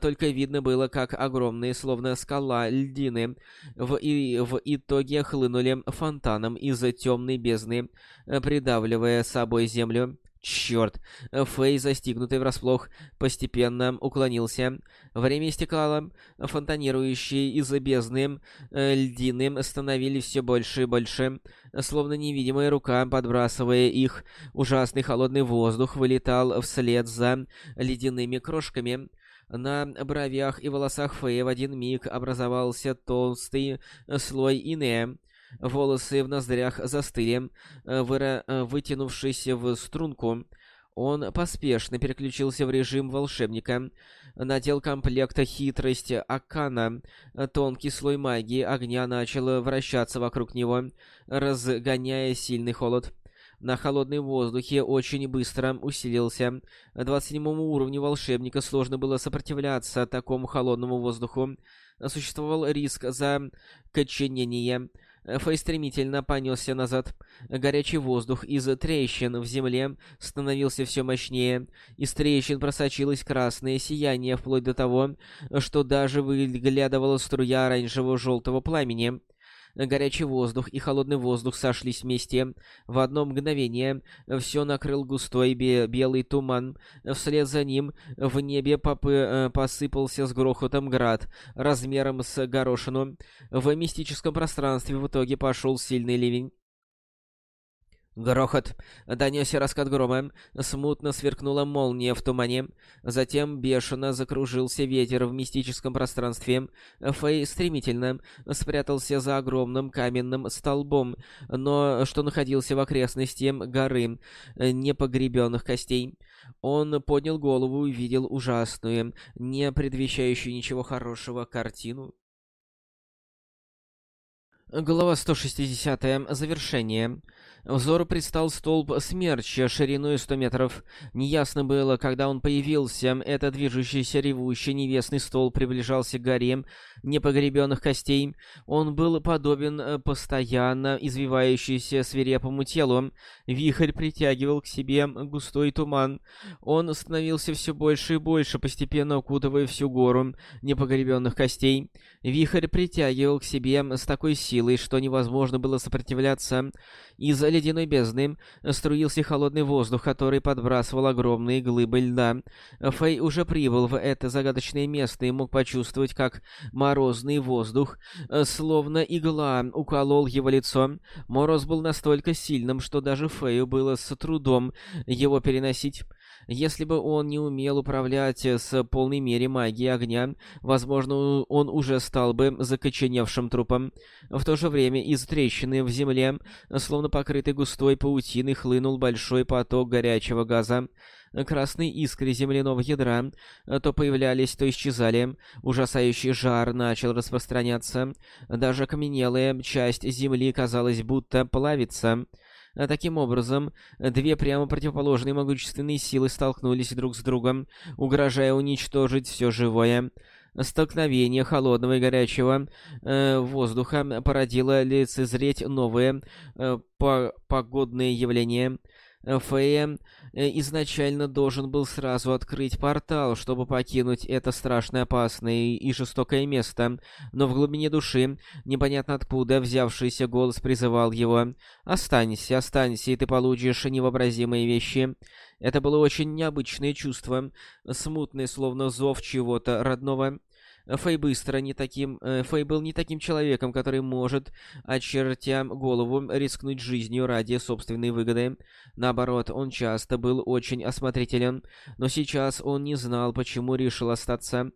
Только видно было, как огромные, словно скала, льдины в, и, в итоге хлынули фонтаном из темной бездны, э, придавливая собой землю. Черт! Фэй, застигнутый врасплох, постепенно уклонился. Время истекало. Фонтанирующие из бездны э, льдины становились все больше и больше. Словно невидимая рука, подбрасывая их, ужасный холодный воздух вылетал вслед за ледяными крошками. На бровях и волосах Фэя в один миг образовался толстый слой инея. Волосы в ноздрях застыли, э, выра... Э, вытянувшись в струнку. Он поспешно переключился в режим волшебника, надел комплект хитрость Акана. Тонкий слой магии огня начал вращаться вокруг него, разгоняя сильный холод. На холодном воздухе очень быстро усилился. 27 уровню волшебника сложно было сопротивляться такому холодному воздуху. Существовал риск закоченения. Фэй стремительно понесся назад. Горячий воздух из трещин в земле становился все мощнее. Из трещин просочилось красное сияние, вплоть до того, что даже выглядывала струя оранжевого желтого пламени. Горячий воздух и холодный воздух сошлись вместе. В одно мгновение все накрыл густой бе белый туман. Вслед за ним в небе попы э, посыпался с грохотом град, размером с горошину. В мистическом пространстве в итоге пошел сильный ливень. Грохот. Донесся раскат грома. Смутно сверкнула молния в тумане. Затем бешено закружился ветер в мистическом пространстве. Фэй стремительно спрятался за огромным каменным столбом, но что находился в окрестности горы непогребенных костей. Он поднял голову и увидел ужасную, не предвещающую ничего хорошего картину. Глава 160. Завершение. Взору предстал столб смерча шириной 100 метров. Неясно было, когда он появился. Этот движущийся, ревущий, невестный столб приближался к горе непогребенных костей. Он был подобен э, постоянно извивающейся свирепому телу. Вихрь притягивал к себе густой туман. Он становился все больше и больше, постепенно окутывая всю гору непогребенных костей. Вихрь притягивал к себе с такой силой, что невозможно было сопротивляться. Из ледяной бездны струился холодный воздух, который подбрасывал огромные глыбы льда. Фэй уже прибыл в это загадочное место и мог почувствовать, как морозный воздух, словно игла, уколол его лицо. Мороз был настолько сильным, что даже Фэю было с трудом его переносить. Если бы он не умел управлять с полной мере магией огня, возможно, он уже стал бы закоченевшим трупом. В то же время из трещины в земле, словно покрытой густой паутиной, хлынул большой поток горячего газа. Красные искры земляного ядра то появлялись, то исчезали. Ужасающий жар начал распространяться. Даже окаменелая часть земли, казалось, будто плавится. А таким образом, две прямо противоположные могущественные силы столкнулись друг с другом, угрожая уничтожить все живое. Столкновение холодного и горячего э, воздуха породило лицезреть новые э, по погодные явления. Фея э, изначально должен был сразу открыть портал, чтобы покинуть это страшное, опасное и жестокое место, но в глубине души, непонятно откуда, взявшийся голос призывал его «Останься, останься, и ты получишь невообразимые вещи». Это было очень необычное чувство, смутное, словно зов чего-то родного. Фэй быстро не таким... Э, Фэй был не таким человеком, который может, очертя голову, рискнуть жизнью ради собственной выгоды. Наоборот, он часто был очень осмотрителен, но сейчас он не знал, почему решил остаться.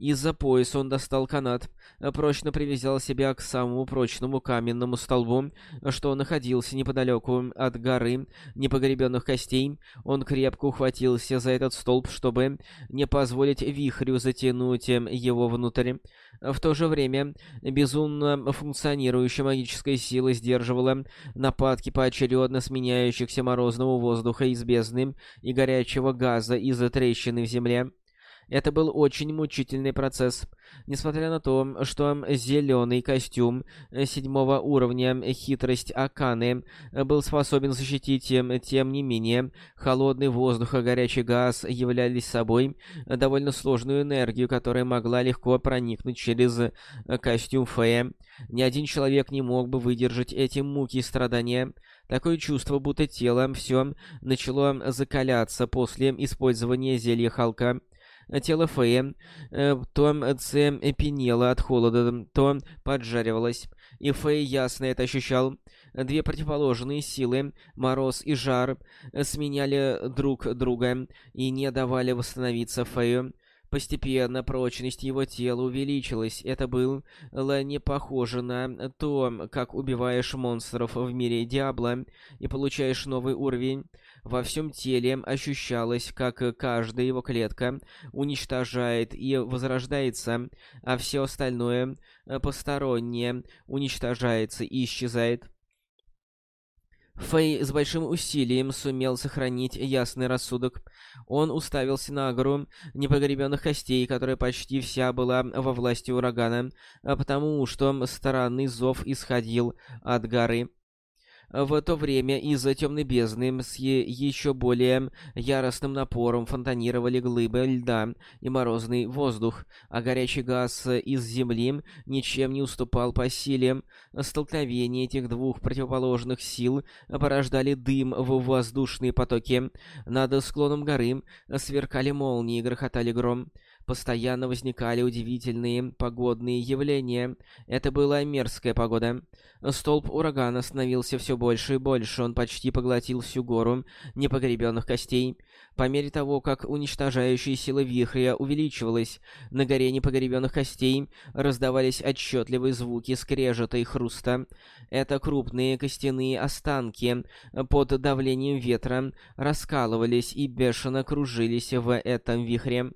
Из-за пояса он достал канат, прочно привязал себя к самому прочному каменному столбу, что находился неподалеку от горы непогребенных костей. Он крепко ухватился за этот столб, чтобы не позволить вихрю затянуть его внутрь. В то же время безумно функционирующая магическая сила сдерживала нападки поочередно сменяющихся морозного воздуха из бездны и горячего газа из-за трещины в земле. Это был очень мучительный процесс. Несмотря на то, что зеленый костюм седьмого уровня хитрость Аканы был способен защитить, тем не менее, холодный воздух и горячий газ являлись собой довольно сложную энергию, которая могла легко проникнуть через костюм Фея. Ни один человек не мог бы выдержать эти муки и страдания. Такое чувство, будто тело все начало закаляться после использования зелья Халка. Тело Фея э, то цепенело от холода, то поджаривалось, и Фэй ясно это ощущал. Две противоположные силы, мороз и жар, сменяли друг друга и не давали восстановиться Фэю. Постепенно прочность его тела увеличилась. Это было не похоже на то, как убиваешь монстров в мире Диабло и получаешь новый уровень. Во всем теле ощущалось, как каждая его клетка уничтожает и возрождается, а все остальное, э, постороннее, уничтожается и исчезает. Фэй с большим усилием сумел сохранить ясный рассудок. Он уставился на гору непогребенных костей, которая почти вся была во власти урагана, а потому что странный зов исходил от горы. В то время из темной бездны с еще более яростным напором фонтанировали глыбы льда и морозный воздух, а горячий газ из земли ничем не уступал по силе. Столкновение этих двух противоположных сил порождали дым в воздушные потоки. Над склоном горы сверкали молнии и грохотали гром. Постоянно возникали удивительные погодные явления. Это была мерзкая погода. Столб урагана становился все больше и больше, он почти поглотил всю гору непогребенных костей. По мере того, как уничтожающая сила вихря увеличивалась, на горе непогребенных костей раздавались отчетливые звуки скрежета и хруста. Это крупные костяные останки под давлением ветра раскалывались и бешено кружились в этом вихре.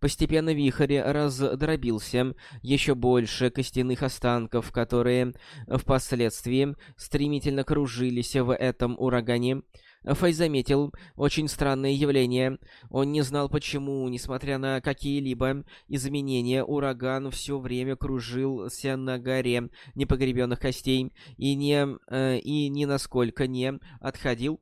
Постепенно вихрь раздробился, еще больше костяных останков, которые впоследствии стремительно кружились в этом урагане. Фэй заметил очень странное явление. Он не знал почему, несмотря на какие-либо изменения, ураган все время кружился на горе непогребенных костей и, не, э, и ни насколько не отходил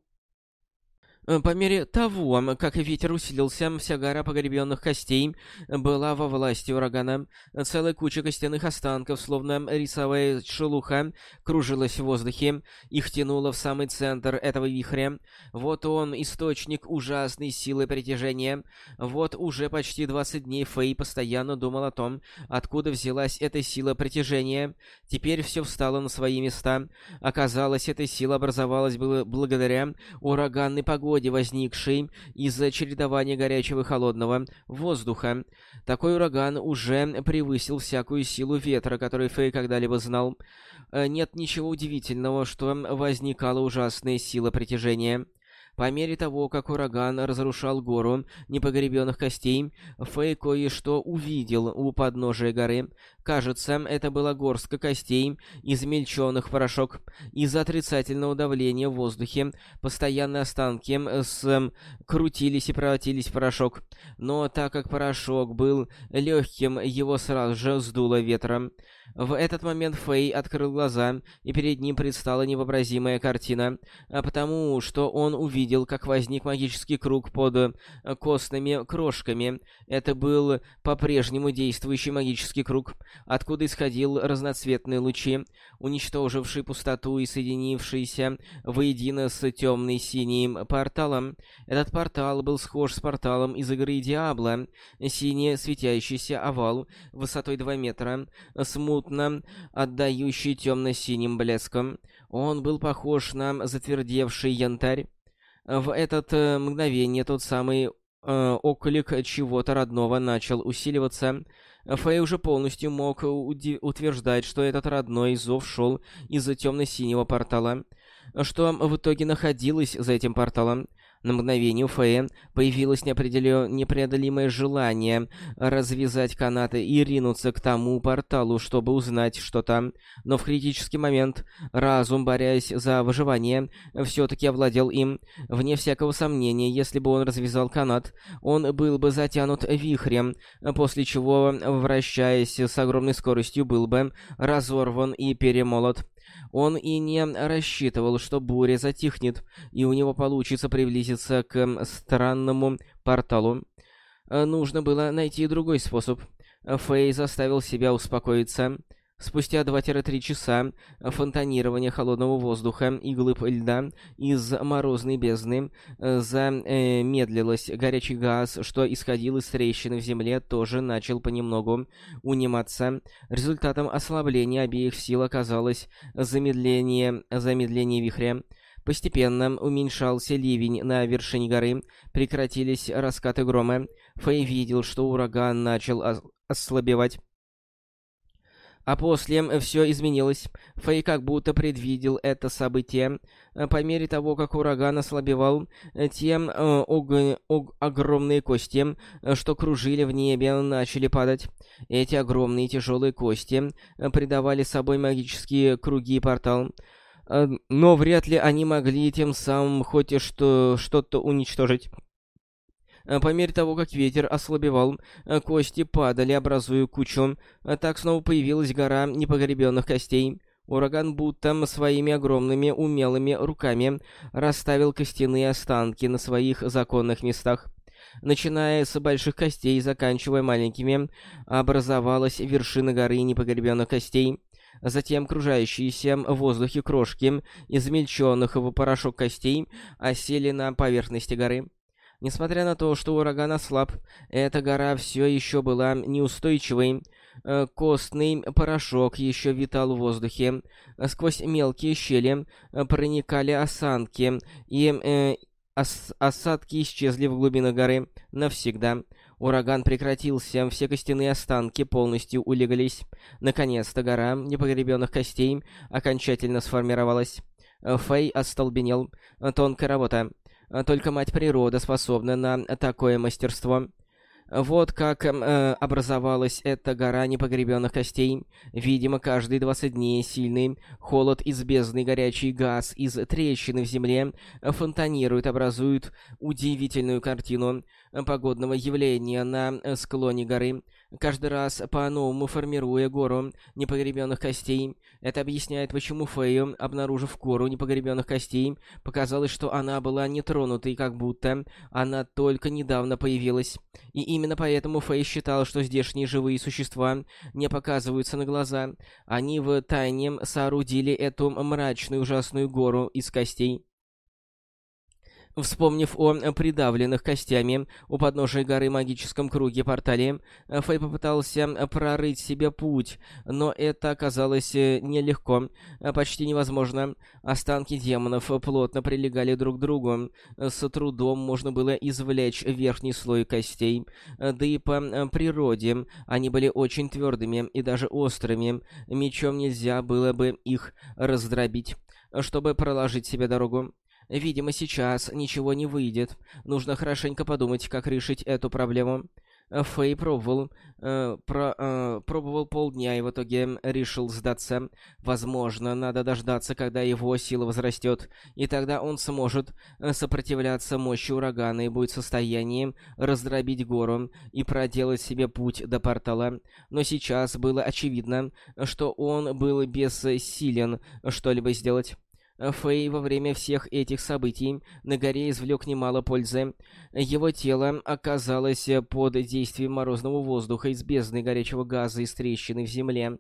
по мере того, как ветер усилился, вся гора погребенных костей была во власти урагана. Целая куча костяных останков, словно рисовая шелуха, кружилась в воздухе. Их тянуло в самый центр этого вихря. Вот он, источник ужасной силы притяжения. Вот уже почти 20 дней Фэй постоянно думал о том, откуда взялась эта сила притяжения. Теперь все встало на свои места. Оказалось, эта сила образовалась благодаря ураганной погоде погоде, возникшей из-за чередования горячего и холодного воздуха. Такой ураган уже превысил всякую силу ветра, который Фэй когда-либо знал. Э, нет ничего удивительного, что возникала ужасная сила притяжения. По мере того, как ураган разрушал гору непогребенных костей, Фэй кое-что увидел у подножия горы. Кажется, это была горстка костей, измельченных в порошок. Из-за отрицательного давления в воздухе постоянные останки с... крутились и превратились в порошок. Но так как порошок был легким, его сразу же сдуло ветром. В этот момент Фэй открыл глаза, и перед ним предстала невообразимая картина, а потому что он увидел, как возник магический круг под э, костными крошками. Это был по-прежнему действующий магический круг, откуда исходил разноцветные лучи, уничтожившие пустоту и соединившиеся воедино с темным синим порталом. Этот портал был схож с порталом из игры Диабло, синий светящийся овал высотой 2 метра, смут смутно отдающий темно-синим блеском. Он был похож на затвердевший янтарь. В это э, мгновение тот самый э, оклик чего-то родного начал усиливаться. Фэй уже полностью мог утверждать, что этот родной зов шел из-за темно-синего портала. Что в итоге находилось за этим порталом? На мгновение у Фэя появилось непреодолимое желание развязать канаты и ринуться к тому порталу, чтобы узнать, что там. Но в критический момент разум, борясь за выживание, все-таки овладел им. Вне всякого сомнения, если бы он развязал канат, он был бы затянут вихрем, после чего, вращаясь с огромной скоростью, был бы разорван и перемолот. Он и не рассчитывал, что буря затихнет, и у него получится приблизиться к странному порталу. Нужно было найти другой способ. Фэй заставил себя успокоиться. Спустя 2-3 часа фонтанирования холодного воздуха и глыб льда из морозной бездны э, замедлилось. Горячий газ, что исходил из трещины в земле, тоже начал понемногу униматься. Результатом ослабления обеих сил оказалось замедление, замедление вихря. Постепенно уменьшался ливень на вершине горы, прекратились раскаты грома. Фэй видел, что ураган начал ослабевать. А после все изменилось. Фэй как будто предвидел это событие. По мере того, как ураган ослабевал, те э, ог огромные кости, что кружили в небе, начали падать. Эти огромные тяжелые кости придавали собой магические круги и портал. Э, но вряд ли они могли тем самым хоть что-то уничтожить. Э, по мере того, как ветер ослабевал, э, кости падали, образуя кучу. Э, так снова появилась гора непогребенных костей. Ураган будто своими огромными умелыми руками расставил костяные останки на своих законных местах. Начиная с больших костей и заканчивая маленькими, образовалась вершина горы непогребенных костей. Затем кружающиеся в воздухе крошки, измельченных в порошок костей, осели на поверхности горы. Несмотря на то, что ураган ослаб, эта гора все еще была неустойчивой. Э, костный порошок еще витал в воздухе. Сквозь мелкие щели э, проникали осанки, и э, ос осадки исчезли в глубинах горы навсегда. Ураган прекратился, все костяные останки полностью улеглись. Наконец-то гора непогребенных костей окончательно сформировалась. Фэй остолбенел. Тонкая работа. А только мать природа способна на такое мастерство. Вот как э, образовалась эта гора непогребенных костей. Видимо, каждые 20 дней сильный холод из бездны, горячий газ из трещины в земле фонтанирует, образует удивительную картину погодного явления на склоне горы каждый раз по-новому формируя гору непогребенных костей. Это объясняет, почему Фэю, обнаружив гору непогребенных костей, показалось, что она была нетронутой, как будто она только недавно появилась. И именно поэтому Фэй считал, что здешние живые существа не показываются на глаза. Они в тайне соорудили эту мрачную ужасную гору из костей. Вспомнив о придавленных костями у подножия горы магическом круге портале, Фэй попытался прорыть себе путь, но это оказалось э, нелегко, почти невозможно. Останки демонов плотно прилегали друг к другу. С трудом можно было извлечь верхний слой костей, да и по природе они были очень твердыми и даже острыми. Мечом нельзя было бы их раздробить, чтобы проложить себе дорогу. Видимо, сейчас ничего не выйдет. Нужно хорошенько подумать, как решить эту проблему. Фэй пробовал, э, про, э, пробовал полдня и в итоге решил сдаться. Возможно, надо дождаться, когда его сила возрастет, и тогда он сможет э, сопротивляться мощи урагана и будет в состоянии раздробить гору и проделать себе путь до портала. Но сейчас было очевидно, что он был бессилен что-либо сделать. Фэй во время всех этих событий на горе извлек немало пользы. Его тело оказалось под действием морозного воздуха из бездны горячего газа из трещины в земле.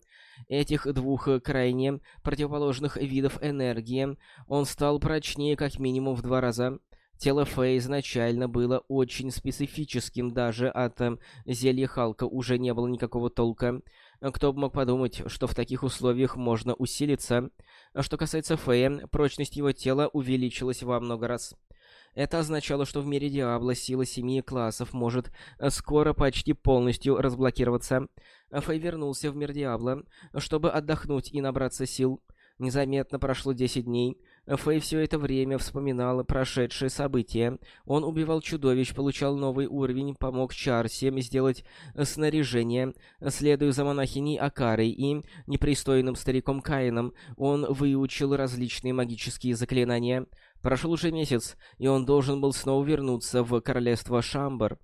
Этих двух крайне противоположных видов энергии он стал прочнее как минимум в два раза. Тело Фэй изначально было очень специфическим, даже от зелья Халка уже не было никакого толка. Кто бы мог подумать, что в таких условиях можно усилиться. А что касается Фея, прочность его тела увеличилась во много раз. Это означало, что в мире Диабло сила семи классов может скоро почти полностью разблокироваться. Фэй вернулся в мир Диабло, чтобы отдохнуть и набраться сил. Незаметно прошло 10 дней. Фэй все это время вспоминал прошедшие события. Он убивал чудовищ, получал новый уровень, помог Чарси сделать снаряжение. Следуя за монахиней Акарой и непристойным стариком Каином, он выучил различные магические заклинания. Прошел уже месяц, и он должен был снова вернуться в королевство Шамбар.